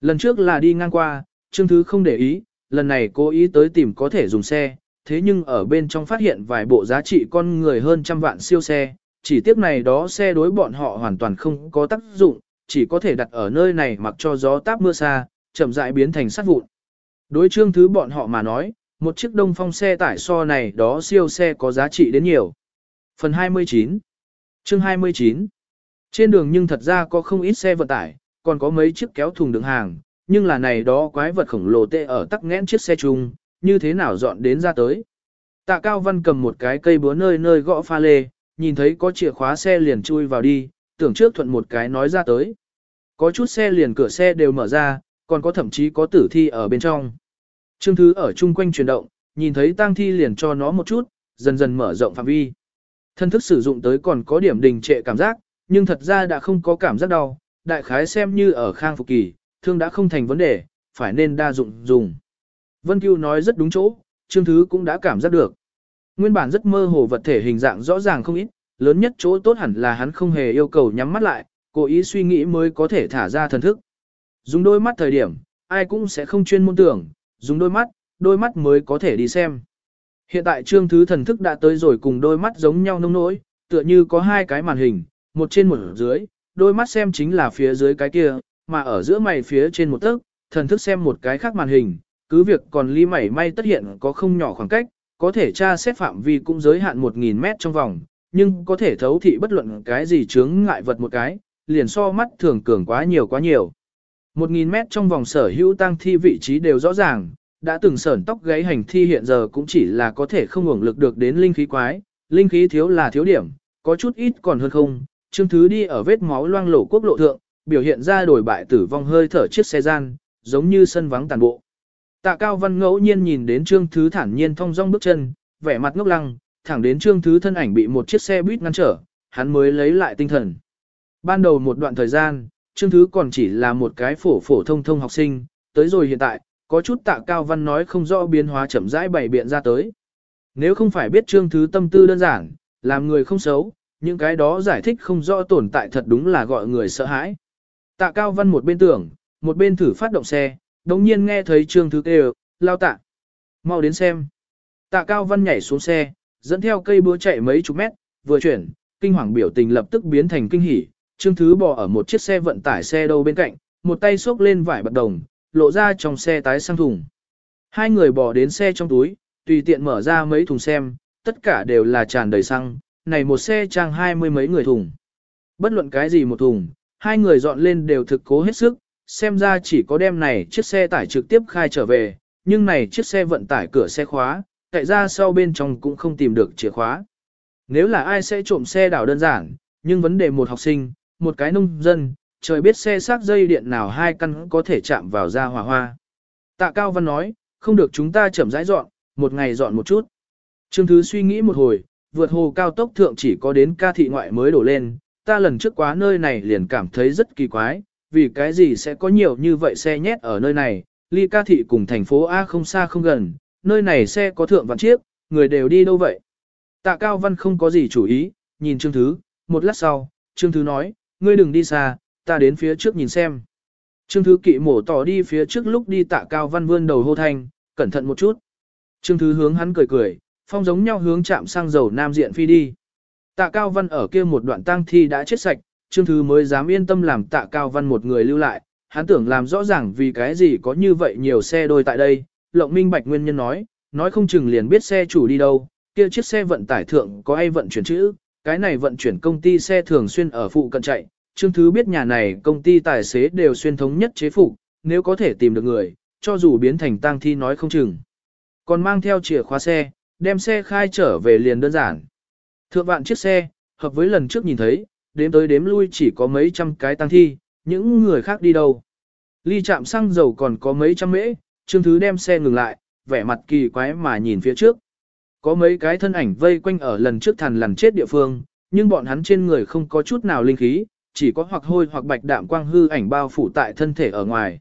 Lần trước là đi ngang qua, Trương Thứ không để ý, lần này cố ý tới tìm có thể dùng xe, thế nhưng ở bên trong phát hiện vài bộ giá trị con người hơn trăm vạn siêu xe, chỉ tiếc này đó xe đối bọn họ hoàn toàn không có tác dụng, chỉ có thể đặt ở nơi này mặc cho gió táp mưa xa, chậm rãi biến thành sát vụn. Đối trương thứ bọn họ mà nói, một chiếc đông phong xe tải so này đó siêu xe có giá trị đến nhiều. Phần 29 Chương 29 Trên đường nhưng thật ra có không ít xe vận tải, còn có mấy chiếc kéo thùng đựng hàng, nhưng là này đó quái vật khổng lồ tê ở tắc nghẽn chiếc xe chung, như thế nào dọn đến ra tới. Tạ Cao Văn cầm một cái cây búa nơi nơi gõ pha lê, nhìn thấy có chìa khóa xe liền chui vào đi, tưởng trước thuận một cái nói ra tới. Có chút xe liền cửa xe đều mở ra, còn có thậm chí có tử thi ở bên trong. Trương Thứ ở chung quanh chuyển động, nhìn thấy tang thi liền cho nó một chút, dần dần mở rộng phạm vi. Thân thức sử dụng tới còn có điểm đình trệ cảm giác, nhưng thật ra đã không có cảm giác đau, đại khái xem như ở khang phục kỳ, thương đã không thành vấn đề, phải nên đa dụng dùng. Vân Cưu nói rất đúng chỗ, Trương Thứ cũng đã cảm giác được. Nguyên bản rất mơ hồ vật thể hình dạng rõ ràng không ít, lớn nhất chỗ tốt hẳn là hắn không hề yêu cầu nhắm mắt lại, cố ý suy nghĩ mới có thể thả ra thần thức. Dùng đôi mắt thời điểm, ai cũng sẽ không chuyên môn tưởng, dùng đôi mắt, đôi mắt mới có thể đi xem. Hiện tại trương thứ thần thức đã tới rồi cùng đôi mắt giống nhau nông nỗi, tựa như có hai cái màn hình, một trên một dưới, đôi mắt xem chính là phía dưới cái kia, mà ở giữa mày phía trên một tấc, thần thức xem một cái khác màn hình, cứ việc còn ly mảy may tất hiện có không nhỏ khoảng cách, có thể tra xét phạm vi cũng giới hạn 1.000 mét trong vòng, nhưng có thể thấu thị bất luận cái gì chướng ngại vật một cái, liền so mắt thường cường quá nhiều quá nhiều. 1.000 mét trong vòng sở hữu tăng thi vị trí đều rõ ràng, đã từng sởn tóc gáy hành thi hiện giờ cũng chỉ là có thể không hưởng lực được đến linh khí quái, linh khí thiếu là thiếu điểm, có chút ít còn hơn không. Trương Thứ đi ở vết máu loang lổ quốc lộ thượng, biểu hiện ra đổi bại tử vong hơi thở chiếc xe gian, giống như sân vắng tàn bộ. Tạ Cao Văn ngẫu nhiên nhìn đến Trương Thứ thản nhiên thong dong bước chân, vẻ mặt ngốc lăng, thẳng đến Trương Thứ thân ảnh bị một chiếc xe buýt ngăn trở, hắn mới lấy lại tinh thần. Ban đầu một đoạn thời gian, Trương Thứ còn chỉ là một cái phổ phổ thông thông học sinh, tới rồi hiện tại, có chút tạ cao văn nói không rõ biến hóa chậm rãi bày biện ra tới. Nếu không phải biết Trương Thứ tâm tư đơn giản, làm người không xấu, những cái đó giải thích không rõ tồn tại thật đúng là gọi người sợ hãi. Tạ cao văn một bên tưởng, một bên thử phát động xe, đồng nhiên nghe thấy Trương Thứ kêu, lao tạ. Mau đến xem. Tạ cao văn nhảy xuống xe, dẫn theo cây búa chạy mấy chục mét, vừa chuyển, kinh hoàng biểu tình lập tức biến thành kinh hỉ, Trương Thứ bò ở một chiếc xe vận tải xe đâu bên cạnh, một tay xốc lên vải bạc đồng, lộ ra trong xe tái sang thùng. Hai người bò đến xe trong túi, tùy tiện mở ra mấy thùng xem, tất cả đều là tràn đầy xăng, này một xe trang hai mươi mấy người thùng. Bất luận cái gì một thùng, hai người dọn lên đều thực cố hết sức, xem ra chỉ có đem này chiếc xe tải trực tiếp khai trở về, nhưng này chiếc xe vận tải cửa xe khóa, tại ra sau bên trong cũng không tìm được chìa khóa. Nếu là ai sẽ trộm xe đảo đơn giản, nhưng vấn đề một học sinh, một cái nông dân, trời biết xe xác dây điện nào hai căn có thể chạm vào ra hỏa hoa. Tạ Cao Văn nói, không được chúng ta chậm rãi dọn, một ngày dọn một chút. Trương Thứ suy nghĩ một hồi, vượt hồ cao tốc thượng chỉ có đến ca thị ngoại mới đổ lên, ta lần trước quá nơi này liền cảm thấy rất kỳ quái, vì cái gì sẽ có nhiều như vậy xe nhét ở nơi này, ly ca thị cùng thành phố A không xa không gần, nơi này xe có thượng vạn chiếc, người đều đi đâu vậy. Tạ Cao Văn không có gì chủ ý, nhìn Trương Thứ, một lát sau, Trương Thứ nói, ngươi đừng đi xa, ta đến phía trước nhìn xem. Trương Thứ Kỵ mổ tỏ đi phía trước lúc đi tạ cao văn vươn đầu hô thanh, cẩn thận một chút. Trương Thứ hướng hắn cười cười, phong giống nhau hướng chạm sang dầu nam diện phi đi. Tạ cao văn ở kia một đoạn tang thi đã chết sạch, Trương Thứ mới dám yên tâm làm tạ cao văn một người lưu lại, hắn tưởng làm rõ ràng vì cái gì có như vậy nhiều xe đôi tại đây, lộng minh bạch nguyên nhân nói, nói không chừng liền biết xe chủ đi đâu, kia chiếc xe vận tải thượng có ai vận chuyển chữ, cái này vận chuyển công ty xe thường xuyên ở phụ cận chạy, Trương Thứ biết nhà này công ty tài xế đều xuyên thống nhất chế phục, nếu có thể tìm được người, cho dù biến thành tang thi nói không chừng. Còn mang theo chìa khóa xe, đem xe khai trở về liền đơn giản. Thượng vạn chiếc xe, hợp với lần trước nhìn thấy, đếm tới đếm lui chỉ có mấy trăm cái tang thi, những người khác đi đâu. Ly chạm xăng dầu còn có mấy trăm mễ, Trương Thứ đem xe ngừng lại, vẻ mặt kỳ quái mà nhìn phía trước. Có mấy cái thân ảnh vây quanh ở lần trước thằn lằn chết địa phương, nhưng bọn hắn trên người không có chút nào linh khí, chỉ có hoặc hôi hoặc bạch đạm quang hư ảnh bao phủ tại thân thể ở ngoài.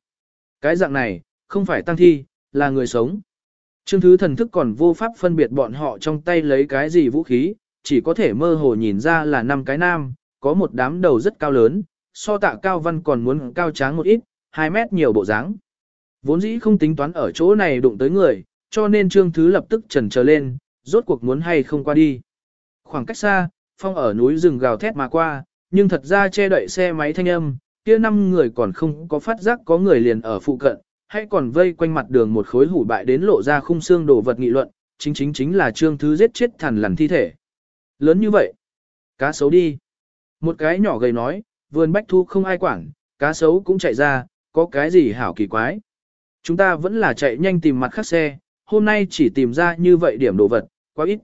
Cái dạng này, không phải tăng thi, là người sống. Trương Thứ thần thức còn vô pháp phân biệt bọn họ trong tay lấy cái gì vũ khí, chỉ có thể mơ hồ nhìn ra là năm cái nam, có một đám đầu rất cao lớn, so tạ cao văn còn muốn cao tráng một ít, 2 mét nhiều bộ dáng. Vốn dĩ không tính toán ở chỗ này đụng tới người, cho nên Trương Thứ lập tức trần trở lên, rốt cuộc muốn hay không qua đi. Khoảng cách xa, phong ở núi rừng gào thét mà qua, nhưng thật ra che đậy xe máy thanh âm, kia năm người còn không có phát giác có người liền ở phụ cận, hay còn vây quanh mặt đường một khối hủ bại đến lộ ra khung xương đồ vật nghị luận, chính chính chính là trương thứ giết chết thằn lằn thi thể. Lớn như vậy, cá sấu đi. Một cái nhỏ gầy nói, vườn bách thu không ai quản, cá sấu cũng chạy ra, có cái gì hảo kỳ quái. Chúng ta vẫn là chạy nhanh tìm mặt khác xe, hôm nay chỉ tìm ra như vậy điểm đồ vật, quá ít.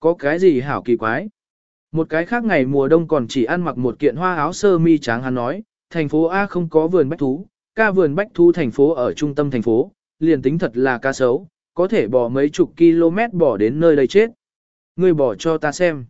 Có cái gì hảo kỳ quái. Một cái khác ngày mùa đông còn chỉ ăn mặc một kiện hoa áo sơ mi trắng hắn nói, thành phố A không có vườn bách thú, ca vườn bách thú thành phố ở trung tâm thành phố, liền tính thật là ca sấu, có thể bỏ mấy chục km bỏ đến nơi đây chết. Ngươi bỏ cho ta xem.